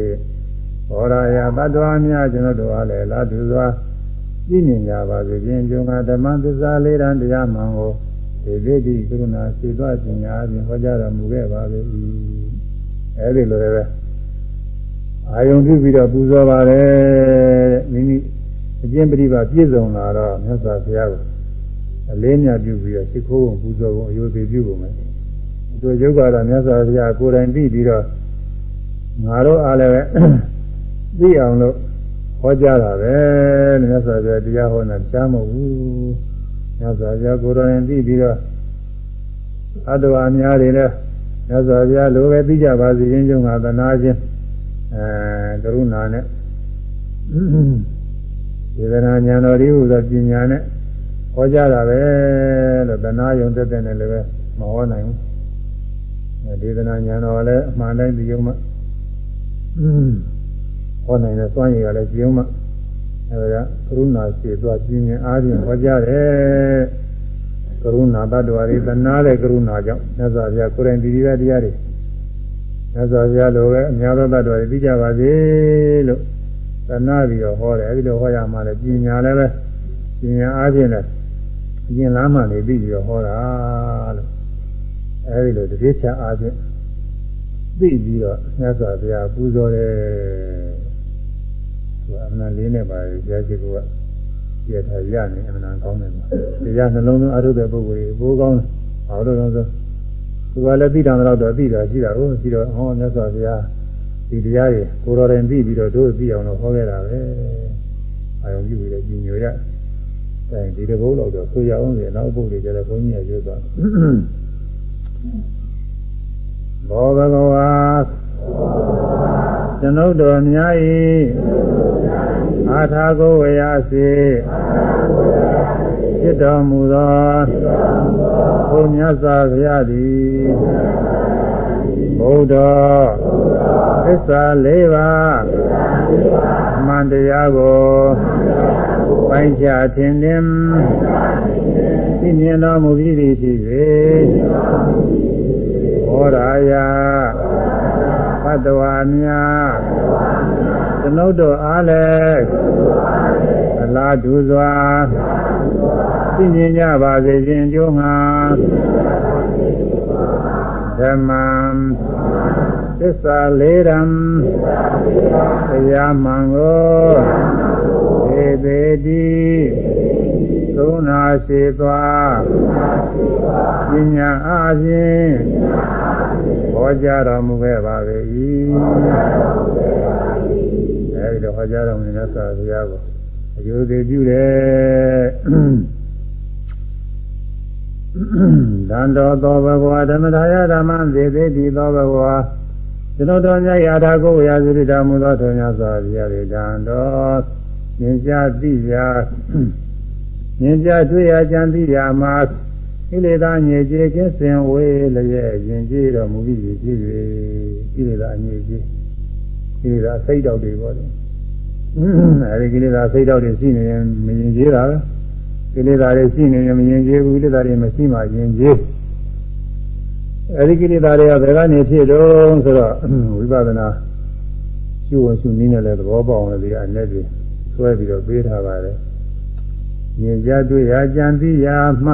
ဘောရာယတ္တဝါများကျွန်ုပ်တို့အားလည်းလာသူစွာသိမြင်ကြပါစေခြင်းကျုံကဓမ္မသစ္စာလေးတန်တရားမှန်ကိုဒီသိတိကရုဏာစေသွားခြင်းများအပြင်ဟောကြားတော်မူခဲ့ပါလေ၏အဲဒီလိုလည်းအာယုံပြုပြီးတော့ပူဇော်ပါတယ်မိမိအကျင့်ပရိပါပြည့်စုံလာတော့မြတ်စွာဘုရားကို အဲမြတ်စွာဘုရားကိုယ်တိုင်မြတ်စွာဘုရားကိုယ်တိုင်မြတ်စွာဘုရားကိုယ်တိုင်အလေးမြတ်ပြုပြီးတော့ရှိခိုးဖို့ပူဇော်ဖို့အယုဒ္ဓပြုဖို့မယ်သူယုတ်ကတော့မြတ်စွာဘုရားကိုယ်တိုင်သိပြီးတော့ငါတို့အားလည်းပဲသိအောင်လို့ဟောကြားတာပဲမြတ်စွာဘုရားတရားဟောတာကြားမဟုတ်ဘူးမြတ်စွာဘုရားကိုယ်တော်ရင်သိပြီးတော့အတ္တဝါများတွေလည်းမြတ်စွာဘုရားလိုပဲသိကြပါစေခြင်းကြောင့်ငါသနာခြင်းအဲကရုဏာနဲ့ဒေသနာဉာဏ်တော်ဒီဟုသောပညာနဲ့ ဟောကြားတာပဲလို့သနာယုံတက်တဲ့နဲ့လည်းပဲမဟောနိုင်ဘူးဒေသနာဉာဏ်တော်လည်းအမှန်တိုင်းဒီယုံမှဟောနိုင်တဲ့စွမ်းရည်ကလည်းဒီယုံမှအဲဒါကကရုဏာရှိသွားပြင်းရင်အားဖြင့်ဟောကြားတယ်ကရုဏာတ attva တွေသနာတဲ့ကရုဏာကြောင့်မြတ်စွာဘုရားကိုယ်တိုင်ဒီဒီပဲတရားတွေမြတ်စွာဘုရားလိုပဲအများသောတ attva တွေသိကြပါစေလို့သနာပြီးတော့ဟောတယ်အဲဒီလိုဟောရမှလည်းပညာလည်းပဲပညာအားဖြင့်လည်း အရင်လားမှနေပြီးတော့ဟောတာလို့အဲဒီလိုတတိချအားဖြင့်သိပြီးတော့မြတ်စွာဘုရားပူဇော်တယ်သူအမှန်လေးနဲ့ပါဘုရားရှိခိုးကပြည့်ထားရနေအမှန်ကောင်းတယ်တရားနှလုံးသွင်းအထုတဲ့ပုဂ္ဂိုလ်ကြီးဘိုးကောင်းဘာလို့လဲဆိုသူကလည်းသိတယ်တော့တော့သိတာရှိတာဟုတ်ရှိတော့ဟောမြတ်စွာဘုရားဒီတရားတွေကိုတော်ရင်သိပြီးတော့တို့သိအောင်လို့ဟောခဲ့တာပဲအာယုံပြုပြီးတော့ညီညွတ်ရ တိုင်ဒီတကုတ်တော့ဆိုရအောင်လေနောက်ပုဂ္ဂိုလ်ကြတဲ့ဘုန်းကြီးကပြောသွားဘောဘဂဝါကျွန်ုပ်တော်များ၏အာထာကိုဝေယစေဖြစ်တော်မူသောဘုရားစွာဘုရားသည်ဘုဒ္ဓသစ္စာ၄ပါးအမှန်တရားကို ပိုင်းခြားထင်သင်သိမြင်တော်မူပြီးပြီဖြစ်၍ဟောရာယဘတ်တော်များကျွန်ုပ်တို့အားလည်းအလားတူစွာသိမြင်ကြပါစေခြင်းကြိုးငါဓမ္မသစ္စာလေးရံတရားမှန်ကို ဧသေတိသုံးနာရှိသွားပညာအားဖြင့်ဟောကြားတော်မူခဲ့ပါ၏အဲဒီတော့ဟောကြားတော်မူတဲ့ဆရာဘုရားကိုအယုသေးပြုတယ်ဒန္တောသောဘဂဝါဓမ္မထာယဓမ္မံသေသေးတိသောဘဂဝါကျွန်တော်တို့များရာထာကိုရာဇရိတာမူသောထောင်များစွာဘုရားရေဒန္တော မြင်ကြသိရာမြင်ကြတွေ့ရာကြံသိရာမှာကိလေသာညစ်ကြေးကင်းစင်ဝေးလျက်ရင်ကြည်တော်မူပြီးကြည်၍ကိလေသာညစ်ကြေးကိလေသာစိတ်တော်တွေပေါ့လေအဲဒီကိလေသာစိတ်တော်တွေရှိနေရင်မရင်ကြေးတာပဲကိလေသာတွေရှိနေရင်မရင်ကျေးဘူးကိလေသာတွေမရှိမှရင်ကျေးအဲဒီကိလေသာတွေကဘယ်ကနေဖြစ်တော့ဆိုတော့ဝိပဿနာရှုဝင်ရှုနည်းနဲ့လည်းသဘောပေါက်အောင်လည်းဒီအနဲ့တွေ ဆွဲပြီးတော့ပေးထားပါတယ်မြင်ကြတွေ့ရာကြံသိရာမှ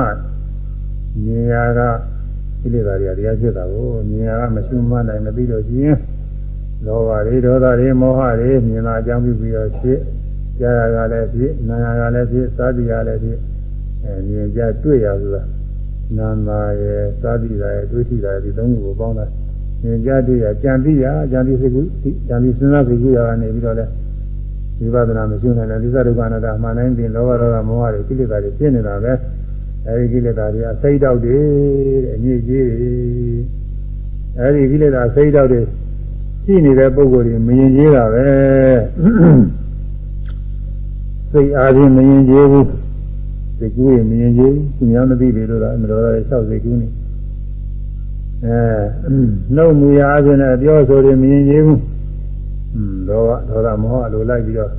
မြင်ရာကကိလေသာတွေကတရားဖြစ်တာကိုမြင်ရာကမရှုမှန်းနိုင်မသိတော့ခြင်းလောဘတွေဒေါသတွေမောဟတွေမြင်လာအကြောင်းပြုပြီးတော့ဖြစ်ကြားရကလည်းဖြစ်နာရကလည်းဖြစ်သာတိရလည်းဖြစ်အဲမြင်ကြတွေ့ရဆိုတာနာမာရဲ့သာတိရရဲ့တွေ့ထိတာဒီသုံးခုကိုပေါင်းတာမြင်ကြတွေ့ရကြံသိရကြံသိစိတ်ကူကြံသိစဉ်းစားစိတ်ကူရကနေပြီးတော့လဲ ဝိပဿနာမရှိနိုင်တဲ့လိစ္ဆဒုက္ခနာတာမှန်တိုင်းပြင်လောဘဒေါသမောဟတွေကိလေသာတွေဖြစ်နေတာပဲအဲဒီကိလေသာတွေအစိတ်တောက်တွေတဲ့အညစ်အကြေးတွေအဲဒီကိလေသာအစိတ်တောက်တွေရှိနေတဲ့ပုံကိုယ်တွေမရင်ကြီးတာပဲစိတ်အားဖြင့်မရင်ကျေးဘူးစိတ်ကူးရင်မရင်ကျေးဘူးသူများမသိပြီလို့လားမတော်ရတဲ့၆စိတ်ကူးနေအဲနှုတ်မူရာအပြင်နဲ့ပြောဆိုရင်မရင်ကျေးဘူးอืม ဒေါသဒေါသမောဟလိုလိုက်ပြီးတော့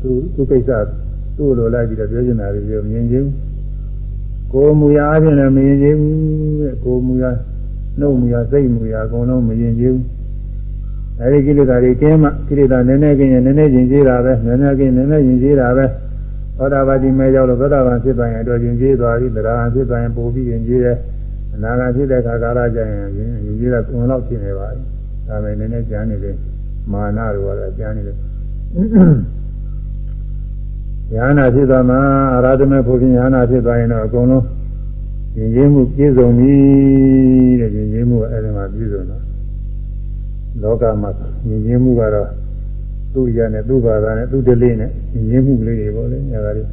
သူသူကိစ္စသူ့လိုလိုက်ပြီးတော့ပြောချင်တာတွေပြောမရင်ကျေးဘူးကိုယ်မူရာအပြင်လည်းမရင်ကျေးဘူးတဲ့ကိုယ်မူရာနှုတ်မူရာစိတ်မူရာအကုန်လုံးမရင်ကျေးဘူးအဲဒီကိလေသာတွေကင်းမှကိလေသာနည်းနည်းကင်းရင်နည်းနည်းရင်ကျေးတာပဲနည်းနည်းကင်းနည်းနည်းရင်ကျေးတာပဲသောတာပတိမဲရောက်လို့သောတာပန်ဖြစ်သွားရင်တော့ရင်ကျေးသွားပြီတရားဟန်ဖြစ်သွားရင်ပိုပြီးရင်ကျေးတယ်အနာဂတ်ဖြစ်တဲ့ခါကာလကျရင်ရင်ကျေးတာကုံလောက်ဖြစ်နေပါပြီဒါပေမဲ့နည်းနည်းကြမ်းနေတယ် မာနတို့ကတော့ကြမ်းနေတယ်ဉာဏ်ဖြစ်သွားမှာအရာဓမေဖို့ဖြင့်ဉာဏ်ဖြစ်သွားရင်တော့အကုန်လုံးယဉ်ကျေးမှုပြည့်စုံပြီတဲ့ယဉ်ကျေးမှုကအဲဒီမှာပြည့်စုံတော့လောကမှာယဉ်ကျေးမှုကတော့သူ့ရနဲ့သူ့ဘာသာနဲ့သူ့ဒလိနဲ့ယဉ်ကျေးမှုလေးတွေပေါ့လေညာကလေး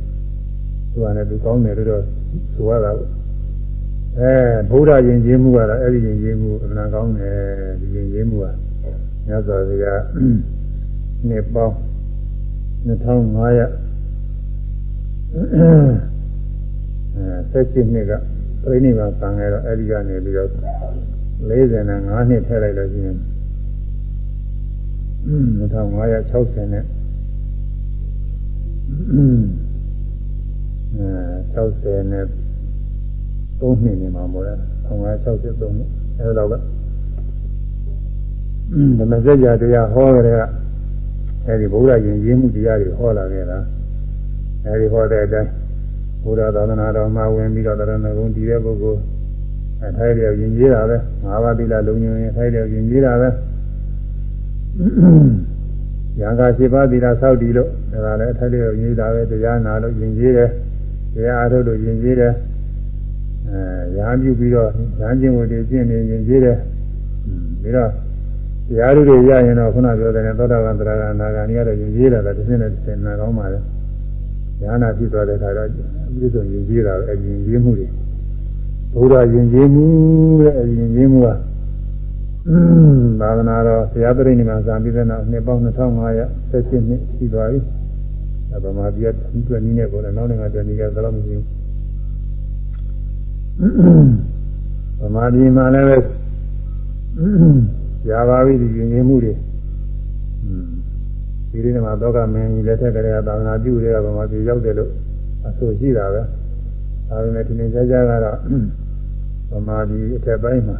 သူကလည်းသူကောင်းတယ်လို့တော့ဆိုရတာပေါ့အဲဘုရားယဉ်ကျေးမှုကတော့အဲ့ဒီယဉ်ကျေးမှုအမှန်ကောင်းတယ်ဒီယဉ်ကျေးမှုက မြတ်စွာဘုရားနှစ်ပေါင်း2500အဲဆက်ရှိနှစ်ကပြိဋိဘံဆံခဲ့တော့အဲဒီကနေပြီးတော့45နှစ်ထည့်လိုက်လို့ရှိရင်2560နဲ့အဲ60နဲ့3နှစ်နေမှာပေါ့လေ1963နှစ်အဲတော့က ဓမ္မစကြာတရားဟောကြတဲ့ကအဲဒီဘုရားယဉ်ကျေးမှုတရားတွေဟောလာခဲ့တာအဲဒီဟောတဲ့အတိုင်းဘုရားသာသနာတော်မှာဝင်ပြီးတော့တရဏဂုံတည်တဲ့ပုဂ္ဂိုလ်အထိုက်တယ်ယဉ်ကျေးတာပဲငါးပါးသီလလုံးညင်အထိုက်တယ်ယဉ်ကျေးတာပဲရံကာရှိပါသီလဆောက်တည်လို့ဒါကလည်းအထိုက်တယ်ယဉ်ကျေးတာပဲတရားနာလို့ယဉ်ကျေးတယ်တရားအားထုတ်လို့ယဉ်ကျေးတယ်အဲရာပြုပြီးတော့ဉာဏ်ချင်းဝတ္တိကျင့်နေယဉ်ကျေးတယ်ပြီးတော့ တရားဓုတွေရရင်တော့ခုနပြောတဲ့သောတာပန်သရဂါနာဂာနိရတော့ယဉ်ကျေးတာတစ်စင်းနဲ့တစ်စင်းနာကောင်းပါလေဉာဏ်နာဖြစ်သွားတဲ့အခါတော့ပြည့်စုံယဉ်ကျေးတာပဲအရင်ကျေးမှုတွေဘုရားယဉ်ကျေးမှုတဲ့အရင်ကျေးမှုကသာသနာတော်ဆရာပရိနိဗ္ဗာန်စံပြီးတဲ့နောက်နှစ်ပေါင်း2500ဆက်ရှိနှစ်ရှိသွားပြီ။ဗမာပြည်ကဒီတွနည်းနဲ့ပေါ်တယ်နောက်နိုင်ငံတွနည်းကတော့မရှိဘူး။ဗမာပြည်မှာလည်း ပဲရပါပြီဒီယဉ်ကျေးမှုတွေဒီနေ့မှာသောကမင်းကြီးလက်ထက်ကလေးကသာသနာပြုတွေကဗမာပြည်ရောက်တယ်လို့အဆိုရှိတာပဲဒါပေမဲ့ဒီနေ့ကြာကြာကတော့ဗမာပြည်အထက်ပိုင်းမှာ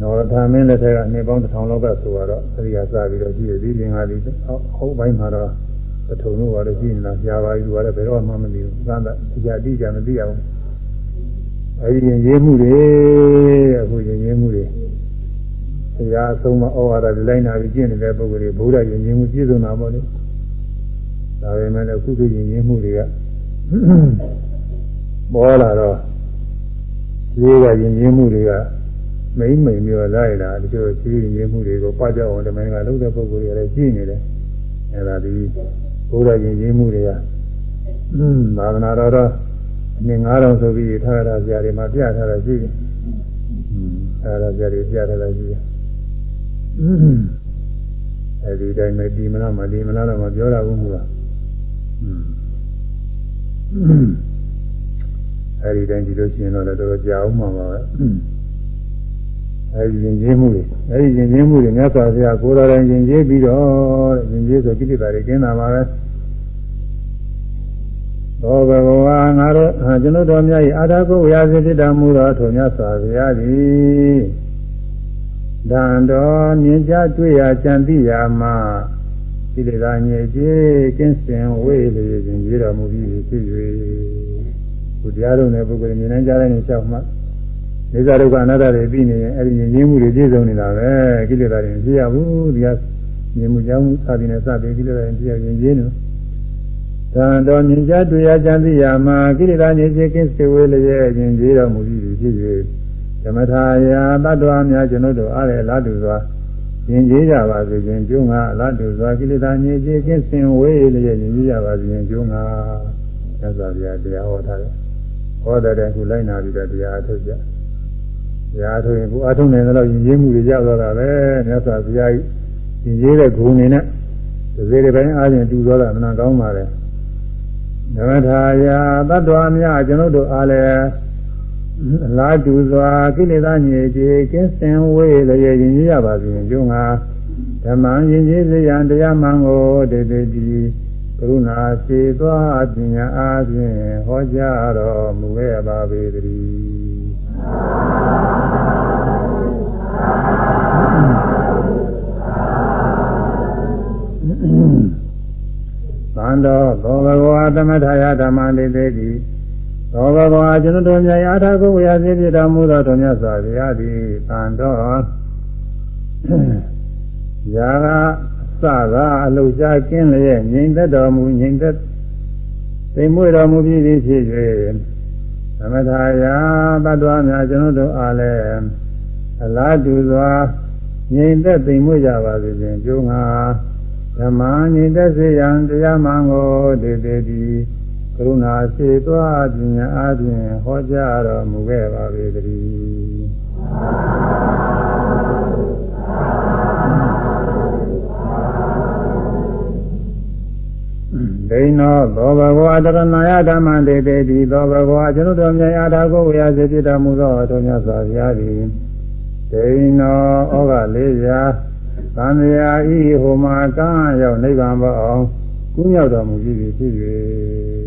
နော်ရထာမင်းလက်ထက်ကနေပေါင်းတစ်ထောင်လောက်ကဆိုတော့အဲဒီကစပြီးတော့ရှိရသည်ပြင်ဟာဒီအောက်ပိုင်းမှာတော့ပထုံတို့ဘာလို့ရှိနေတာရှားပါပြီသူကလည်းဘယ်တော့မှမသိဘူးသံသာအကြတိကြမသိအောင်အဲဒီရင်ရေးမှုတွေအခုရင်ရေးမှုတွေ တရားအဆုံးမဩဝါဒဒီလိုက်နာပြီးကျင့်နေတဲ့ပုဂ္ဂိုလ်တွေဘုရားယဉ်ကျေးမှုပြည့်စုံတာပေါ့လေဒါပေမဲ့လည်းကုသိုလ်ယဉ်ကျေးမှုတွေကပေါ်လာတော့ရှိကယဉ်ကျေးမှုတွေကမိမ့်မိန်မျိုးလိုက်လာတချို့ရှိယဉ်ကျေးမှုတွေကိုပတ်ကြောက်အောင်တမန်ကလုပ်တဲ့ပုဂ္ဂိုလ်တွေလည်းရှိနေတယ်အဲဒါဒီဘုရားယဉ်ကျေးမှုတွေကသာသနာတော်တော့အနည်း9000ဆိုပြီးထားတာဆရာတွေမှာပြထားတာရှိတယ်အဲဒါဆရာတွေပြထားတာရှိတယ် အဲဒီတိုင်းပဲဒီမလားမဒီမလားတော့မပြောတာဘူးမလားအဲဒီတိုင်းဒီလိုရှင်းတော့လည်းတော်တော်ကြာအောင်မှာပါပဲအဲဒီရင်ကျေးမှုတွေအဲဒီရင်ကျေးမှုတွေမြတ်စွာဘုရားကိုယ်တော်တိုင်ရင်ကျေးပြီးတော့ရင်ကျေးဆိုကိလေသာတွေကျင်းတာပါပဲသောဘဂဝါငါတို့ကျွန်တော်တို့များ၏အာထာကိုဝေယစေဖြစ်တော်မူသောထိုမြတ်စွာဘုရားသည် တန်တော်မြင်ကြတွေ့ရကြံသိရမှာဒီလေသာညစ်ကြေးကင်းစင်ဝေးလေခြင်းရတော်မူပြီးဖြစ်၍ဘုရားတော်နဲ့ပုဂ္ဂိုလ်မြင်နိုင်ကြတဲ့နေလျှောက်မှနေသာဒုက္ခအနတ္တတွေပြီးနေရင်အဲ့ဒီမြင်မှုတွေပြည့်စုံနေတာပဲကိလေသာတွေမဖြစ်ရဘူးဒီကမြင်မှုကြောင့်စသည်နဲ့စသည်ကိလေသာတွေပြည့်ရင်ရင်းနေတန်တော်မြင်ကြတွေ့ရကြံသိရမှာကိလေသာညစ်ကြေးကင်းစင်ဝေးလေခြင်းရတော်မူပြီးဖြစ်၍ ဓမ္မထာယာတတ္တဝါများကျွန်ုပ်တို့အားလည်းလာတူစွာယဉ်ကျေးကြပါစေခြင်းကျုံးငါလာတူစွာကိလေသာညစ်ကြေးကင်းစင်ဝေးလျက်ယဉ်ကျေးကြပါစေခြင်းကျုံးငါသစ္စာပြတရားဟောထားတယ်ဟောတဲ့ခုလိုက်နာပြီးတော့တရားအထုတ်ကြတရားထုတ်ရင်ကိုအထုတ်နိုင်တဲ့လောက်ယဉ်ကျေးမှုတွေရောက်တော့တာပဲမြတ်စွာဘုရားကြီးယဉ်ကျေးတဲ့ဂုဏ်တွေနဲ့ဒီစေတွေပိုင်းအားဖြင့်တူသောတာမနာကောင်းပါလေဓမ္မထာယာတတ္တဝါများကျွန်ုပ်တို့အားလည်း လာတူစွာကိလေသာညစ်ကြေးကင်းစင်ဝေးလည်းရင်ကြီးရပါစေကျုံငါဓမ္မရင်ကြီးစေရန်တရားမှန်ကိုတေတေတိကရုဏာစေသွားပညာအားဖြင့်ဟောကြားတော်မူခဲ့ပါပေတည်းသံတော်သောဘဂဝါသမထယဓမ္မတိတေတိ သောဘဂဝါကျွန်တော်တို့များအားထားကိုဝေယသိဖြစ်တော်မူသောတော်မြတ်စွာဘုရားသည်တန်တော်ယာကကအလှရှားကင်းလျက်ငြိမ်သက်တော်မူငြိမ်သက်သိမွေတော်မူပြီးသည်ဖြစ်၍သမထာယာတတ္တဝါများကျွန်တော်တို့အားလည်းအလားတူစွာငြိမ်သက်သိမွေကြပါစေခြင်းကျိုးငါဓမ္မငြိမ်သက်စေရန်တရားမှန်ကိုတေတေတိက ရုဏာစေသွားပညာအားဖြင့်ဟောကြားတော်မူခဲ့ပါပေတည်းဒိနောသောဘဂဝါတရဏယဓမ္မတေတေတိသောဘဂဝါကျွန်ုပ်တို့မြတ်အားသာကိုဝေယစေဖြစ်တော်မူသောအထုံးမြတ်စွာဘုရားသည်ဒိနောဩဃလေးရာသံဃာဤဟိုမှာကံရောက်နိဗ္ဗာန်ပေါ်အောင်ကုမြောက်တော်မူပြီးဖြစ်၍။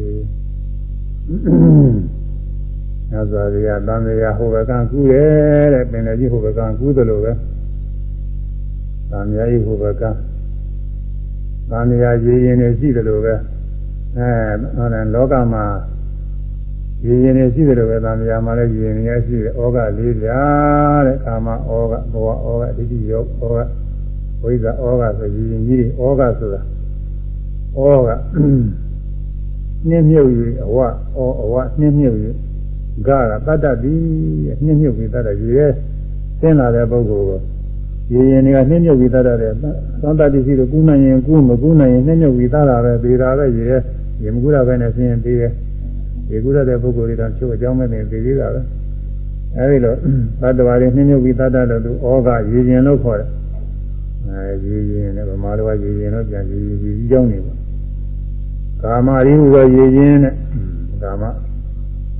ညဇာရိယတန်ရဟိုဘကံကူးတယ်တဲ့ပင်လည်းကြီးဟိုဘကံကူးတယ်လို့ပဲ။တန်မြာကြီးဟိုဘကံတန်မြာရည်ရင်နေရှိတယ်လို့ပဲ။အဲဟောတယ်လောကမှာရည်ရင်နေရှိတယ်လို့ပဲတန်မြာမှာလည်းရည်ရင်နေရှိတယ်။ဩဃလေးပြားတဲ့ကာမဩဃဘဝဩဃဒိဋ္ဌိယောဩဃဝိဇ္ဇာဩဃဆိုရည်ရင်ကြီးဩဃဆိုတာဩဃ နှင်းမြုပ်၍အဝဩအဝနှင်းမြုပ်၍ဂါကတတ္တတိနှင်းမြုပ်ပြီးတတ်တယ်ရေဆင်းလာတဲ့ပုဂ္ဂိုလ်ကိုရေရင်တွေကနှင်းမြုပ်ပြီးတတ်တယ်သံတတိရှိလို့ကူးနိုင်ရင်ကူးမကူးနိုင်ရင်နှင်းမြုပ်ပြီးတတ်တာပဲပေတာပဲရေရေမကူးတာပဲနဲ့ဆင်းရင်ပြီးရဲ့ရေကူးရတဲ့ပုဂ္ဂိုလ်တွေတော့ချုပ်အကြောင်းမဲ့နေပြီးသေးတာပဲအဲဒီလိုသတ္တဝါတွေနှင်းမြုပ်ပြီးတတ်တယ်လို့သူဩဃရေရင်လို့ခေါ်တယ်အဲရေရင်နဲ့ဗမာလိုကရေရင်လို့ပြန်ရေရင်ကြီးကြောင်းနေပါ ကာမရင်းဟူသောရည်ချင်းနဲ့ကာမ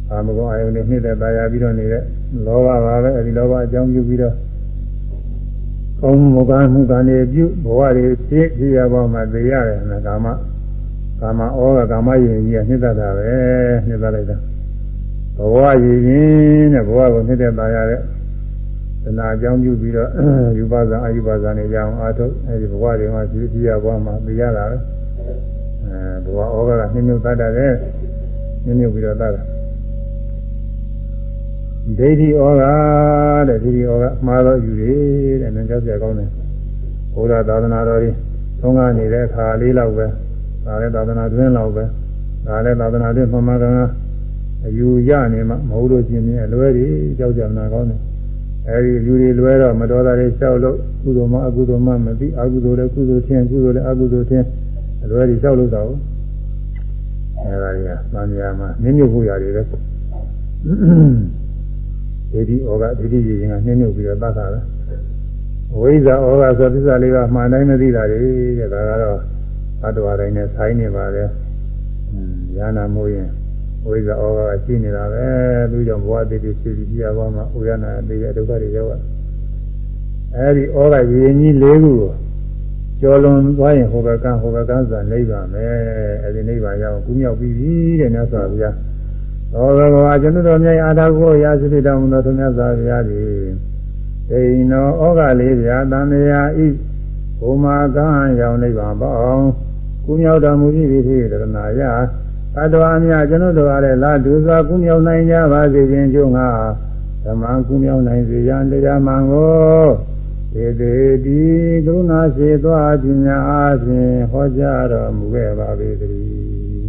ကာမဂုဏ်အာယုန်နဲ့နှိမ့်တဲ့တာယာပြီးတော့နေတဲ့လောဘပါပဲအဲဒီလောဘအကြောင်းပြုပြီးတော့ကောင်းမှုကံမှုကံတွေပြုဘဝတွေဖြစ်ဖြစ်ရပါမှသိရတယ်နော်ကာမကာမဩကကာမယဉ်ကြီးကနှိမ့်တတ်တာပဲနှိမ့်တတ်လိုက်တာဘဝရည်ရင်တဲ့ဘဝကိုနှိမ့်တဲ့တာယာတဲ့သနာအကြောင်းပြုပြီးတော့ယူပါဇာအယူပါဇာနေကြအောင်အာထုတ်အဲဒီဘဝတွေမှာဖြစ်ဖြစ်ရပါမှသိရတာပဲအဲ ဘဝဩဃကနှိမ့်မြုပ်တတ်တယ်နှိမ့်မြုပ်ပြီးတော့တတ်တာဒိဋ္ဌိဩဃတဲ့ဒိဋ္ဌိဩဃမှားတော့ယူတယ်တဲ့နန်းကြောက်ကြကောင်းတယ်ဘုရားသာသနာတော်ကြီးသုံးကားနေတဲ့အခါလေးလောက်ပဲဒါလည်းသာသနာတွင်းလောက်ပဲဒါလည်းသာသနာတွင်းမှန်မှန်ကန်ကန်အယူရနေမှမဟုတ်လို့ရှင်မြင်အလွဲတွေကြောက်ကြနာကောင်းတယ်အဲဒီလူတွေလွဲတော့မတော်တာတွေလျှောက်လို့ကုသိုလ်မှအကုသိုလ်မှမသိအကုသိုလ်လည်းကုသိုလ်ချင်းကုသိုလ်လည်းအကုသိုလ်ချင်း အလွယ်ကြီးလျှောက်လို့တော့အဲဒါကြီးကသံဃာမှာနင်းမြုပ်ဖို့ရတယ်လေဒေဒီဩဃဒေဒီကြီးကနင်းမြုပ်ပြီးတော့သတ်တာပဲဝိဇ္ဇာဩဃဆိုသစ္စာလေးကမှန်တိုင်းမသိတာလေတဲ့ဒါကတော့သတ္တဝါတိုင်းနဲ့ဆိုင်နေပါလေဉာဏ်မိုးရင်ဝိဇ္ဇာဩဃကရှိနေတာပဲသူကြောင့်ဘဝတည်တည်ဖြစ်ပြီးပြရပါမှဥရနာတည်တဲ့ဒုက္ခတွေရောက်လာအဲဒီဩဃရည်ကြီး၄ခုကို ကျော်လွန်သွားရင်ဟိုဘကဟိုဘကဆိုနိဗ္ဗာန်ပဲအဲဒီနိဗ္ဗာန်ရောက်ကူးမြောက်ပြီးပြီတဲ့မြတ်စွာဘုရားသောဘဂဝါကျွန်တော်မြတ်အာထာကိုရာစိတတော်မူသောသူမြတ်စွာဘုရားသည်ဒိနောဩဃလေးဗျာတန်မြာဤဘုမာကံရောက်နိဗ္ဗာန်ပေါ့အောင်ကူးမြောက်တော်မူပြီဖြစ်တရဏာယအတ္တဝါများကျွန်တော်တို့အားလည်းလာဒုစွာကူးမြောက်နိုင်ကြပါစေခြင်းကြောင့်ငါဓမ္မကူးမြောက်နိုင်စေရန်တရားမှန်ကိုေ တေတိကရုဏာရှိသွားပညာအားဖြင့်ဟောကြားတော်မူခဲ့ပါပေသတည်း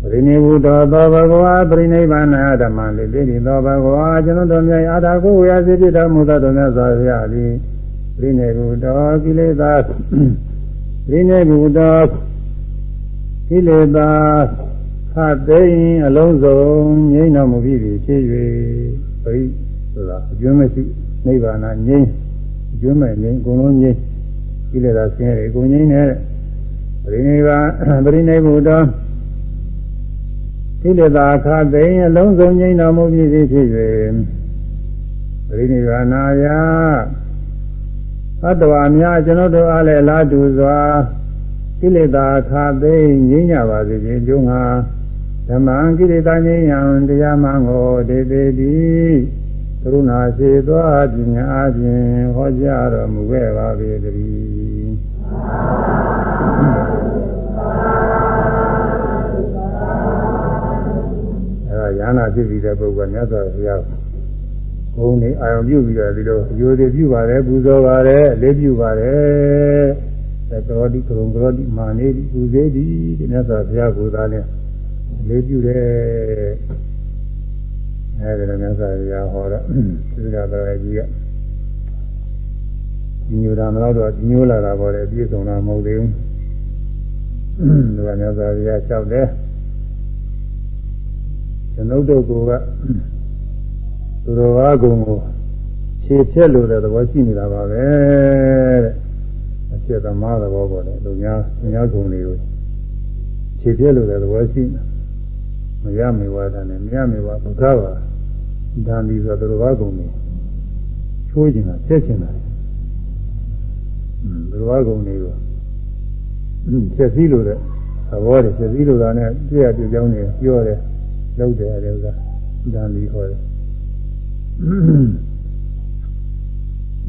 ပရိနိဗ္ဗုတောသောဘဂဝါပရိနိဗ္ဗာန်ဓမ္မလေးတိသောဘဂဝါကျွန်တော်တို့မြတ်အာထာကိုဝေယစီဖြစ်တော်မူသောတော်မြတ်စွာဘုရားသည်ပရိနိဗ္ဗုတောကိလေသာပရိနိဗ္ဗုတော ကိလေသာခသိင်အလုံးစုံငြိမ်းတော်မူပြီးဖြစ်၍ပရိဆိုတာအကျွမ်းမရှိနိဗ္ဗာန်ငြိမ်းအကျွမ်းမဲ့ငြိမ်းအကုန်လုံးငြိမ်းကိလေသာဆင်းရဲအကုန်ငြိမ်းတဲ့ပရိနိဗ္ဗာန်ပရိနိဗ္ဗုတ္တကိလေသာခသိင်အလုံးစုံငြိမ်းတော်မူပြီးဖြစ်၍ပရိနိဗ္ဗာန်ယာသတ္တဝါများကျွန်တော်တို့အားလည်းလာတူစွာ ကိလေသာခါသိငြိမ်းကြပါစေခြင်းကျုံးဟာဓမ္မံကိလေသာငြိမ်းရန်တရားမှန်ကိုဒေသေတိကရုဏာစေသောပညာအပြင်ဟောကြားတော်မူခဲ့ပါပေတည်းရဟနာဖြစ်ပြီးတဲ့ပုဂ္ဂိုလ်မြတ်စွာဘုရားဘုံနေအာရုံပြုပြီးတော့ဒီလိုအယိုသေးပြုပါတယ်ပူဇော်ပါတယ်အလေးပြုပါတယ် သကရောတိကရုံကရောတိမာနေတိပူဇေတိဒီမြတ်စွာဘုရားကိုယ်သားနဲ့အလေးပြုတယ်အဲဒီလိုမြတ်စွာဘုရားဟောတော့သစ္စာတော်ကြီးကဒီညိုတာမလို့တော့ညိုလာတာပေါ့လေအပြည့်စုံတာမဟုတ်သေးဘူးသူကမြတ်စွာဘုရားလျှောက်တယ်ကျွန်ုပ်တို့ကသူတော်ဘာကုံကိုခြေဖြက်လို့တဲ့သဘောရှိနေတာပါပဲတဲ့အဖြ စ်သမားသဘောပေါ်တယ်လူများလူများကုံတွေကိုခြေဖြက်လို့တဲ့သဘောရှိနေမရမေဝါဒနဲ့မရမေဝါဘုရားပါဓာန်ဒီဆိုသူတော်ဘာကုံကိုချိုးကျင်တာဖြက်ကျင်တာသူတော်ဘာကုံတွေကိုဖြက်စည်းလို့တဲ့သဘောတွေဖြက်စည်းလို့တာနဲ့ပြည့်ရပြည့်ကြောင်းနေပြောတယ်လုပ်တယ်အဲဒါဓာန်ဒီခေါ်တယ်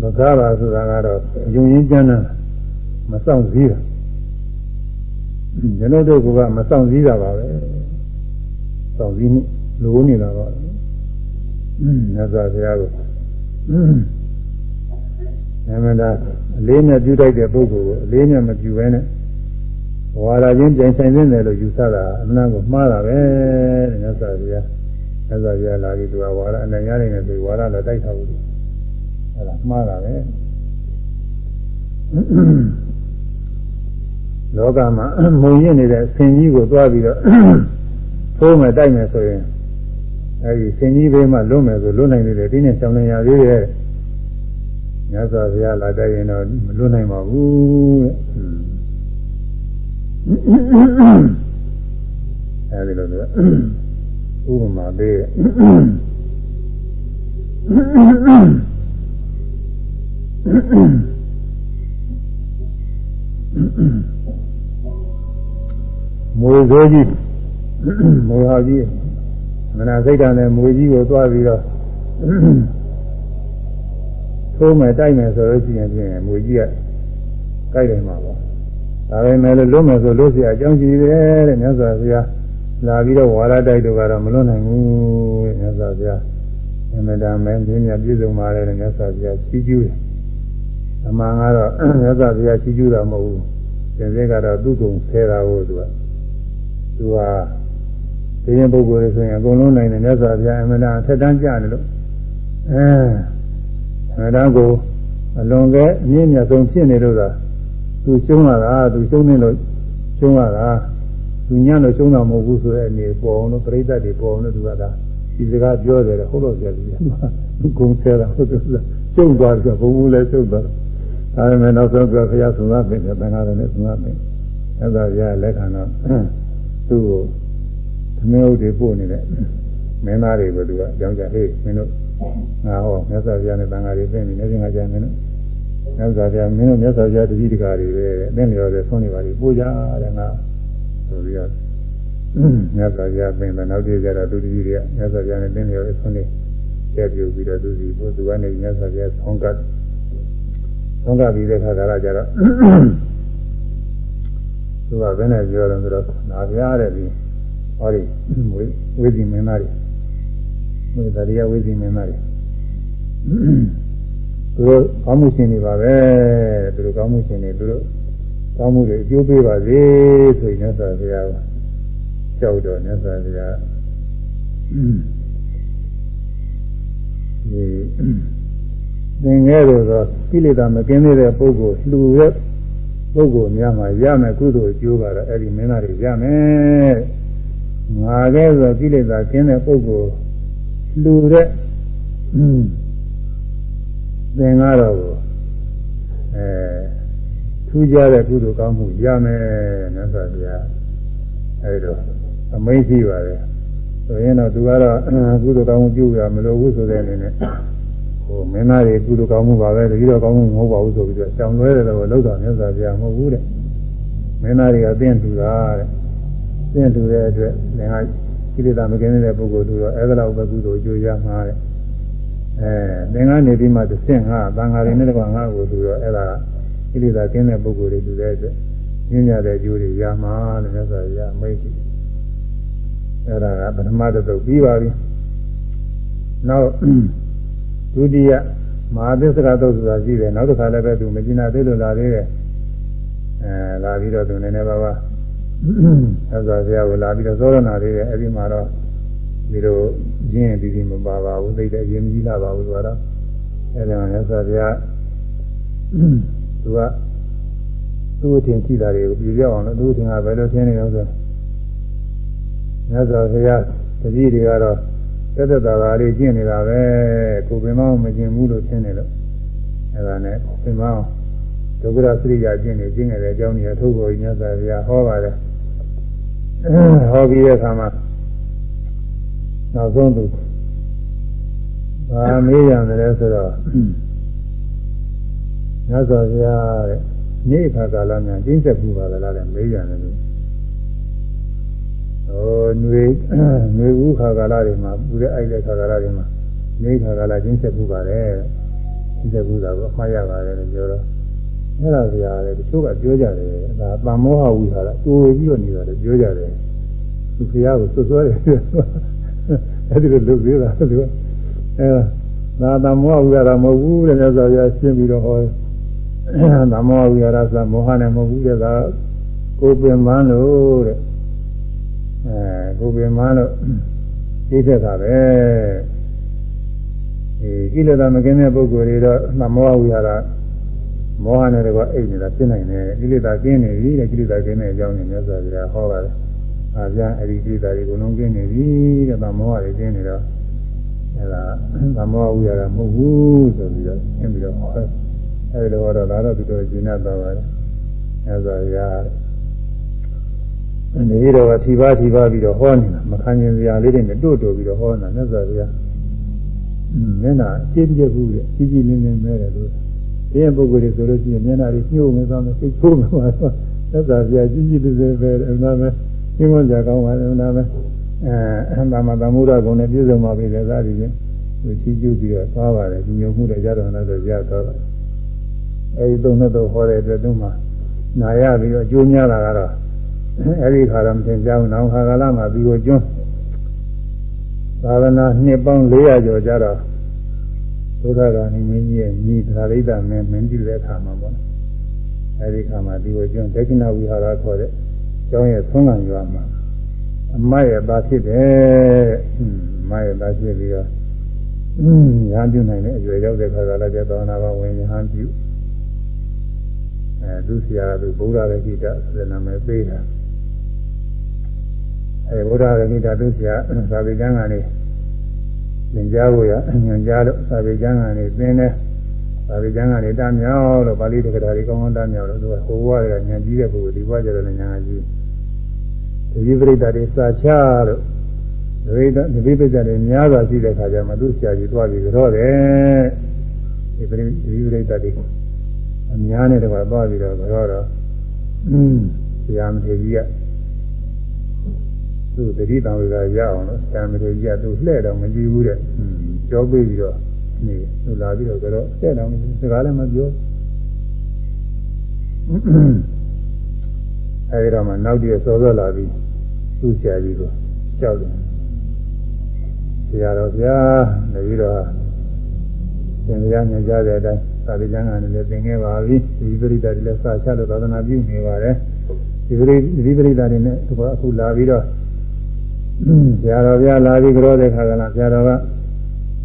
မကားပါဆိုတာကတော့ယုံရင်းကျမ်းတာ မဆောင်စည်းတာကျွန်တော်တို့ကမဆောင်စည်းတာပါပဲဆောင်စည်းမှုလိုနေတာပါမြတ်စွာဘုရားကိုအမှန်တရားအလေးနဲ့ပြုတိုက်တဲ့ပုဂ္ဂိုလ်ကိုအလေးနဲ့မပြုဘဲနဲ့ဝါလာချင်းပြန်ဆိုင်နေတယ်လို့ယူဆတာအမှန်ကိုမှားတာပဲတဲ့မြတ်စွာဘုရားမြတ်စွာဘုရားလာပြီးသူကဝါရအနိုင်ရနေတယ်ဆိုဝါရလည်းတိုက်ထားဘူးအဲ့ဒါမှားတာပဲ လောကမှာမုံရင့်နေတဲ့ဆင်ကြီးကိုသွားပြီးတော့သိုးမယ်တိုက်မယ်ဆိုရင်အဲဒီဆင်ကြီးဘေးမှာလွတ်မယ်ဆိုလွတ်နိုင်တယ်ဒီနေ့ရှောင်းနေရသေးတယ်မြတ်စွာဘုရားလာတိုက်ရင်တော့မလွတ်နိုင်ပါဘူးတဲ့အဲဒီလိုဥပမာပေးတယ် မွေစိုးကြီးမွေဟာကြီးမနာစိတ်ဓာတ်နဲ့မွေကြီးကိုသွားပြီးတော့သိုးမယ်တိုက်မယ်ဆိုလို့ရှိရင်ဖြင့်မွေကြီးကကြိုက်တယ်မှာပေါ့ဒါပေမဲ့လို့လွတ်မယ်ဆိုလို့ရှိရင်အကြောင်းရှိတယ်တဲ့မြတ်စွာဘုရားလာပြီးတော့ဝါရတိုက်တို့ကတော့မလွတ်နိုင်ဘူးတဲ့မြတ်စွာဘုရားအမတန်မင်းပြင်းပြပြည့်စုံပါတယ်တဲ့မြတ်စွာဘုရားကြီးကျူးတယ်အမှန်ကတော့မြတ်စွာဘုရားကြီးကျူးတာမဟုတ်ဘူးသင်္စေကတော့သူ့ကုံဆဲတာကိုသူက သူကဒီရင်ပုဂ္ဂိုလ်တွေဆိုရင်အကုန်လုံးနိုင်တယ်မြတ်စွာဘုရားအမတန်ထက်တန်းကြတယ်လို့အဲအမတန်ကိုအလွန်ကဲအမြင့်မြတ်ဆုံးဖြစ်နေလို့သာသူရှုံးလာတာသူရှုံးနေလို့ရှုံးလာတာသူညံ့လို့ရှုံးတာမဟုတ်ဘူးဆိုတဲ့အနေပေါ်အောင်လို့ပြိဿတ်တွေပေါ်အောင်လို့သူကဒါဒီစကားပြောတယ်ဟုတ်လို့ပြောတယ်သူကုံဆဲတာဟုတ်တယ်ရှုံးသွားတယ်ဘုံဘူးလည်းရှုံးသွားတယ်ဒါပေမဲ့နောက်ဆုံးကဘုရားဆုံးသပင်တယ်တန်ခါရနဲ့ဆုံးသပင်အဲ့ဒါဘုရားလက်ခံတော့ သူ့ကိုသမင်းဥတွေပို့နေတဲ့မင်းသားတွေကိုသူကကြောင်းကြဟေးမင်းတို့ငါဟောမြတ်စွာဘုရားနဲ့တန်ခါတွေပြင်နေနေချင်းကကြမင်းတို့မြတ်စွာဘုရားမင်းတို့မြတ်စွာဘုရားတတိတကာတွေပဲအင်းလျော်တဲ့ဆုံးနေပါလိပို့ကြတဲ့ငါဆိုပြီးတော့မြတ်စွာဘုရားပြင်တယ်နောက်တည့်ကြတော့သူတတိတွေကမြတ်စွာဘုရားနဲ့တင်းလျော်တဲ့ဆုံးနေကျက်ပြုပြီးတော့သူစီပို့သူကနေမြတ်စွာဘုရားဆောင်းကတ်ဆောင်းကတ်ပြီးတဲ့ခါကလာကြတော့ သူကဘယ်နဲ့ပြောတယ်ဆိုတော့နာပြားတဲ့ဒီဟောဒီဝိသီမင်းသားတွေဝိသရိယဝိသီမင်းသားတွေသူတို့ကောင်းမှုရှင်တွေပါပဲသူတို့ကောင်းမှုရှင်တွေသူတို့ကောင်းမှုတွေအကျိုးပေးပါစေဆိုရင်မြတ်စွာဘုရားကြောက်တော်မြတ်စွာဘုရားဒီသင်ငယ်လို့ဆိုကိလေသာမကင်းသေးတဲ့ပုဂ္ဂိုလ်လှူရဲ့ ပုဂ္ဂိုလ်များမှာရမယ်ကုသိုလ်အကျိုးကတော့အဲ့ဒီမင်းသားတွေရမယ်ငါကဲဆိုကိလေသာကင်းတဲ့ပုဂ္ဂိုလ်လှူတဲ့သင်္ကားတော်ကိုအဲထူးခြားတဲ့ကုသိုလ်ကောင်းမှုရမယ်မြတ်စွာဘုရားအဲဒီတော့အမိန့်ရှိပါတယ်ဆိုရင်တော့သူကတော့ကုသိုလ်ကောင်းမှုပြုရမလို့ဘူးဆိုတဲ့အနေနဲ့ ဟိုမင်းသားတွေကုသိုလ်ကောင်းမှုပါပဲတတိတော်ကောင်းမှုမဟုတ်ပါဘူးဆိုပြီးတော့ကြောင်လွဲတယ်လို့လောက်တော်မြတ်စွာဘုရားမဟုတ်ဘူးတဲ့မင်းသားတွေကအသင့်တူတာတဲ့သင့်တူတဲ့အတွက်ငါကိလေသာမကင်းတဲ့ပုဂ္ဂိုလ်တို့တော့အဲဒါလောက်ပဲကုသိုလ်အကျိုးရမှာတဲ့အဲသင်္ကန်းနေပြီးမှတစ်ဆင့်ငါသံဃာတွေနဲ့တကွာငါကိုသူတော့အဲ့ဒါကိလေသာကင်းတဲ့ပုဂ္ဂိုလ်တွေလူတဲ့အတွက်ညဉ့်ညတဲ့အကျိုးတွေရမှာလို့မြတ်စွာဘုရားမိတ်ရှိအဲအဲ့ဒါကပထမတစ်သုတ်ပြီးပါပြီနောက် ဒုတိယမဟာသစ္စကသုတ်ဆိုတာရှိတယ်နောက်တစ်ခါလည်းပဲသူမကျင်နာသေးလို့လာသေးတယ်အဲလာပြီးတော့သူနည်းနည်းပါးပါးဆက်စွာဆရာကိုလာပြီးတော့သောရနာလေးတယ်အဲ့ဒီမှာတော့ဒီလိုရင်းပြီးပြီးမပါပါဘူးသိတဲ့အရင်ကြီးလာပါဘူးဆိုတော့အဲ့ဒါနဲ့ဆက်ဆရာသူကသူ့အထင်ရှိတာတွေကိုပြပြအောင်လို့သူ့အထင်ကဘယ်လိုရှင်းနေလဲဆိုမြတ်စွာဘုရားတတိတွေကတော့ သက်သက်သာသာလေးကျင့်နေတာပဲကိုပင်မောင်းမကျင့်ဘူးလို့ရှင်းနေလို့အဲ့ဒါနဲ့ပင်မောင်းဒုက္ခရစရိယာကျင့်နေကျင့်နေတဲ့အကြောင်းကြီးအထုပ်ကိုမြတ်စွာဘုရားဟောပါတယ်ဟောပြီးတဲ့အခါမှာနောက်ဆုံးသူဗာမေးရတယ်ဆိုတော့မြတ်စွာဘုရားတဲ့နေ့ခါကာလများကျင့်ဆက်မှုပါလားတဲ့မေးရတယ်လို့ ဟိုຫນွေຫນွေဦးခါကာလတွေမှာပူတဲ့အိုက်တဲ့ခါကာလတွေမှာနေ့ခါကာလကျင့်ဆက်မှုပါတယ်ကျင့်ဆက်မှုတာကိုအမှားရပါတယ်လို့ပြောတော့အဲ့ဒါကြရတယ်တချို့ကပြောကြတယ်ဒါတမ္မောဟဝိဟာရတူပြီးတော့နေတာလည်းပြောကြတယ်သူဖရာကိုဆွဆွဲတယ်အဲ့ဒီလိုလုပ်သေးတာသူကအဲဒါတမ္မောဟဝိဟာရမဟုတ်ဘူးတဲ့မြတ်စွာဘုရားရှင်းပြီးတော့ဟောသမောဝိရသမောဟနဲ့မဟုတ်ဘူးတဲ့ကကိုပင်မန်းလို့တဲ့ အဲကိုပင်မန်းလို့သိတဲ့ကပဲဒီကိလေသာမကင်းတဲ့ပုဂ္ဂိုလ်တွေတော့သမောဝိရမောဟနဲ့တကွအိတ်နေတာဖြစ်နိုင်တယ်ကိလေသာကင်းနေပြီတဲ့ကိလေသာကင်းတဲ့အကြောင်းကိုမြတ်စွာဘုရားဟောပါတယ်အာပြန်အဲ့ဒီကိလေသာတွေကိုလုံးကင်းနေပြီတဲ့သမောဟတွေကင်းနေတော့အဲ့ဒါသမောဝိရမဟုတ်ဘူးဆိုပြီးတော့ရှင်းပြီးတော့ဟောတယ်အဲဒီလိုတော့ဒါတော့သူတို့ကျင့်တတ်သွားပါတယ်အဲဆိုရ နေတော့ထိပါထိပါပြီးတော့ဟောနေတာမခံကျင်စရာလေးတွေနဲ့တို့တို့ပြီးတော့ဟောနေတာမြတ်စွာဘုရားမျက်နှာအကျဉ်းပြဘူးတဲ့ကြီးကြီးလင်းလင်းမဲတယ်လို့ဒီပုဂ္ဂိုလ်တွေဆိုလို့ရှိရင်မျက်နှာတွေညှို့နေသွားမယ်စိတ်ဆိုးနေသွားတယ်မြတ်စွာဘုရားကြီးကြီးလင်းလင်းပဲအမှန်ပဲရှင်းမကြကောင်းပါလေအမှန်ပဲအဲအမှန်မှသမုဒ္ဒဂုံနဲ့ပြည့်စုံပါပြီလေသာဒီချင်းသူကြီးကျူးပြီးတော့သွားပါတယ်ဒီညုံမှုတွေကြတော့လည်းဆိုရသွားတယ်အဲဒီသုံးနှစ်တော့ဟောတဲ့အတွက်သူမှနာရပြီးတော့အကျိုးများတာကတော့ အဲဒီခါတော့မသင်ကြောင်းနောက်ခါကာလမှာပြီးကိုကျွန်းသာသနာနှစ်ပေါင်း400ကျော်ကြတော့ဘုရားကနိမင်းကြီးရဲ့ညီသရိဒမင်းမင်းကြည့်တဲ့အခါမှာပေါ့အဲဒီခါမှာဒီကိုကျွန်းဒက္ခိဏဝိဟာရခေါ်တဲ့ကျောင်းရဲ့ဆုံးခံရွာမှာအမရဲ့သားဖြစ်တယ်အမရဲ့သားဖြစ်ပြီးတော့ညာပြုနိုင်တဲ့အရွယ်ရောက်တဲ့ခါကလည်းသောနာဘဝင်ညာပြုအဲသူဆရာကသူဗုဒ္ဓရခိတဆိုတဲ့နာမည်ပေးတာ အဲဗုဒ္ဓရခိတသူဆရာသာဝေကျမ်းကနေသင်ကြားဖို့ရညွှန်ကြားလို့သာဝေကျမ်းကနေသင်တယ်သာဝေကျမ်းကနေတမြောက်လို့ပါဠိတက္ကရာတွေကောင်းကောင်းတမြောက်လို့သူကဟိုဘဝကညံကြီးတဲ့ပုဂ္ဂိုလ်ဒီဘဝကျတော့ညံကြီးဒီပရိသတ်တွေစာချလို့ဒီပရိသတ်ဒီပရိသတ်တွေများစွာရှိတဲ့ခါကျမှသူဆရာကြီးတွားပြီးကြောတယ်ဒီပရိဒီပရိသတ်တွေအများနဲ့တကွာသွားပြီးတော့ကြောတော့ဆရာမထေကြီးက သူတတိတံဝေကရအောင်လို့ဆရာမထေကြီးကသူလှဲ့တော့မကြည့်ဘူးတဲ့ကြောပေးပြီးတော့နေသူလာပြီးတော့ကြောတော့လှဲ့တော့စကားလည်းမပြောအဲဒီတော့မှနောက်တည့်စောစောလာပြီးသူ့ဆရာကြီးကိုကြောက်တယ်ဆရာတော်ဗျာနေပြီးတော့သင်္ကြန်ညွှန်ကြားတဲ့အတိုင်းသာဝေကျမ်းကနေလည်းသင်ခဲ့ပါပြီဒီပရိသတ်တွေလည်းစာချလို့သာသနာပြုနေပါတယ်ဒီပရိဒီပရိသတ်တွေနဲ့ဒီကအခုလာပြီးတော့ ဆရာတော်ဗျာလာပြီးကြောတဲ့ခါကလာဆရာတော်က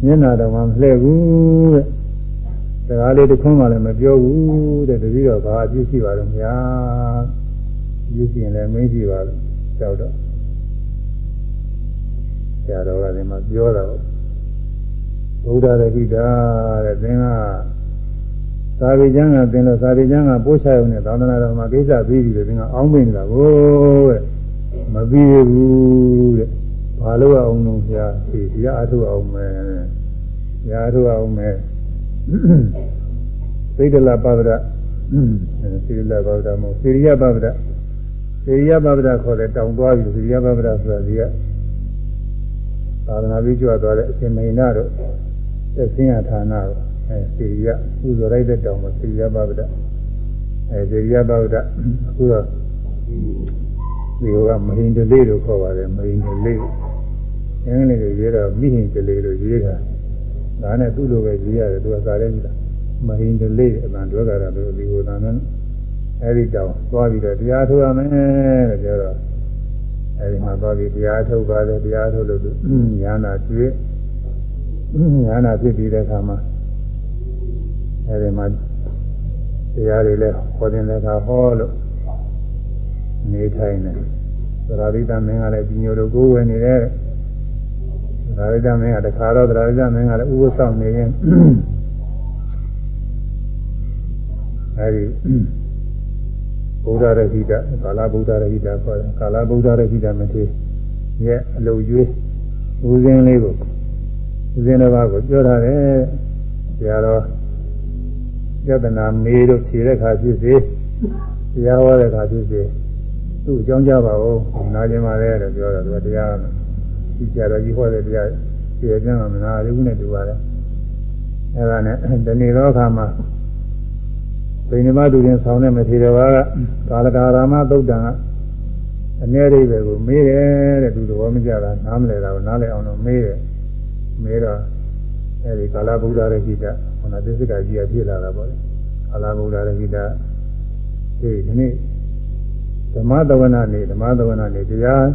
မျက်နာတော်မှမလှည့်ဘူးတဲ့စကားလေးတစ်ခွန်းမှလည်းမပြောဘူးတဲ့တတိတော့ဘာအပြစ်ရှိပါတော့ဗျာပြုရှိရင်လည်းမင်းရှိပါလို့ကြောက်တော့ဆရာတော်ကလည်းမပြောတော့ဘုရားရခိတာတဲ့သင်ကသာဝေကျမ်းကသင်လို့သာဝေကျမ်းကပို့ချရုံနဲ့သာသနာတော်မှာကိစ္စပြီးပြီလို့သင်ကအောင်းမင်းနေတာကိုတဲ့ မပြီးဘူးတဲ့ဘာလို့အောင်လို့ဆရာဒီတရားအထုအောင်မယ်တရားအထုအောင်မယ်သိဒလပဗဒသိဒလပဗဒမဟုတ်သိရိယပဗဒသိရိယပဗဒခေါ်တဲ့တောင်သွားပြီသိရိယပဗဒဆိုတာဒီကသာသနာ့ပြီးကြွသွားတဲ့အရှင်မိန်နာတို့သက်ဆင်းရဌာနတို့အဲစေရိယဥဇောရိုက်တဲ့တောင်မှာစေရိယပဗဒအဲစေရိယပဗဒအခုတော့ ဒီကမဟင်တလေးလို့ခေါ်ပါတယ်မဟင်တလေးအင်္ဂလိပ်လိုရေးတော့မိဟင်တလေးလို့ရေးတာဒါနဲ့သူ့လိုပဲရေးရတယ်သူကစားတယ်ကြီးလားမဟင်တလေးအမှန်တော့ကတော့ဒီဟိုတန်နဲ့အဲဒီတောင်သွားပြီးတော့တရားထုတ်ရမယ်တဲ့ပြောတော့အဲဒီမှာသွားပြီးတရားထုတ်ပါတယ်တရားထုတ်လို့ညာနာတွေ့ညာနာဖြစ်ပြီးတဲ့အခါမှာအဲဒီမှာတရားတွေလည်းဟောတဲ့အခါဟောလို့ နေထိုင်တယ်သရရိတမင်းကလည်းဒီမျိုးလိုကိုယ်ဝင်နေတယ်သရရိတမင်းကတခါတော့သရရိတမင်းကလည်းဥပ္ပဆောင်နေရင်အဲဒီဗုဒ္ဓရဟိတကာလဗုဒ္ဓရဟိတခေါ်တယ်ကာလဗုဒ္ဓရဟိတမထေရဲ့အလုကျွေးဦးစင်းလေးကိုဦးစင်းတစ်ပါးကိုပြောထားတယ်တရားတော်ယတနာမေတို့ဖြေတဲ့ခါဖြစ်စေတရားဟောတဲ့ခါဖြစ်စေ သူ့အကြောင်းကြပါဦးနားကျင်ပါလေလို့ပြောတော့သူကတရားဒီကြတော့ကြီးဟောတဲ့တရားဖြေပြန်မှမနာဘူးနဲ့တူပါတယ်အဲဒါနဲ့ဒီနေ့တော့အခါမှာဗိညမတူရင်ဆောင်းတဲ့မထေရဘာကကာလကာရမသုတ်တံကအနည်းလေးပဲကိုမေးတယ်တဲ့သူတော်မကြတာနားမလဲတာကိုနားလဲအောင်တော့မေးတယ်မေးတော့အဲဒီကာလဗုဒ္ဓရဲ့ကိစ္စဟောနာသစ္စကကြီးကဖြစ်လာတာပေါ့လေကာလဗုဒ္ဓရဲ့ကိစ္စဒီဒီနေ့ ဓမ္မသဝနာနေဓမ္မသဝနာနေတရား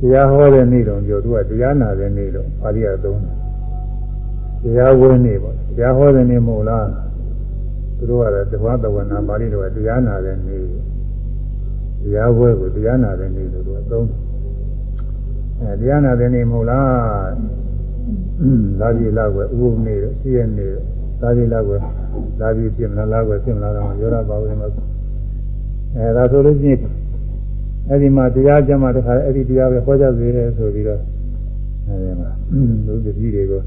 တရားဟောတဲ့နေ့တော့ပြောသူကတရားနာတဲ့နေ့တော့ပါဠိရသုံးတယ်တရားဝဲနေပေါ့တရားဟောတဲ့နေ့မဟုတ်လားသူတို့ကတော့ဓမ္မသဝနာပါဠိတော်ကတရားနာတဲ့နေ့တရားဝဲကိုတရားနာတဲ့နေ့လို့သူကသုံးတယ်အဲတရားနာတဲ့နေ့မဟုတ်လားလာပြီလာကွယ်ဥပုပ်နေတော့ရှိရနေတော့လာပြီလာကွယ်လာပြီပြင်မလားလာကွယ်ပြင်မလားတော့ရောရပါဘူးမှာ အဲဒါဆိုလို့ရှိရင်အဲ့ဒီမှာတရားကြမှာတခါအဲ့ဒီတရားပဲဟောကြစေတယ်ဆိုပြီးတော့အဲဒီမှာလူတတိတွေကို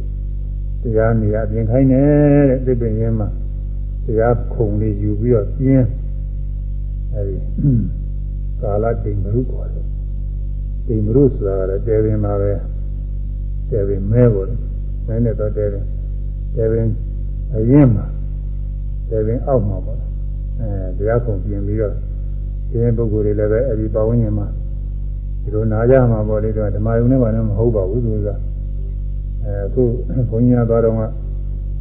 တရားနေရအပြင်ခိုင်းတယ်တဲ့သိပင်ရင်းမှာတရားခုံလေးယူပြီးတော့ပြင်းအဲဒီကာလတိမ်မရုခေါ်တယ်တိမ်မရုဆိုတာကလည်းတဲပင်မှာပဲတဲပင်မဲပေါ်တယ်မဲနဲ့တော့တဲပင်တဲပင်အရင်မှာတဲပင်အောက်မှာပေါ့အဲတရားခုံပြင်ပြီးတော့ ဒီပုဂ္ဂိုလ်တွေလည်းပဲအဲဒီပဝန်းကျင်မှာဒီလိုနာကြမှာပေါ့လေတော့ဓမ္မယုံနဲ့ဘာနဲ့မဟုတ်ပါဘူးသူကအဲအခုဘုန်းကြီးများသွားတော့က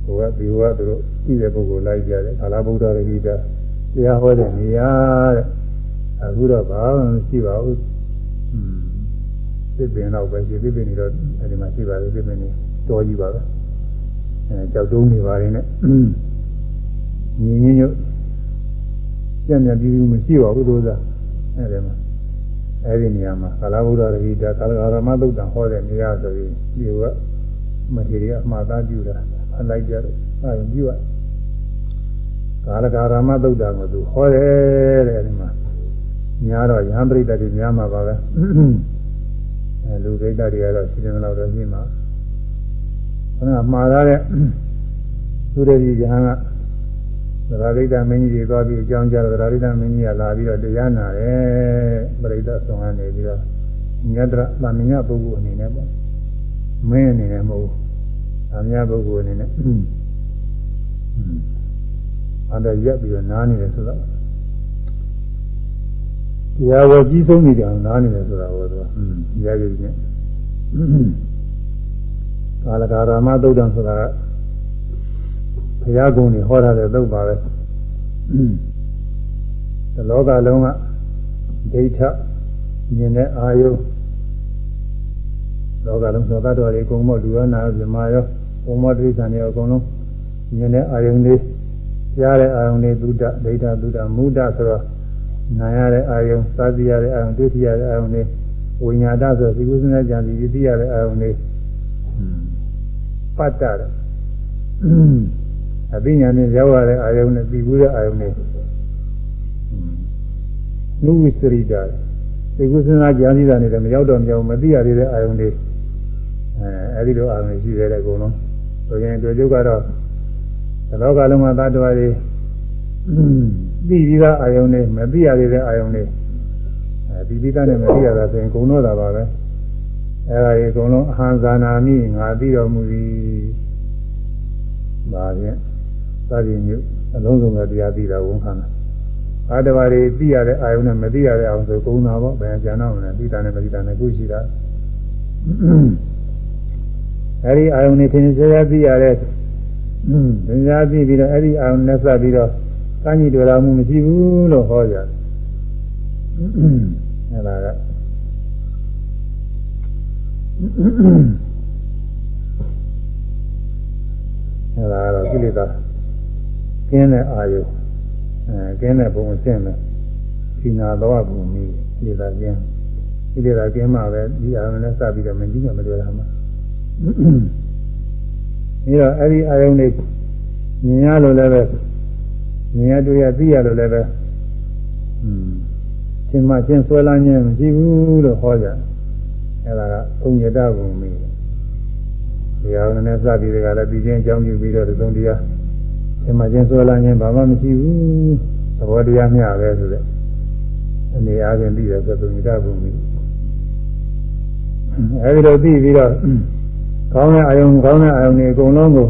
ဟိုကဒီဟိုကသူတို့ကြည့်တဲ့ပုဂ္ဂိုလ်လိုက်ကြတယ်ကာလဗုဒ္ဓရဲ့ဒီတာတရားဟောတဲ့နေရာတဲ့အခုတော့ဘာမှမရှိပါဘူးอืมသစ်ပင်တော့ပဲရှိသစ်ပင်တွေတော့အဲဒီမှာရှိပါတယ်သစ်ပင်တွေတော်ကြီးပါပဲအဲကြောက်တုံးနေပါတယ်နဲ့ညီညညွတ် ကြံ့ကြံ့ပြီးပြီးမရှိပါဘူးလို့သာအဲဒီမှာအဲဒီနေရာမှာကာလဗုဒ္ဓရဟိတာကာလဂရမသုတ်တံဟောတဲ့နေရာဆိုပြီးဒီကမထေရအမှားသားပြုတာအလိုက်ကြတော့အဲပြုရကာလဂရမသုတ်တံကိုသူဟောတယ်တဲ့အဲဒီမှာများတော့ယဟန်ပရိသတ်တွေများမှာပါပဲအဲလူပရိသတ်တွေကတော့ရှိတယ်လို့တော့ရှိမှာခဏမှားသားတဲ့သူတွေကြီးယဟန်က သရရိတမင်းကြီးတွေသွားပြီးအကြောင်းကြားသရရိတမင်းကြီးကလာပြီးတော့တရားနာတယ်ပရိသတ်ဆောင်ကနေပြီးတော့ညတရဗမညပုဂ္ဂိုလ်အနေနဲ့ပေါ့မင်းအနေနဲ့မဟုတ်ဘူးဗမညပုဂ္ဂိုလ်အနေနဲ့အန္တရက်ပြီးတော့နားနေတယ်ဆိုတော့တရားဝကြီးဆုံးနေတယ်နားနေတယ်ဆိုတာဟောသူကရရည်နဲ့ကာလကာရမသုတ်တံဆိုတာကဘု ရားကုံတွေဟောထားတဲ့သုတ်ပါပဲဒီလောကလုံးကဒိဋ္ဌမြင်တဲ့အာယုလောကလုံးသောတတ်တော်တွေအကုန်မလူရနာပြမရောဘုံမတိစ္ဆာန်တွေအကုန်လုံးမြင်တဲ့အာယုန်တွေကြားတဲ့အာယုန်တွေသုဒ္ဓဒိဋ္ဌသုဒ္ဓမုဒ္ဒဆိုတော့နာရတဲ့အာယုန်သာသိရတဲ့အာယုန်တွေ့ထိရတဲ့အာယုန်တွေဝိညာဒဆိုဒီကုသနာကြံစီသိရတဲ့အာယုန်တွေပတ်တတဲ့ အသိဉာဏ်နဲ့ရောက်ရတဲ့အာယုန်နဲ့ပြီးဘူးတဲ့အာယုန်နဲ့နုဝိသရိတာသိကုသနာကြာသီတာနဲ့မရောက်တော့မရောက်မသိရသေးတဲ့အာယုန်တွေအဲအဲဒီလိုအာယုန်တွေရှိသေးတယ်အကုန်လုံးဆိုရင်တွေ့ကျုပ်ကတော့သလောကလုံးမှာသတ္တဝါတွေသိပြီးသားအာယုန်တွေမသိရသေးတဲ့အာယုန်တွေအဲဒီပြီးသားနဲ့မသိရတာဆိုရင်ဂုံတော့တာပါပဲအဲဒါကြီးအကုန်လုံးအဟံဇာနာမိငါသိတော်မူသည်ဒါဖြင့် သာရိညုအလုံးစုံကတရားသိတာဝန်ခံတာအာတဘာတွေသိရတဲ့အာယုံနဲ့မသိရတဲ့အောင်ဆိုကုန်းတာပေါ့ဘယ်ကျန်တော့မလဲသိတာနဲ့မသိတာနဲ့ကိုရှိတာအဲဒီအာယုံတွေသင်္ချာသိရတဲ့သင်္ချာသိပြီးတော့အဲဒီအာယုံနဲ့စပ်ပြီးတော့ကမ်းကြီးတွေ့တာမှုမရှိဘူးလို့ဟောကြတယ်အဲဒါကအဲဒါကတော့ကိလေသာ ကျင်းတဲ့အာယုအဲကျင်းတဲ့ဘုံအဆင့်နဲ့ဒီနာတော့ဘုံမီကိလေသာကျင်းကိလေသာကျင်းမှပဲဒီအာယုနဲ့စပြီးတော့မကြည့်မှမတွေ့တာမှာပြီးတော့အဲ့ဒီအာယုတွေမြင်ရလို့လည်းပဲမြင်ရတွေ့ရသိရလို့လည်းပဲอืมရှင်မချင်းဆွဲလာခြင်းမရှိဘူးလို့ဟောကြအဲ့ဒါကဘုံရတဘုံမီတရားနဲ့စပြီးတကလည်းပြီးချင်းအကြောင်းပြုပြီးတော့သုံးတရား ဒီမှာချင်းဆွဲလာခြင်းဘာမှမရှိဘူးသဘောတရားမျှပဲဆိုတဲ့အနေအားဖြင့်ပြီးတယ်ဆိုသုံးရဘုံမီအဲဒီလိုပြီးပြီးတော့ကောင်းတဲ့အာယုံကောင်းတဲ့အာယုံတွေအကုန်လုံးကို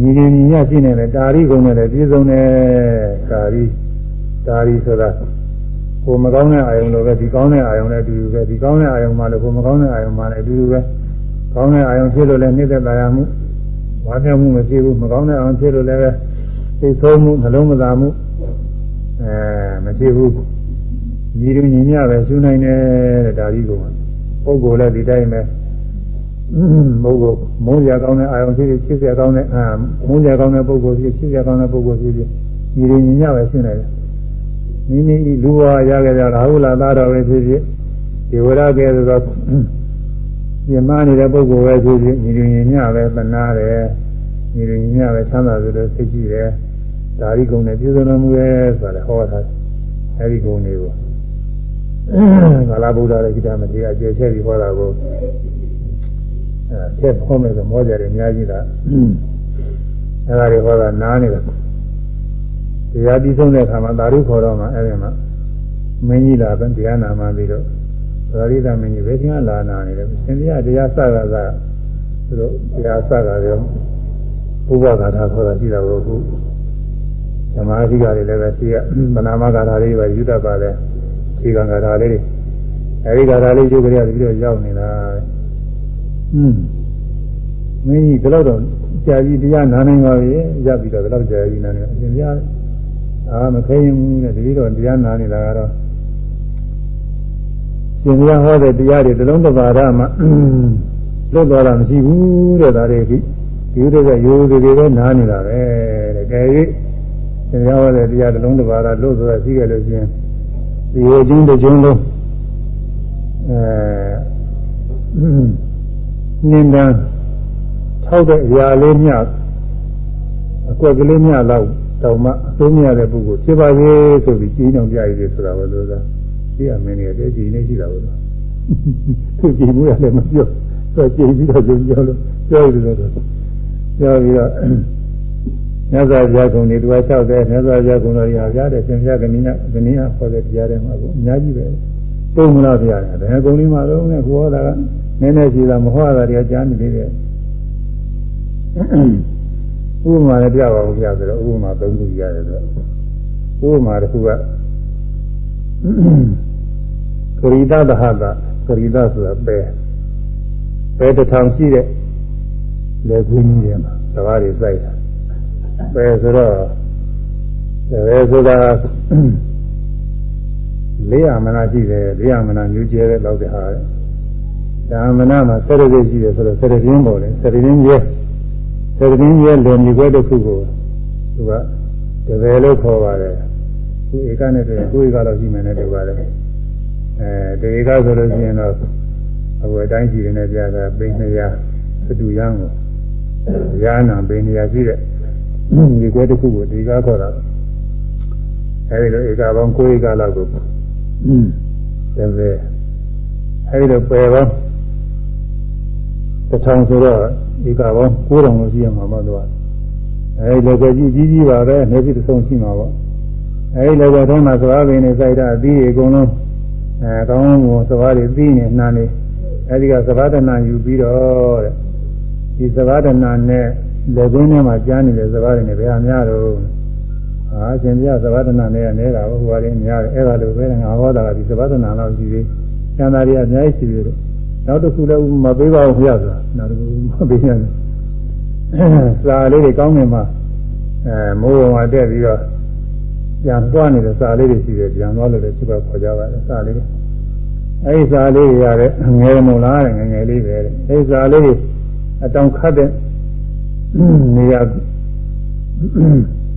ညီညီညီညရှိနေတယ်တာရီကုန်နဲ့လည်းပြည့်စုံတယ်တာရီတာရီဆိုတာဟိုမကောင်းတဲ့အာယုံလိုပဲဒီကောင်းတဲ့အာယုံလည်းအတူတူပဲဒီကောင်းတဲ့အာယုံမှလည်းဟိုမကောင်းတဲ့အာယုံမှလည်းအတူတူပဲကောင်းတဲ့အာယုံဖြစ်လို့လည်းနှိမ့်သက်သာရမှုဝါပြောင်းမှုမရှိဘူးမကောင်းတဲ့အာယုံဖြစ်လို့လည်း သိဆုံးမှုနှလုံးမသာမှုအဲမရှိဘူးညီတူညီမျှပဲရှုနိုင်တယ်တဲ့ဒါကြီးကပုဂ္ဂိုလ်လည်းဒီတိုင်းပဲမဟုတ်ဘူးမုန်းရကောင်းတဲ့အာယုံဖြစ်ဖြစ်ချစ်ရကောင်းတဲ့အာမုန်းရကောင်းတဲ့ပုဂ္ဂိုလ်ဖြစ်ချစ်ရကောင်းတဲ့ပုဂ္ဂိုလ်ဖြစ်ဖြစ်ညီတူညီမျှပဲရှုနိုင်တယ်မိမိလူဝါရခဲ့ကြတာဟုတ်လားသားတော်ပဲဖြစ်ဖြစ်ဒီဝရကဲဆိုတော့ပြမနေတဲ့ပုဂ္ဂိုလ်ပဲဖြစ်ဖြစ်ညီလူညီမျှပဲသနာတယ်ညီလူညီမျှပဲချမ်းသာဆိုတော့စိတ်ကြည့်တယ် ဒါရီကုံနဲ့ပြည့်စုံတော်မူရဲ့ဆိုတာဟောထားအဲဒီကုံတွေကိုကာလဗုဒ္ဓရဲ့ဂိတမတိအကျေချက်ပြီးဟောတာကိုအဲချက်ဟောမယ်ဆိုမောကြတယ်အများကြီးလားအဲဒါတွေဟောတာနားနေတယ်တရားပြီးဆုံးတဲ့အခါမှာသာရုခေါ်တော့မှအဲဒီမှာမင်းကြီးလာပဲတရားနာမှပြီးတော့သရိသမင်းကြီးဘယ်ချင်းလာနာနေတယ်ရှင်ပြတရားစကားကသူတို့တရားစကားရောဘုရားဂါထာခေါ်တာရှိတာကိုအခု ဓမ္မအဓိကတွေလည်းပဲရှိရမနာမဂါထာလေးပဲယူတတ်ပါလေခြေကံဂါထာလေးတွေအဲဒီဂါထာလေးယူကြရပြီးတော့ရောက်နေတာဟွန်းမင်းကြီးဒီလောက်တော့ကြာကြီးတရားနာနိုင်ပါပြီရပြီးတော့ဒီလောက်ကြာကြီးနာနေအရှင်ပြအာမခဲရင်ဘူးတဲ့ဒီလိုတော့တရားနာနေတာကတော့ရှင်ဘုရားဟောတဲ့တရားတွေတလုံးတစ်ပါးရမှလွတ်သွားတာမရှိဘူးတဲ့ဒါတွေဒီဒီလိုကရိုးရိုးတွေပဲနားနေတာပဲတဲ့ကဲ၍ ရှင်ဘုရားဟောတဲ့တရားတလုံးတစ်ပါးရလွတ်သွားရှိခဲ့လို့ချင်းဒီရိုးချင်းတစ်ချင်းလုံးအဲနင်းတန်းထောက်တဲ့အရာလေးမြအကွက်ကလေးမြလောက်တောင်မှအဆုံးမရတဲ့ပုဂ္ဂိုလ်ဖြစ်ပါစေဆိုပြီးကြီးနှောင်ကြရည်ဆိုတာပဲလို့သာသိရမင်းတွေတည်းကြီးနေရှိတာပဲလို့သူကြည်မှုရတယ်မပြောတော့ကြည်ပြီးတော့ကြည်ပြောလို့ပြောရတယ်ဆိုတော့ပြောပြီးတော့ မြတ်စွာဘုရားကုံတွေတူအားလျှောက်တယ်မြတ်စွာဘုရားကုံတော်ရာပြတယ်သင်္ကြန်ကဏိနာကဏိနာခေါ်တဲ့တရားတွေမှာအများကြီးပဲသုံးမလားဘုရားတယ်ဘယ်ကုံလေးမှာတော့နဲ့ခေါ်တာကနည်းနည်းရှိတာမဟောတာတွေကကြားနေသေးတယ်ဥပမာလည်းပြပါဦးပြဆိုတော့ဥပမာသုံးခုရတယ်ဆိုဥပမာတစ်ခုကကရိတသဟတကရိတဆိုတာပဲပဲတစ်ထောင်ရှိတဲ့လက်ခွေးကြီးတွေမှာစကားတွေစိုက်တာ ပဲဆိုတော့ပဲဆိုတာလေးအမနာရှိတယ်လေးအမနာညူကျဲတဲ့လောက်တဲ့ဟာဒါအမနာမှာဆရစိတ်ရှိတယ်ဆိုတော့ဆရပြင်းပေါ်တယ်ဆရပြင်းကျဲသတိရင်းလွန်မြေခွဲတစ်ခုကိုသူကတပယ်လို့ခေါ်ပါတယ်သူဧကနဲ့တည်းကိုယ်ကတော့ရှိမယ်နဲ့တူပါတယ်အဲတေကဆိုလို့ရှိရင်တော့အခုအတိုင်းရှိနေတဲ့ပြတာပိနေရသတူရန်ကိုရာနာပိနေရရှိတဲ့ မြေခွဲတစ်ခုကိုတေကခေါ်တာအဲဒီလိုဧကပေါင်း9ဧကလောက်ကိုတပယ်အဲဒီလိုပယ်ပေါင်းတစ်ထောင်ဆိုတော့ဒီကပေါင်း9000လို့ရှိရမှာပေါ့သူကအဲဒီလောကကြီးကြီးကြီးပါပဲနေပြီးသုံးရှိမှာပေါ့အဲဒီလောကထဲမှာသဘာဝင်းနေစိုက်တာအသီးတွေအကုန်လုံးအဲကောင်းကောင်းကိုသဘာဝတွေသီးနေနှမ်းနေအဲဒီကသဘာဝတနာယူပြီးတော့တဲ့ဒီသဘာဝတနာနဲ့ လက်ကွင်းထဲမှာကြားနေတဲ့သဘာဝတွေနဲ့ဘယ်ဟာများတော့အာရှင်ပြသဘာဝနာနဲ့နေတာဟိုဟာလေးများတယ်အဲ့ဒါလိုပဲငါဟောတာကဒီသဘာဝနာလောက်ရှိသေးကျန်တာတွေအများကြီးရှိသေးတယ်နောက်တစ်ခုလည်းမပေးပါဘူးဘုရားဆိုတာနောက်တစ်ခုမပေးရဘူးစာလေးတွေကောင်းနေမှာအဲမိုးပေါ်မှာတက်ပြီးတော့ပြန်သွားနေတဲ့စာလေးတွေရှိတယ်ပြန်သွားလို့လည်းသူကခေါ်ကြပါတယ်စာလေးတွေအဲဒီစာလေးတွေရတဲ့ငယ်မလားတဲ့ငယ်ငယ်လေးပဲတဲ့အဲဒီစာလေးတွေအတောင်ခတ်တဲ့ နေရာ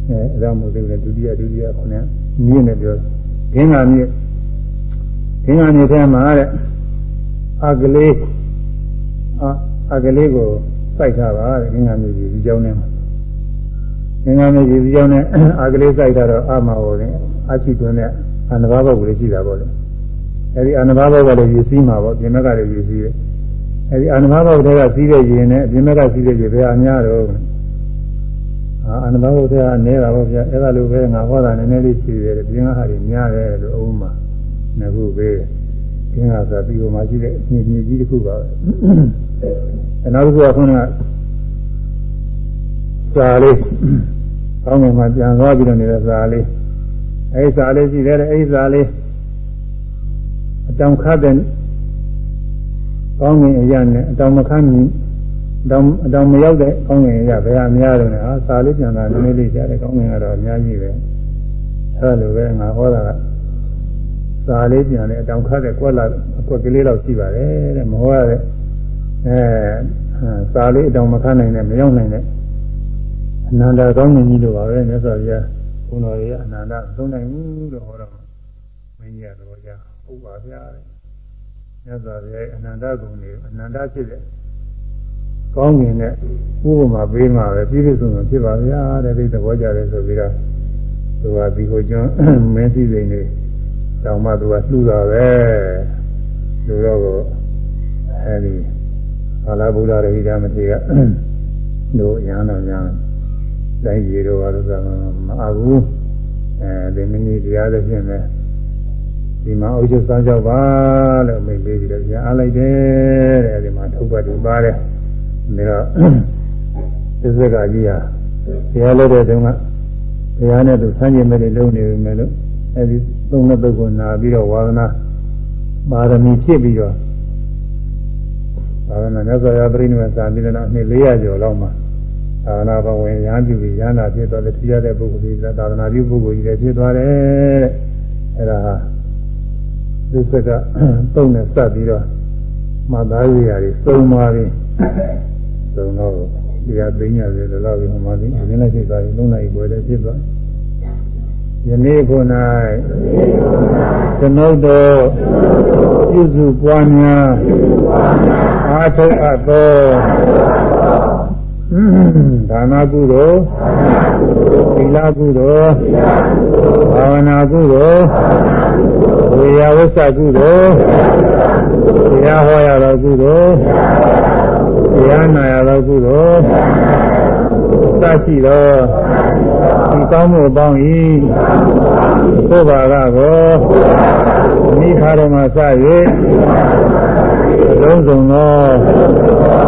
အဲအကြောင်းမို့လို့ဒုတိယဒုတိယခုနမြင့်နေပြောခင်းကမြင့်ခင်းကမြင့်ထဲမှာတဲ့အကလေးအကလေးကိုစိုက်ထားပါတဲ့ခင်းကမြင့်ဒီကြောင်းထဲမှာခင်းကမြင့်ဒီကြောင်းထဲအကလေးစိုက်တာတော့အမှာဟောတယ်အချိတွင်နဲ့အနဘာဘုတ်ကလေးရှိတာပေါ့လေအဲဒီအနဘာဘုတ်ကလည်းရည်စည်းမှာပေါ့ပြင်မကလည်းရည်စည်းတယ် အဲဒီအနဘာဘုတ်တွေကစီးတဲ့ရင်နဲ့ပြင်မကစီးတဲ့ရင်ဘယ်အများတော့အာအနဘာဘုတ်တွေကနဲတာပေါ့ဗျာအဲ့ဒါလိုပဲငါဟောတာနည်းနည်းလေးရှိတယ်ပြင်ကဟာတွေများတယ်လို့အုံးမှာငခုပဲပြင်ကဆိုပြီးဟိုမှာရှိတဲ့ညညကြီးတစ်ခုပါပဲအဲနောက်တစ်ခုကခုနကစာလေးကောင်းကင်မှာပြန်သွားပြီးတော့နေတဲ့စာလေးအဲဒီစာလေးရှိတယ်အဲဒီစာလေးအတောင်ခတ်တဲ့ ကောင်းကင်အရာနဲ့အတောင်မခတ်မြင်တောင်အတောင်မရောက်တဲ့ကောင်းကင်အရာဘယ်ဟာများတယ်လဲဟာစာလေးပြန်တာနည်းနည်းလေးကြားတယ်ကောင်းကင်ကတော့အများကြီးပဲအဲလိုပဲငါဟောတာကစာလေးပြန်တယ်အတောင်ခတ်တဲ့ကွက်လာအကွက်ကလေးတော့ရှိပါတယ်တဲ့မဟောရတဲ့အဲစာလေးအတောင်မခတ်နိုင်တဲ့မရောက်နိုင်တဲ့အနန္တကောင်းကင်ကြီးတို့ပါပဲမြတ်စွာဘုရားဘုန်းတော်ရဲ့အနန္တသုံးနိုင်ဘူးလို့ဟောတော့မင်းကြီးကတော့ကြာဟုတ်ပါဗျာတဲ့ မြတ်စွာဘုရားအနန္တဂုဏ်တွေအနန္တဖြစ်တဲ့ကောင်းကင်နဲ့ဥပမာပေးမှာပဲပြည့်စုံစုံဖြစ်ပါဗျာတဲ့ဒီသဘောကြတယ်ဆိုပြီးတော့သူကဒီကိုကျွန်းမင်းစည်းစိမ်တွေတောင်မှသူကလှူတာပဲလူတော့ကိုအဲဒီဘာလာဗုဒ္ဓရေဟိတမတိကတို့ရဟန်းတော်များတိုင်းကြီးတော့ဘာလို့ဆိုမအားဘူးအဲဒီမင်းကြီးတရားသဖြင့်လည်း ဒီမှာအုပ်ချုပ်စားကြောက်ပါလို့မိတ်ပေးပြီးတော့ပြန်အားလိုက်တယ်တဲ့ဒီမှာထုတ်ပတ်တူပါတယ်ဒါတော့သစ္စာကကြီးဟာတရားလို့တဲ့တုန်းကတရားနဲ့သူဆန်းကျင်မဲ့တွေလုံးနေပြီမဲ့လို့အဲဒီသုံးနှစ်ပုဂ္ဂိုလ်နာပြီးတော့ဝါဒနာပါရမီဖြစ်ပြီးတော့သာသနာ့ဆရာပြိဋိမစာပြီးတော့နှစ်400ကျော်လောက်မှာသာသနာဘဝင်ရဟန်းပြုပြီးရဟန္တာဖြစ်သွားတဲ့ထူးခြားတဲ့ပုဂ္ဂိုလ်ကြီးသာသနာပြုပုဂ္ဂိုလ်ကြီးတွေဖြစ်သွားတယ်တဲ့အဲဒါဟာ သစ္စာကသုံးနဲ့စပ်ပြီးတော့မသားရရာတွေသုံးပါပြီသုံးတော့ဒီကသိညာတွေလည်းလောက်ပြီးဟိုမှာဒီအရင်လည်းဖြစ်သွားပြီလုံးနိုင်ပွဲလည်းဖြစ်သွားယနေ့ခု၌ကျွန်ုပ်တို့ပြုစုပွားများအားထုတ်အပ်သော ဒါနကုသိုလ်သီလကုသိုလ်ဘာဝနာကုသိုလ်ဝေယဝိသကုသိုလ်တရားဟောရသောကုသိုလ်တရားနာရသောကုသိုလ် သရှိသောဒီကောင်းမှုပေါင်း၏သို့ပါကကိုမိခါတော်မှာစ၍လုံးစုံသော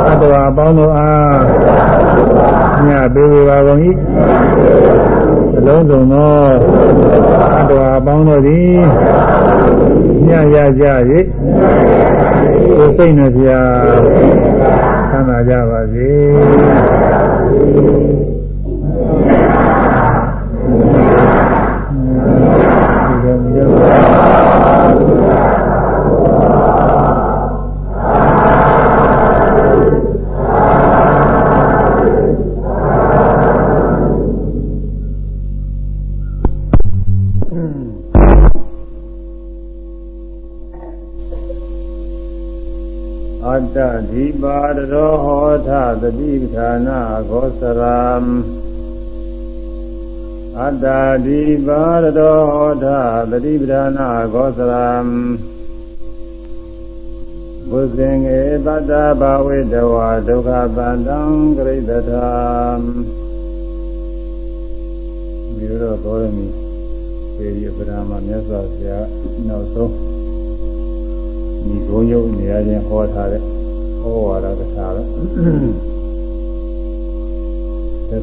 အတ္တဝါပေါင်းတို့အားညပေးဝေပါကုန်၏အလုံးစုံသောအတ္တဝါပေါင်းတို့သည်ညရကြ၍ကိုယ်စိတ်နှပြသမ်းသာကြပါစေ တဒီပါရောဟောထသတိပဌာနာ ဂောစရံအတ္တဒီပါရောဟောထသတိပဌာနာဂောစရံဘုဇင်ေတတ္တဘာဝေတဝါဒုက္ခတန္တံဂရိတထာဒီလိုတော့ဘောရမီပေရိပဒာမမြတ်စွာဘုရားနောက်ဆုံးဒီဘုံယုတ်နေရာချင်းဟောထားတဲ့ဩဝါဒကထာပဲဒါ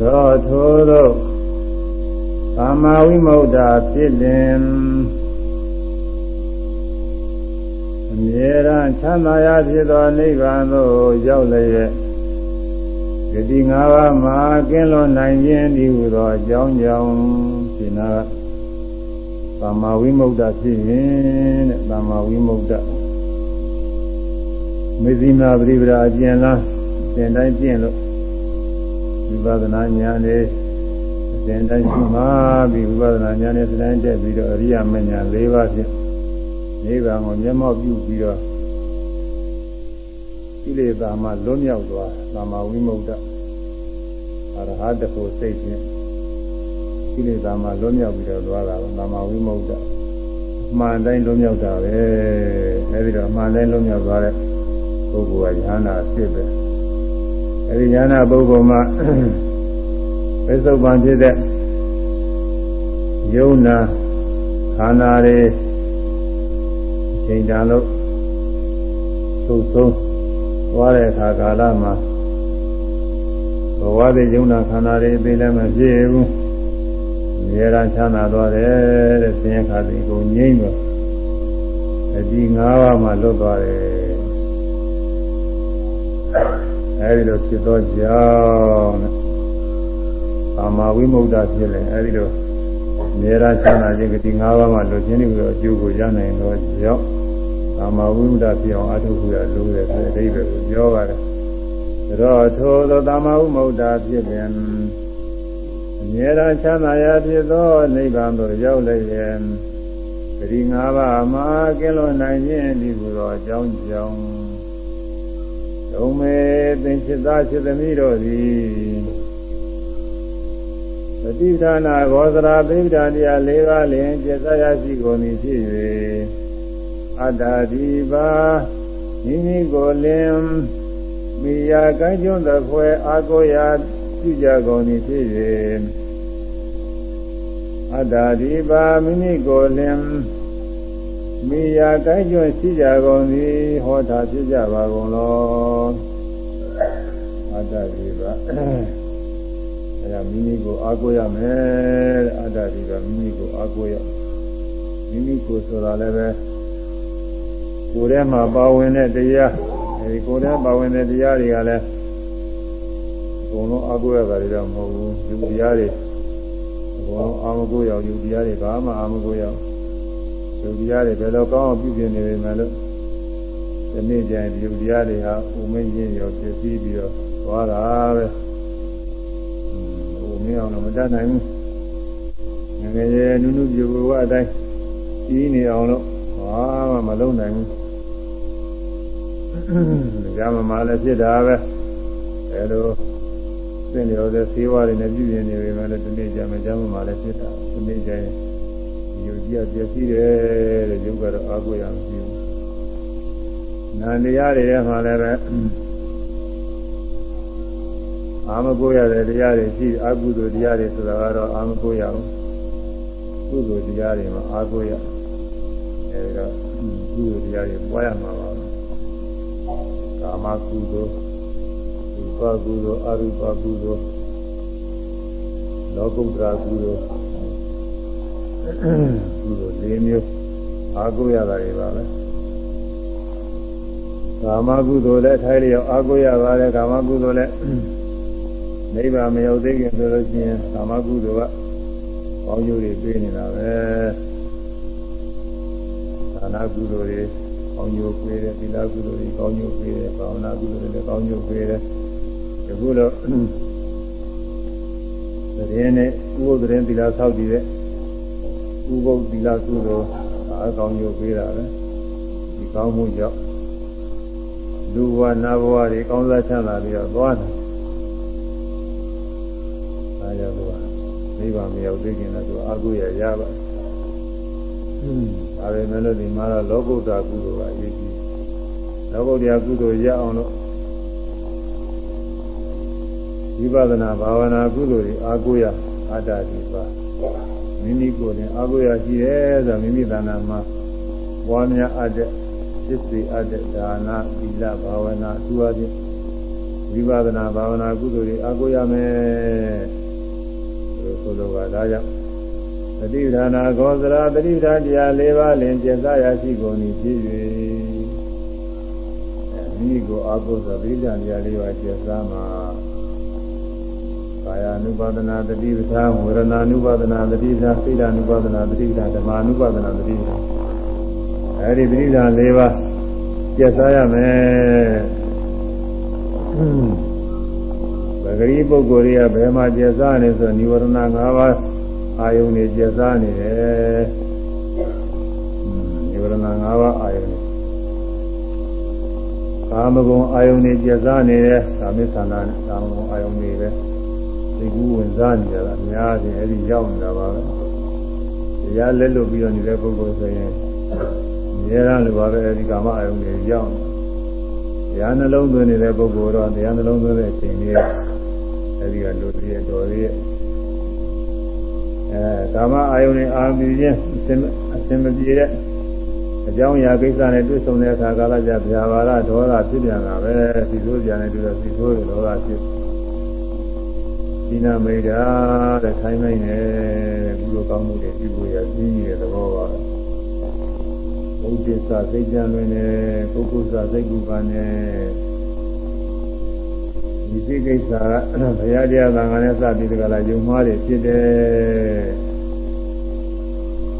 တော့ထိုးသော သမ္မာဝိမု ക്ത ဖြစ်လင်အမြဲတမ်းချမ်းသာရဖြစ်သောနိဗ္ဗာန်သို့ရောက်လျက်ဂတိ၅ပါးမှာကင်းလွန်နိုင်ခြင်းဒီဟုသောအကြောင်းကြောင့်ရှင်နာသမ္မာဝိမု ക്ത ဖြစ်ရင်တဲ့သမ္မာဝိမု ക്ത မေဇိမာပရိပရာအကျဉ်းလားသင်တိုင်းကျင့်လို့ဝိ ပဿနာဉာဏ်နဲ့သင်တိုင်းရှိမှပြီးဝိပဿနာဉာဏ်နဲ့သင်တိုင်းတက်ပြီးတော့အရိယာမဉာဏ်၄ပါးဖြင့်နိဗ္ဗာန်ကိုမျက်မှောက်ပြုပြီးတော့ကိလေသာမှလွတ်မြောက်သွားသမ္မာဝိမု ക്ത အရဟတဖို့စိတ်ဖြင့်ကိလေသာမှလွတ်မြောက်ပြီးတော့သွားတာသမ္မာဝိမု ക്ത အမှန်တိုင်းလွတ်မြောက်တာပဲအဲဒီတော့အမှန်တိုင်းလွတ်မြောက်သွားတဲ့ပုဂ္ဂိုလ်ကဉာဏ်နာဖြစ်ပဲ အဲဒီဉာဏ်နာပုဂ္ဂိုလ်မှာပစ္စုပန်ဖြစ်တဲ့ယုံနာခန္ဓာတွေချိန်တန်လို့သုဆုံးသွားတဲ့အခါကာလမှာဘဝရဲ့ယုံနာခန္ဓာတွေအသေးလည်းမပြည့်ဘူး။မြေရန်ချမ်းသာသွားတယ်တဲ့ဆင်းရဲခါတိကိုငြိမ့်တော့အဒီ၅ပါးမှလွတ်သွားတယ် အဲဒီလိုဖြစ်သောကြောင့်ကာမဝိမု ക്ത ဖြစ်လဲအဲဒီလိုနေရာချမ်းသာခြင်းကတိ၅ပါးမှာလွတ်ခြင်းတွေအကျိုးကိုရနိုင်သောကြောင့်ကာမဝိမု ക്ത ဖြစ်အောင်အထုခုရလိုတယ်ဆိုတဲ့အဓိပ္ပာယ်ကိုပြောပါတယ်ဒါတော့ထိုသောကာမဝိမု ക്ത ဖြစ်ပြန်အမြဲတမ်းချမ်းသာရာဖြစ်သောနိဗ္ဗာန်သို့ရောက်လျက်ဂတိ၅ပါးမှာကင်းလွန်နိုင်ခြင်းဒီလိုသောအကြောင်းကြောင့်ုံ မေသင်္ချစ်သားချစ်သမီးတို့သည်ပฏิဌာနာဂောသရာပိဋကတရား၄ပါးလင်ကျက်ရရှိကုန်သည်ဖြစ်၍အတ္တဒီပါမိမိကိုလင်မိယာကံကျွန်းသဖွယ်အာကိုရာပြုကြကုန်သည်ဖြစ်၍အတ္တဒီပါမိမိကိုလင် မိယာကိုင်းကျွရှိကြကုန်သည်ဟောတာဖြစ်ကြပါကုန်လောအတ္တဒီပါအဲဒါမိမိကိုအားကိုးရမယ်တဲ့အတ္တဒီပါမိမိကိုအားကိုးရမိမိကိုဆိုတာလည်းပဲကိုယ်ထဲမှာပါဝင်တဲ့တရားအဲဒီကိုယ်ထဲပါဝင်တဲ့တရားတွေကလည်းအကုန်လုံးအားကိုးရတာတွေတော့မဟုတ်ဘူးဒီတရားတွေအကုန်လုံးအာမကိုးရအောင်ယူတရားတွေဘာမှအာမကိုးရအောင် ယုတ်တရားတွေဘယ်လိုကောင်းအောင်ပြုပြင်နေပေမဲ့လို့ဒီနေ့ကျရင်ဒီယုတ်တရားတွေဟာဥမင်းချင်းရောပြည့်စည်ပြီးတော့သွားတာပဲဥမင်းအောင်တော့မတတ်နိုင်ဘူးငငယ်ရဲ့နုနုပြဘဝအတိုင်းကြီးနေအောင်လို့ဘာမှမလုပ်နိုင်ဘူးကြာမမလည်းဖြစ်တာပဲအဲလိုသင်ရောတဲ့သေဝါတွေနဲ့ပြုပြင်နေပေမဲ့လည်းဒီနေ့ကျမှကြာမမလည်းဖြစ်တာဒီနေ့ကျရင် ယုတ်ကြီးပြည့်စည်တယ်တဲ့ယုတ်ကတော့အာကိုရမရှိဘူး။နာတရားတွေထဲမှာလည်းပဲအာမကိုရတဲ့တရားတွေရှိအာကုသိုလ်တရားတွေဆိုတာကတော့အာမကိုရအောင်ကုသိုလ်တရားတွေမှာအာကိုရအဲဒီတော့ကုသိုလ်တရားတွေပွားရမှာပါကာမကုသိုလ်ရူပကုသိုလ်အရူပကုသိုလ်လောကုတ္တရာကုသိုလ် ကုသိုလ်၄မျိုးအားကိုးရတာတွေပါပဲကာမကုသိုလ်လည်းထိုင်လျောက်အားကိုးရပါတယ်ကာမကုသိုလ်လည်းနိဗ္ဗာန်မရောက်သေးခင်ဆိုလို့ရှိရင်ကာမကုသိုလ်ကကောင်းကျိုးတွေပေးနေတာပဲဒါနကုသိုလ်တွေကောင်းကျိုးပေးတယ်သီလကုသိုလ်တွေကောင်းကျိုးပေးတယ်ဘာဝနာကုသိုလ်တွေလည်းကောင်းကျိုးပေးတယ်ဒီကုလို့သတင်းနဲ့ဥပဒေသတင်းသီလဆောက်တည်တဲ့ ဥပုပ်သီလကုသိုလ်အကောင်းရုပ်ပေးတာပဲဒီကောင်းမှုကြောင့်လူဘဝနာဘဝတွေကောင်းစားချမ်းသာပြီးတော့သွားတယ်။အဲကြောင့်ကနိဗ္ဗာန်မရောက်သေးခင်လည်းသူအာဟုရရပါတယ်။ဒါပေမဲ့လို့ဒီမှာတော့လောကုတ္တကုသိုလ်ကအရေးကြီး။လောကုတ္တကုသိုလ်ရအောင်လို့ဝိပဿနာဘာဝနာကုသိုလ်တွေအာဟုရအတ္တဒီပါ မိမိကိုယ်နဲ့အာဟုရရှိတယ်ဆိုမိမိတဏ္ဍာမှာပွားများအပ်တဲ့စိတ်စီအပ်တဲ့ဒါနသီလဘာဝနာသူအချင်းဝိပဿနာဘာဝနာကုသိုလ်တွေအာဟုရမယ်လို့ဆိုလိုကဒါကြောင့်တတိဒါနာဂောဇရာတတိဒါတရား၄ပါးလင်ကျက်စားရရှိကုန်၏ဖြစ်၍မိကိုအာဟုဆိုတတိဒါတရား၄ပါးကျက်စားမှာ ကာယ ानु ပါဒနာတတိပဌာဝေဒနာ ानु ပါဒနာတတိပဌာစိတ် ानु ပါဒနာတတိပဌာဓမ္မ ानु ပါဒနာတတိပဌာအဲဒီတတိပဌာ၄ပါးကျက်စားရမယ်ပဂရိပုဂ္ဂိုလ်တွေကဘယ်မှာကျက်စားနေဆိုនិဝရဏ၅ပါးအာယုန်တွေကျက်စားနေတယ်និဝရဏ၅ပါးအာယုန်ကာမဂုဏ်အာယုန်တွေကျက်စားနေတယ်ကာမိသနာကာမဂုဏ်အာယုန်တွေပဲ သိကူးဝင်စားနေကြတာအများကြီးအဲဒီရောက်နေတာပါပဲတရားလက်လွတ်ပြီးတော့နေတဲ့ပုဂ္ဂိုလ်ဆိုရင်အများအားလိုပါပဲအဲဒီကာမအာယုန်တွေရောက်နေတရားနှလုံးသွင်းနေတဲ့ပုဂ္ဂိုလ်တော့တရားနှလုံးသွင်းတဲ့အချိန်လေးအဲဒီကလူတွေတော်တွေအဲကာမအာယုန်နဲ့အာမီချင်းအစင်အစင်မပြေတဲ့အကြောင်းအရာကိစ္စနဲ့တွေ့ဆုံတဲ့အခါကာလကြဗျာပါဒဒေါသဖြစ်ပြန်တာပဲဒီလိုကြတယ်တွေ့တော့ဒီလိုဒေါသဖြစ် ဒီနာမိတ်တာတဲ့ထိုင်းမိုင်းနဲ့ဘုလိုကောင်းမှုတွေပြုလို့ရပြီးနေတဲ့သဘောပါပဲဘုဒ္ဓဆာစိတ်ကြံလွင်နဲ့ပုဂ္ဂိုလ်ဆာစိတ်ကူပါနဲ့ဒီစိတ်ကိစ္စကဘုရားတရားကံကလည်းစပြီးတကလားယုံမှားတွေဖြစ်တယ်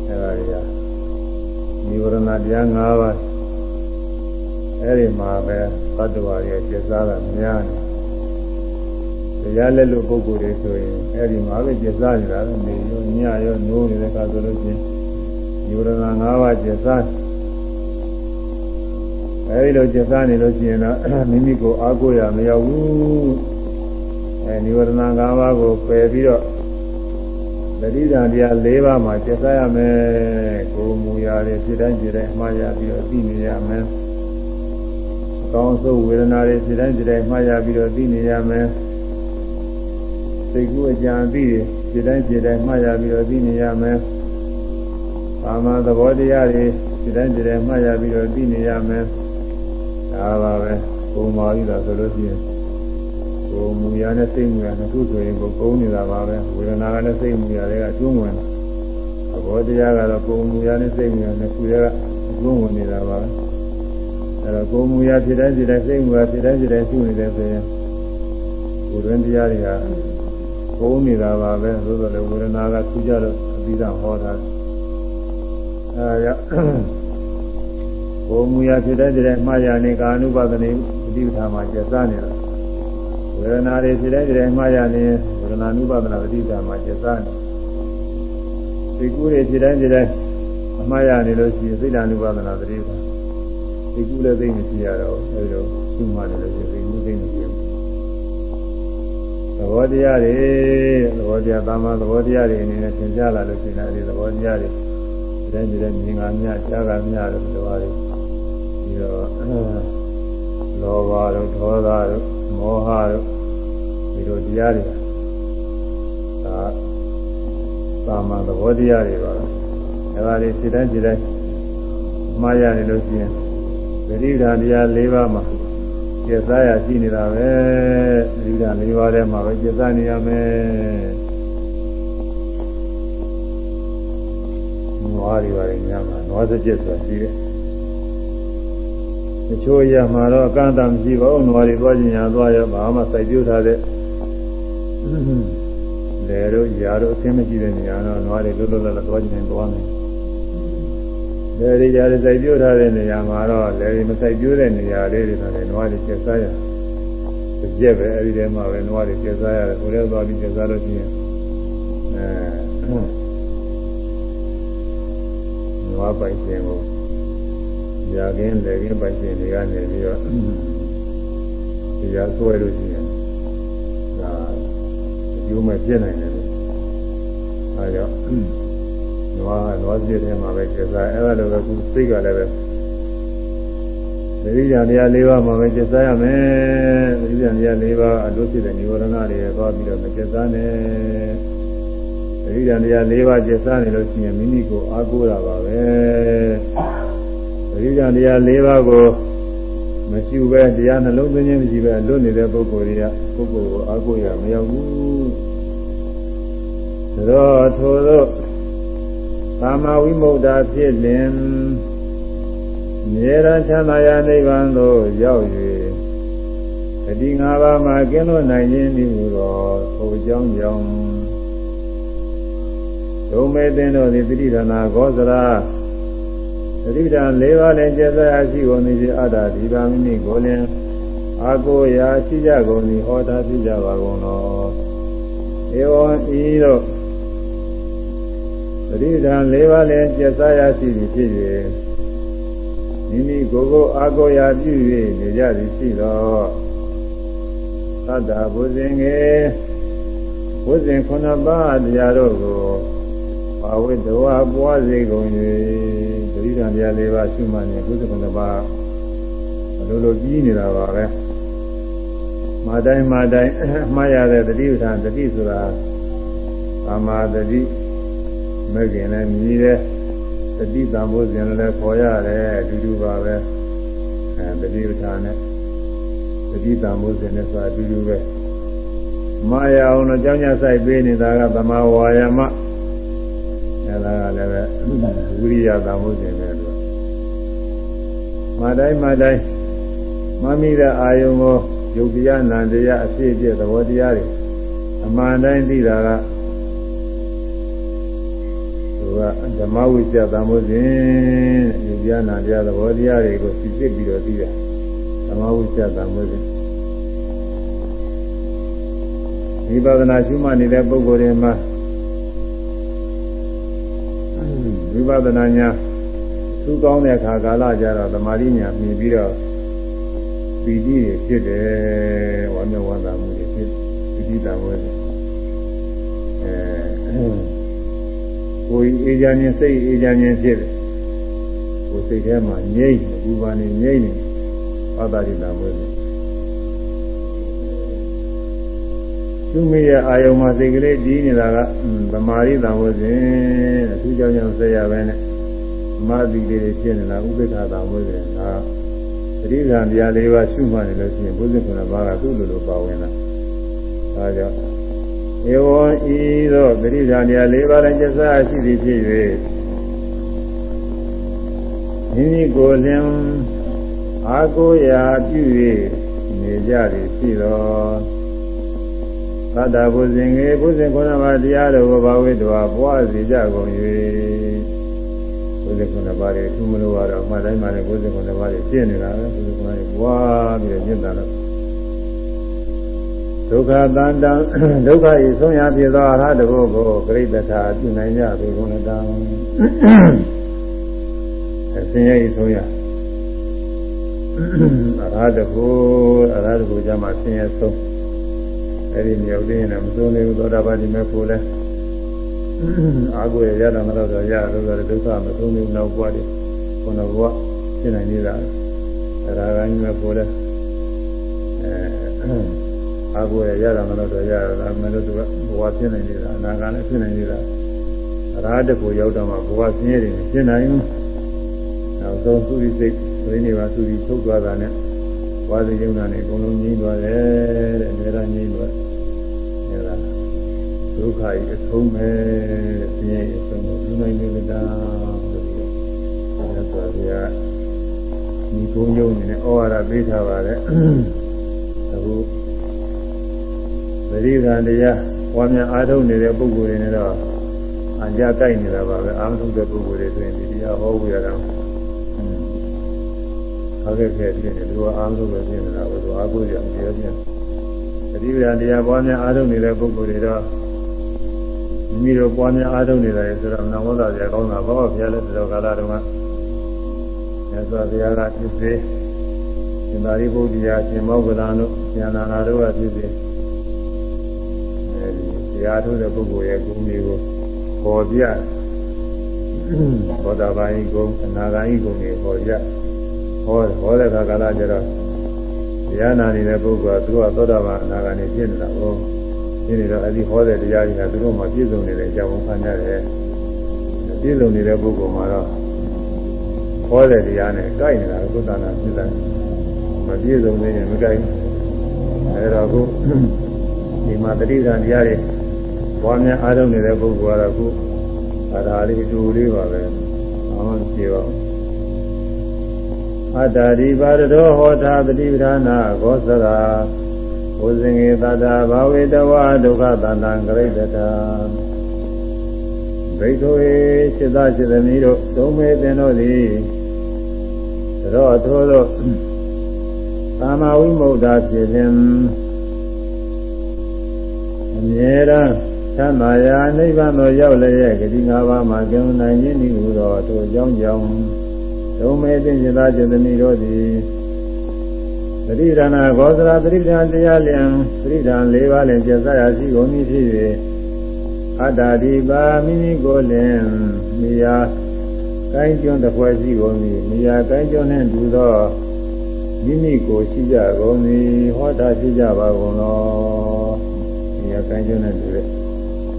အဲဒါတွေကနိဝရဏတရား၅ပါးအဲဒီမှာပဲသတ္တဝါရဲ့ကျက်စားတာများတယ် တရားလက်လို့ပုဂ္ဂိုလ်တွေဆိုရင်အဲဒီမှာပဲကျက်စားနေတာလေနေရောညရောနိုးနေတဲ့အခါဆိုလို့ချင်းနိဝရဏ၅ပါးကျက်စားအဲဒီလိုကျက်စားနေလို့ရှိရင်တော့မိမိကိုအားကိုးရမရောက်ဘူးအဲនិဝရဏ၅ပါးကိုပယ်ပြီးတော့တတိယတရား၄ပါးမှာကျက်စားရမယ်ကိုယ်မူရာတွေဖြစ်တိုင်းဖြစ်တိုင်းမှားရပြီးတော့သိနေရမယ်အကောင်းဆုံးဝေဒနာတွေဖြစ်တိုင်းဖြစ်တိုင်းမှားရပြီးတော့သိနေရမယ် စိတ်ကူးအကြံပြီးဖြစ်တိုင်းဖြစ်တိုင်းမှားရပြီးတော့သိနေရမယ်ကာမသဘောတရားတွေဖြစ်တိုင်းဖြစ်တိုင်းမှားရပြီးတော့သိနေရမယ်ဒါပါပဲပုံမာပြီလားဆိုလို့ရှိရင်ကိုမူရနဲ့စိတ်မူရနဲ့သူ့ဆိုရင်ကိုကုန်းနေတာပါပဲဝေဒနာကလည်းစိတ်မူရတွေကကျွန်းဝင်သဘောတရားကတော့ကိုမူရနဲ့စိတ်မူရနဲ့သူရကကျွန်းဝင်နေတာပါပဲအဲတော့ကိုမူရဖြစ်တဲ့ဖြစ်တဲ့စိတ်မူရဖြစ်တဲ့ဖြစ်တဲ့ရှိနေတယ်ဆိုရင်ကိုယ်ရင်းတရားတွေက ကုန်းနေတာပါပဲသို့တော်လည်းဝေဒနာကသူကြတော့အပြီးသားဟောတာအဲဒါကိုမူရဖြစ်တဲ့တဲ့မှားရနေကာနုပါဒနေပฏิပဒါမှာကျက်စားနေတာဝေဒနာတွေဖြစ်တဲ့တဲ့မှားရနေဝေဒနာနုပါဒနာပฏิပဒါမှာကျက်စားနေဒီကူတွေဖြစ်တဲ့တဲ့အမှားရနေလို့ရှိရင်စိတ်ဓာနုပါဒနာပฏิပဒါဒီကူလည်းသိနေကြရတော့အဲဒီလိုသူ့မှလည်းလို့ရှိရင်ဒီကူသိနေကြ ေ သဘောတရားတွေသဘောတရားသာမန်သဘောတရားတွေအနေနဲ့သင်ကြားလာလို့ရှိရင်အဲဒီသဘောတရားတွေတဲ့ကြတဲ့မြင်ကမြကြားကမြတယ်ဒီလိုပါလေပြီးတော့လောဘတို့ဒေါသတို့မောဟတို့ဒီလိုတရားတွေဒါသာမန်သဘောတရားတွေပါအဲဒါတွေစိတ်တိုင်းစိတ်တိုင်းမှားရနေလို့ရှိရင်ပရိဒါတရား၄ပါးမှာ ကျက်စားရရှိနေတာပဲပရိဒါ၄ပါးထဲမှာပဲကျက်စားနေရမယ်နွားတွေပါညမှာနွားစကြက်ဆိုတာရှိတယ်တချို့ရမှာတော့အကန့်အသတ်မရှိပါဘူးနွားတွေသွားခြင်းညာသွားရဘာမှစိုက်ပြိုးထားတဲ့လေတို့ຢာတို့အဆင်းမရှိတဲ့နေရာတော့နွားတွေလွတ်လွတ်လပ်လပ်သွားခြင်းနဲ့သွားမယ် လေတွေຢာတွေစိုက်ပြိုးထားတဲ့နေရာမှာတော့လေတွေမစိုက်ပြိုးတဲ့နေရာလေးတွေတော့လေနွားတွေကျက်စားရကြက်ပဲအဲ့ဒီထဲမှာပဲနွားတွေကျက်စားရတယ်ဟိုထဲသွားပြီးကျက်စားလို့ရှိရင်အဲနွားပိုက်ခြင်းကိုရာခင်းလည်းခင်းပိုက်ရှင်တွေကနေပြီးတော့ဒီရာဆွဲလို့ရှိရင်ဒါအကျိုးမဲ့ပြည့်နိုင်တယ်အဲကြောင့် နွားနွားပြည့်တဲ့မှာပဲကျစားအဲ့ဒါလိုပဲခုစိတ်ကလည်းပဲသတိဉာဏ်တရား၄ပါးမှာပဲကျစားရမယ်သတိဉာဏ်တရား၄ပါးအလို့ဖြစ်တဲ့និဝရဏတွေသွားပြီးတော့မကျစားနဲ့သတိဉာဏ်တရား၄ပါးကျစားနေလို့ရှိရင်မိမိကိုအားကိုးတာပါပဲရိယာတရား၄ပါးကိုမရှိပဲတရားနှလုံးသွင်းခြင်းမရှိပဲလွတ်နေတဲ့ပုဂ္ဂိုလ်တွေကပုဂ္ဂိုလ်ကိုအားကိုးရမရောက်ဘူးဒါတော့ထို့သော သာမဝိမု ക്ത ဖြစ်လင်မြေရချမ်းသာရာနိဗ္ဗာန်သို့ရောက်၍အဒီ၅ပါးမှာကင်းလွတ်နိုင်ခြင်းဒီဟူသောထိုကြောင်းကြောင့်ဒုမေသင်တို့သည်တိဋ္ဌာနာဂောဇရာသတိဓာ၄ပါးနဲ့ကျက်သက်အရှိကုန်သည်အတ္တဒီပါမိမိကိုလင်အာကိုရာရှိကြကုန်သည်ဟောတာဖြစ်ကြပါကုန်သောဧဝံဤတို့ သတိဓာ၄ပါးနဲ့ကျက်သက်ရရှိသည်ဖြစ်၍မိမိကိုယ်ကိုအာကိုရာပြု၍နေကြသည်ရှိသောသတ္တဘုဇင်ငယ်ဘုဇင်ခုနှစ်ပါးတရားတို့ကိုဘာဝိတဝါပွားစေကုန်၍သတိဓာန်တရား၄ပါးရှိမှနေဘုဇင်ခုနှစ်ပါးဘလိုလိုကြီးနေတာပါပဲမတိုင်းမတိုင်းမှားရတဲ့တတိပဌာန်တတိဆိုတာသမာတတိ မဲ့ခင်လည်းမြည်တဲ့တတိတံဘုဇင်လည်းခေါ်ရတယ်အတူတူပါပဲအဲတတိပဌာန်နဲ့တတိတံဘုဇင်နဲ့ဆိုတာအတူတူပဲမာယာအောင်တော့ကြောင်းကြဆိုင်ပေးနေတာကသမာဝါယာမအဲဒါကလည်းပဲဝိရိယတံဘုဇင်နဲ့လို့မတိုင်းမတိုင်းမမိတဲ့အာယုံကိုယုတ်တရားနံတရားအဖြစ်အပျက်သဘောတရားတွေအမှန်တိုင်းသိတာကသူ ကဓမ္မဝိကျသံမိုးစဉ်ယုတ်တရားနံတရားသဘောတရားတွေကိုသိသိပြီးတော့သိတယ်ဓမ္မဝိကျသံမိုးစဉ်ဝိပဿနာရှုမှတ်နေတဲ့ပုဂ္ဂိုလ်တွေမှာဝိပဿနာညာသူကောင်းတဲ့အခါကာလကြတော့သမာဓိညာမြင်ပြီးတော့ပီတိတွေဖြစ်တယ်ဝမ်းမြောက်ဝမ်းသာမှုတွေဖြစ်ပီတိတံဝဲတယ်အဲ ကိုယ်အေးချမ်းခြင်းစိတ်အေးချမ်းခြင်းဖြစ်တယ်ကိုယ်စိတ်ထဲမှာငြိမ့်ဘူပါနေငြိမ့်နေပါတာရိတံဝဲတယ်သူမိရဲ့အာယုံမှာစိတ်ကလေးဒီးနေတာကသမာဓိတံဝဲစဉ်အထူးကြောင့်ကြောင့်ဆက်ရပဲနဲ့မာသီလေးဖြစ်နေတာဥပိ္ပခာတံဝဲစဉ်ဒါပရိသံတရားလေးပါရှုမှတ်နေလို့ရှိရင်ဘုဇင်ခုနဘာကသူ့လိုလိုပါဝင်လာဒါကြောင့် ဧဝံဤသို့ပရိသံတရားလေးပါလည်းကျက်စားရှိသည်ဖြစ်၍မိမိကိုယ်လင်အာကိုရာပြု၍နေကြသည်ရှိတော်သတ္တဘုဇင်ငယ်ဘုဇင်ခုနပါတရားတော်ဘာဝိတဝါပွားစီကြကုန်၍59ပါးတွေသူမလို့ကတော့အမှန်တိုင်းမှလည်း59ပါးတွေပြည့်နေတာပဲ59ပါးတွေဘွားပြီးတော့ပြည့်တာတော့ ဒုက္ခတန်တံဒုက္ခဤဆုံးရဖြစ်သောအရဟတဘုကိုပြိတ္ထာပြုနိုင်ကြပြီကုန်တံအစင်ရဲ့ဤဆုံးရအရဟတဘုအရဟတဘုကြမှာဆင်းရဲဆုံးအဲ့ဒီမြောက်သိရင်လည်းမဆုံးသေးဘူးသောတာပတိမေဖို့လဲအာကိုရရတာမလို့တော့ရတော့ဒုက္ခမဆုံးဘူးနောက်ဘဝတွေခုနဘဝဖြစ်နိုင်နေတာအဲဒါကကြီးမဲ့ပေါ်တယ်အဲ အာကိုရရတာမလို့တော့ရတာမလို့သူကဘဝဖြစ်နိုင်နေတာအနာဂတ်လည်းဖြစ်နိုင်နေတာအရာတကူရောက်တော့မှဘဝဆင်းရဲတွေဖြစ်နိုင်ဘူးနောက်ဆုံးသူဒီစိတ်ဝိနေပါသူဒီထုတ်သွားတာနဲ့ဝါစီယုံနာနဲ့အကုန်လုံးငြိမ်းသွားတယ်တဲ့အများအားငြိမ်းသွားဒုက္ခဤအဆုံးပဲဆင်းရဲအဆုံးကိုလူနိုင်နေတာဆိုပြီးတော့ဆရာတော်ကဒီဘုံယုံနေနဲ့ဩဝါဒပေးထားပါတယ်အခု ပရိသန်တရားဝါများအားထုတ်နေတဲ့ပုဂ္ဂိုလ်တွေနဲ့တော့အကြတိုက်နေတာပါပဲအားထုတ်တဲ့ပုဂ္ဂိုလ်တွေဆိုရင်ဒီတရားဟောဝေရတာဟုတ်ကဲ့ကဲဖြစ်နေသူကအားထုတ်ပဲဖြစ်နေတာဘယ်လိုအားကိုးရမလဲပြန်ပရိသန်တရားပွားများအားထုတ်နေတဲ့ပုဂ္ဂိုလ်တွေတော့မိမိတို့ပွားများအားထုတ်နေတယ်ဆိုတော့နာဝဒရာကောင်းတာဘောဘုရားလည်းတော်ကာလတုန်းကမြတ်စွာဘုရားကဖြစ်စေရှင်သာရိပုတ္တရာရှင်မောဂလန်တို့ဉာဏနာတို့ကဖြစ်စေအဲဒီ တရားထုတ်တဲ့ပုဂ္ဂိုလ်ရဲ့ဂုဏ်တွေကိုပေါ်ပြဘောဓဘာယိဂုဏ်အနာဂါယိဂုဏ်တွေပေါ်ပြဟောဟောတဲ့အခါကာလကျတော့တရားနာနေတဲ့ပုဂ္ဂိုလ်ကသူကသောတာပန်အနာဂါနေဖြစ်နေတာဟုတ်ဒီနေတော့အဲဒီဟောတဲ့တရားတွေကသူတို့မှပြည့်စုံနေတဲ့အကြောင်းခံရတယ်ပြည့်စုံနေတဲ့ပုဂ္ဂိုလ်မှာတော့ဟောတဲ့တရားနဲ့ကိုက်နေတာကုသနာပြည့်စုံမပြည့်စုံနေရင်မကိုက်အဲဒါကိုဒီမှာတတိယတရားတွေ ဘွားများအားထုတ်နေတဲ့ပုဂ္ဂိုလ်ကတော့ခု အရာလေးတူလေးပါပဲအောင်းကြည့်ပါအတ္တဒီပါရတောဟောတာပฏิပဒါနာဂောစရာဘုဇင်္ဂေတတာဘာဝေတဝဒုက္ခတန္တံဂရိတတာဘိက္ခုေစိတ္တစိတ္တမီတို့သုံးမေတင်တို့သည်တော့ထိုးသောသာမဝိမု ക്ത ဖြစ်လင်အမြဲတမ်း သမ်းမာယာနိဗ္ဗာန်သို့ရောက်လျက်ဂတိ၅ပါးမှာကျုံနိုင်ခြင်းဤဟူသောထိုကြောင့်ကြောင့်ဒုမေသိဉ္ဇာစေတမိတို့သည်ပရိဒါနာဂောသရာပရိဒါတရားလျံပရိဒါ၄ပါးလျံကျက်စားရရှိကုန်မည်ဖြစ်၍အတ္တဒီပါမိမိကိုယ်လျံမိယာကိုင်းကျွန်းတစ်ခွဲရှိကုန်မည်မိယာကိုင်းကျွန်းနှင့်တူသောမိမိကိုရှိကြကုန်သည်ဟောတာရှိကြပါကုန်သောမိယာကိုင်းကျွန်းနဲ့တူတဲ့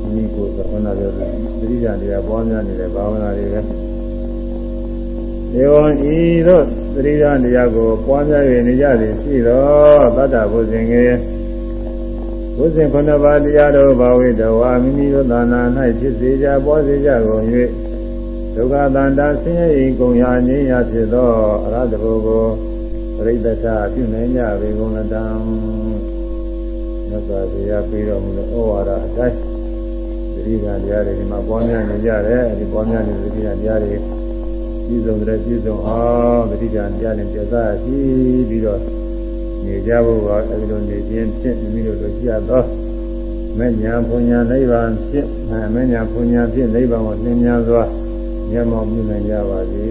မိမိကိုသဟနာပြောတဲ့ပရိဒါတရားပွားများနေတဲ့ဘာဝနာတွေပဲေဝံဤသို့သတိရတရားကိုပွားများ၍နေကြသည်ရှိသောတတ္တဘုဇင်ကေဘုဇင်ခုနှစ်ပါးတရားတော်ဘာဝေတဝါမိမိတို့သာနာ၌ဖြစ်စေကြပွားစေကြကုန်၍ဒုက္ခတန္တာဆင်းရဲ၏ကုန်ရာငြိမ်းရာဖြစ်သောအရဟတဘုကိုပရိသတ်ပြုနိုင်ကြပေကုန်လတံမြတ်စွာဘုရားပြီးတော်မူသောဩဝါဒအတိုင်းသ တိကတရားတွေဒီမှာပွားများနေကြတယ်ဒီပွားများနေတဲ့သတိကတရားတွေပြည့်စုံတဲ့ပြည့်စုံအောင်တတိယတရားနဲ့ပြသရှိပြီးတော့နေကြဖို့ကအဲဒီလိုနေခြင်းဖြင့်မိမိတို့တို့ရှိရသောမဉ္ဇဉ်ဘုံညာနိဗ္ဗာန်ဖြစ်မဉ္ဇဉ်ဘုံညာဖြစ်နိဗ္ဗာန်ကိုသင်များစွာမျက်မှောက်ပြုနိုင်ကြပါစေ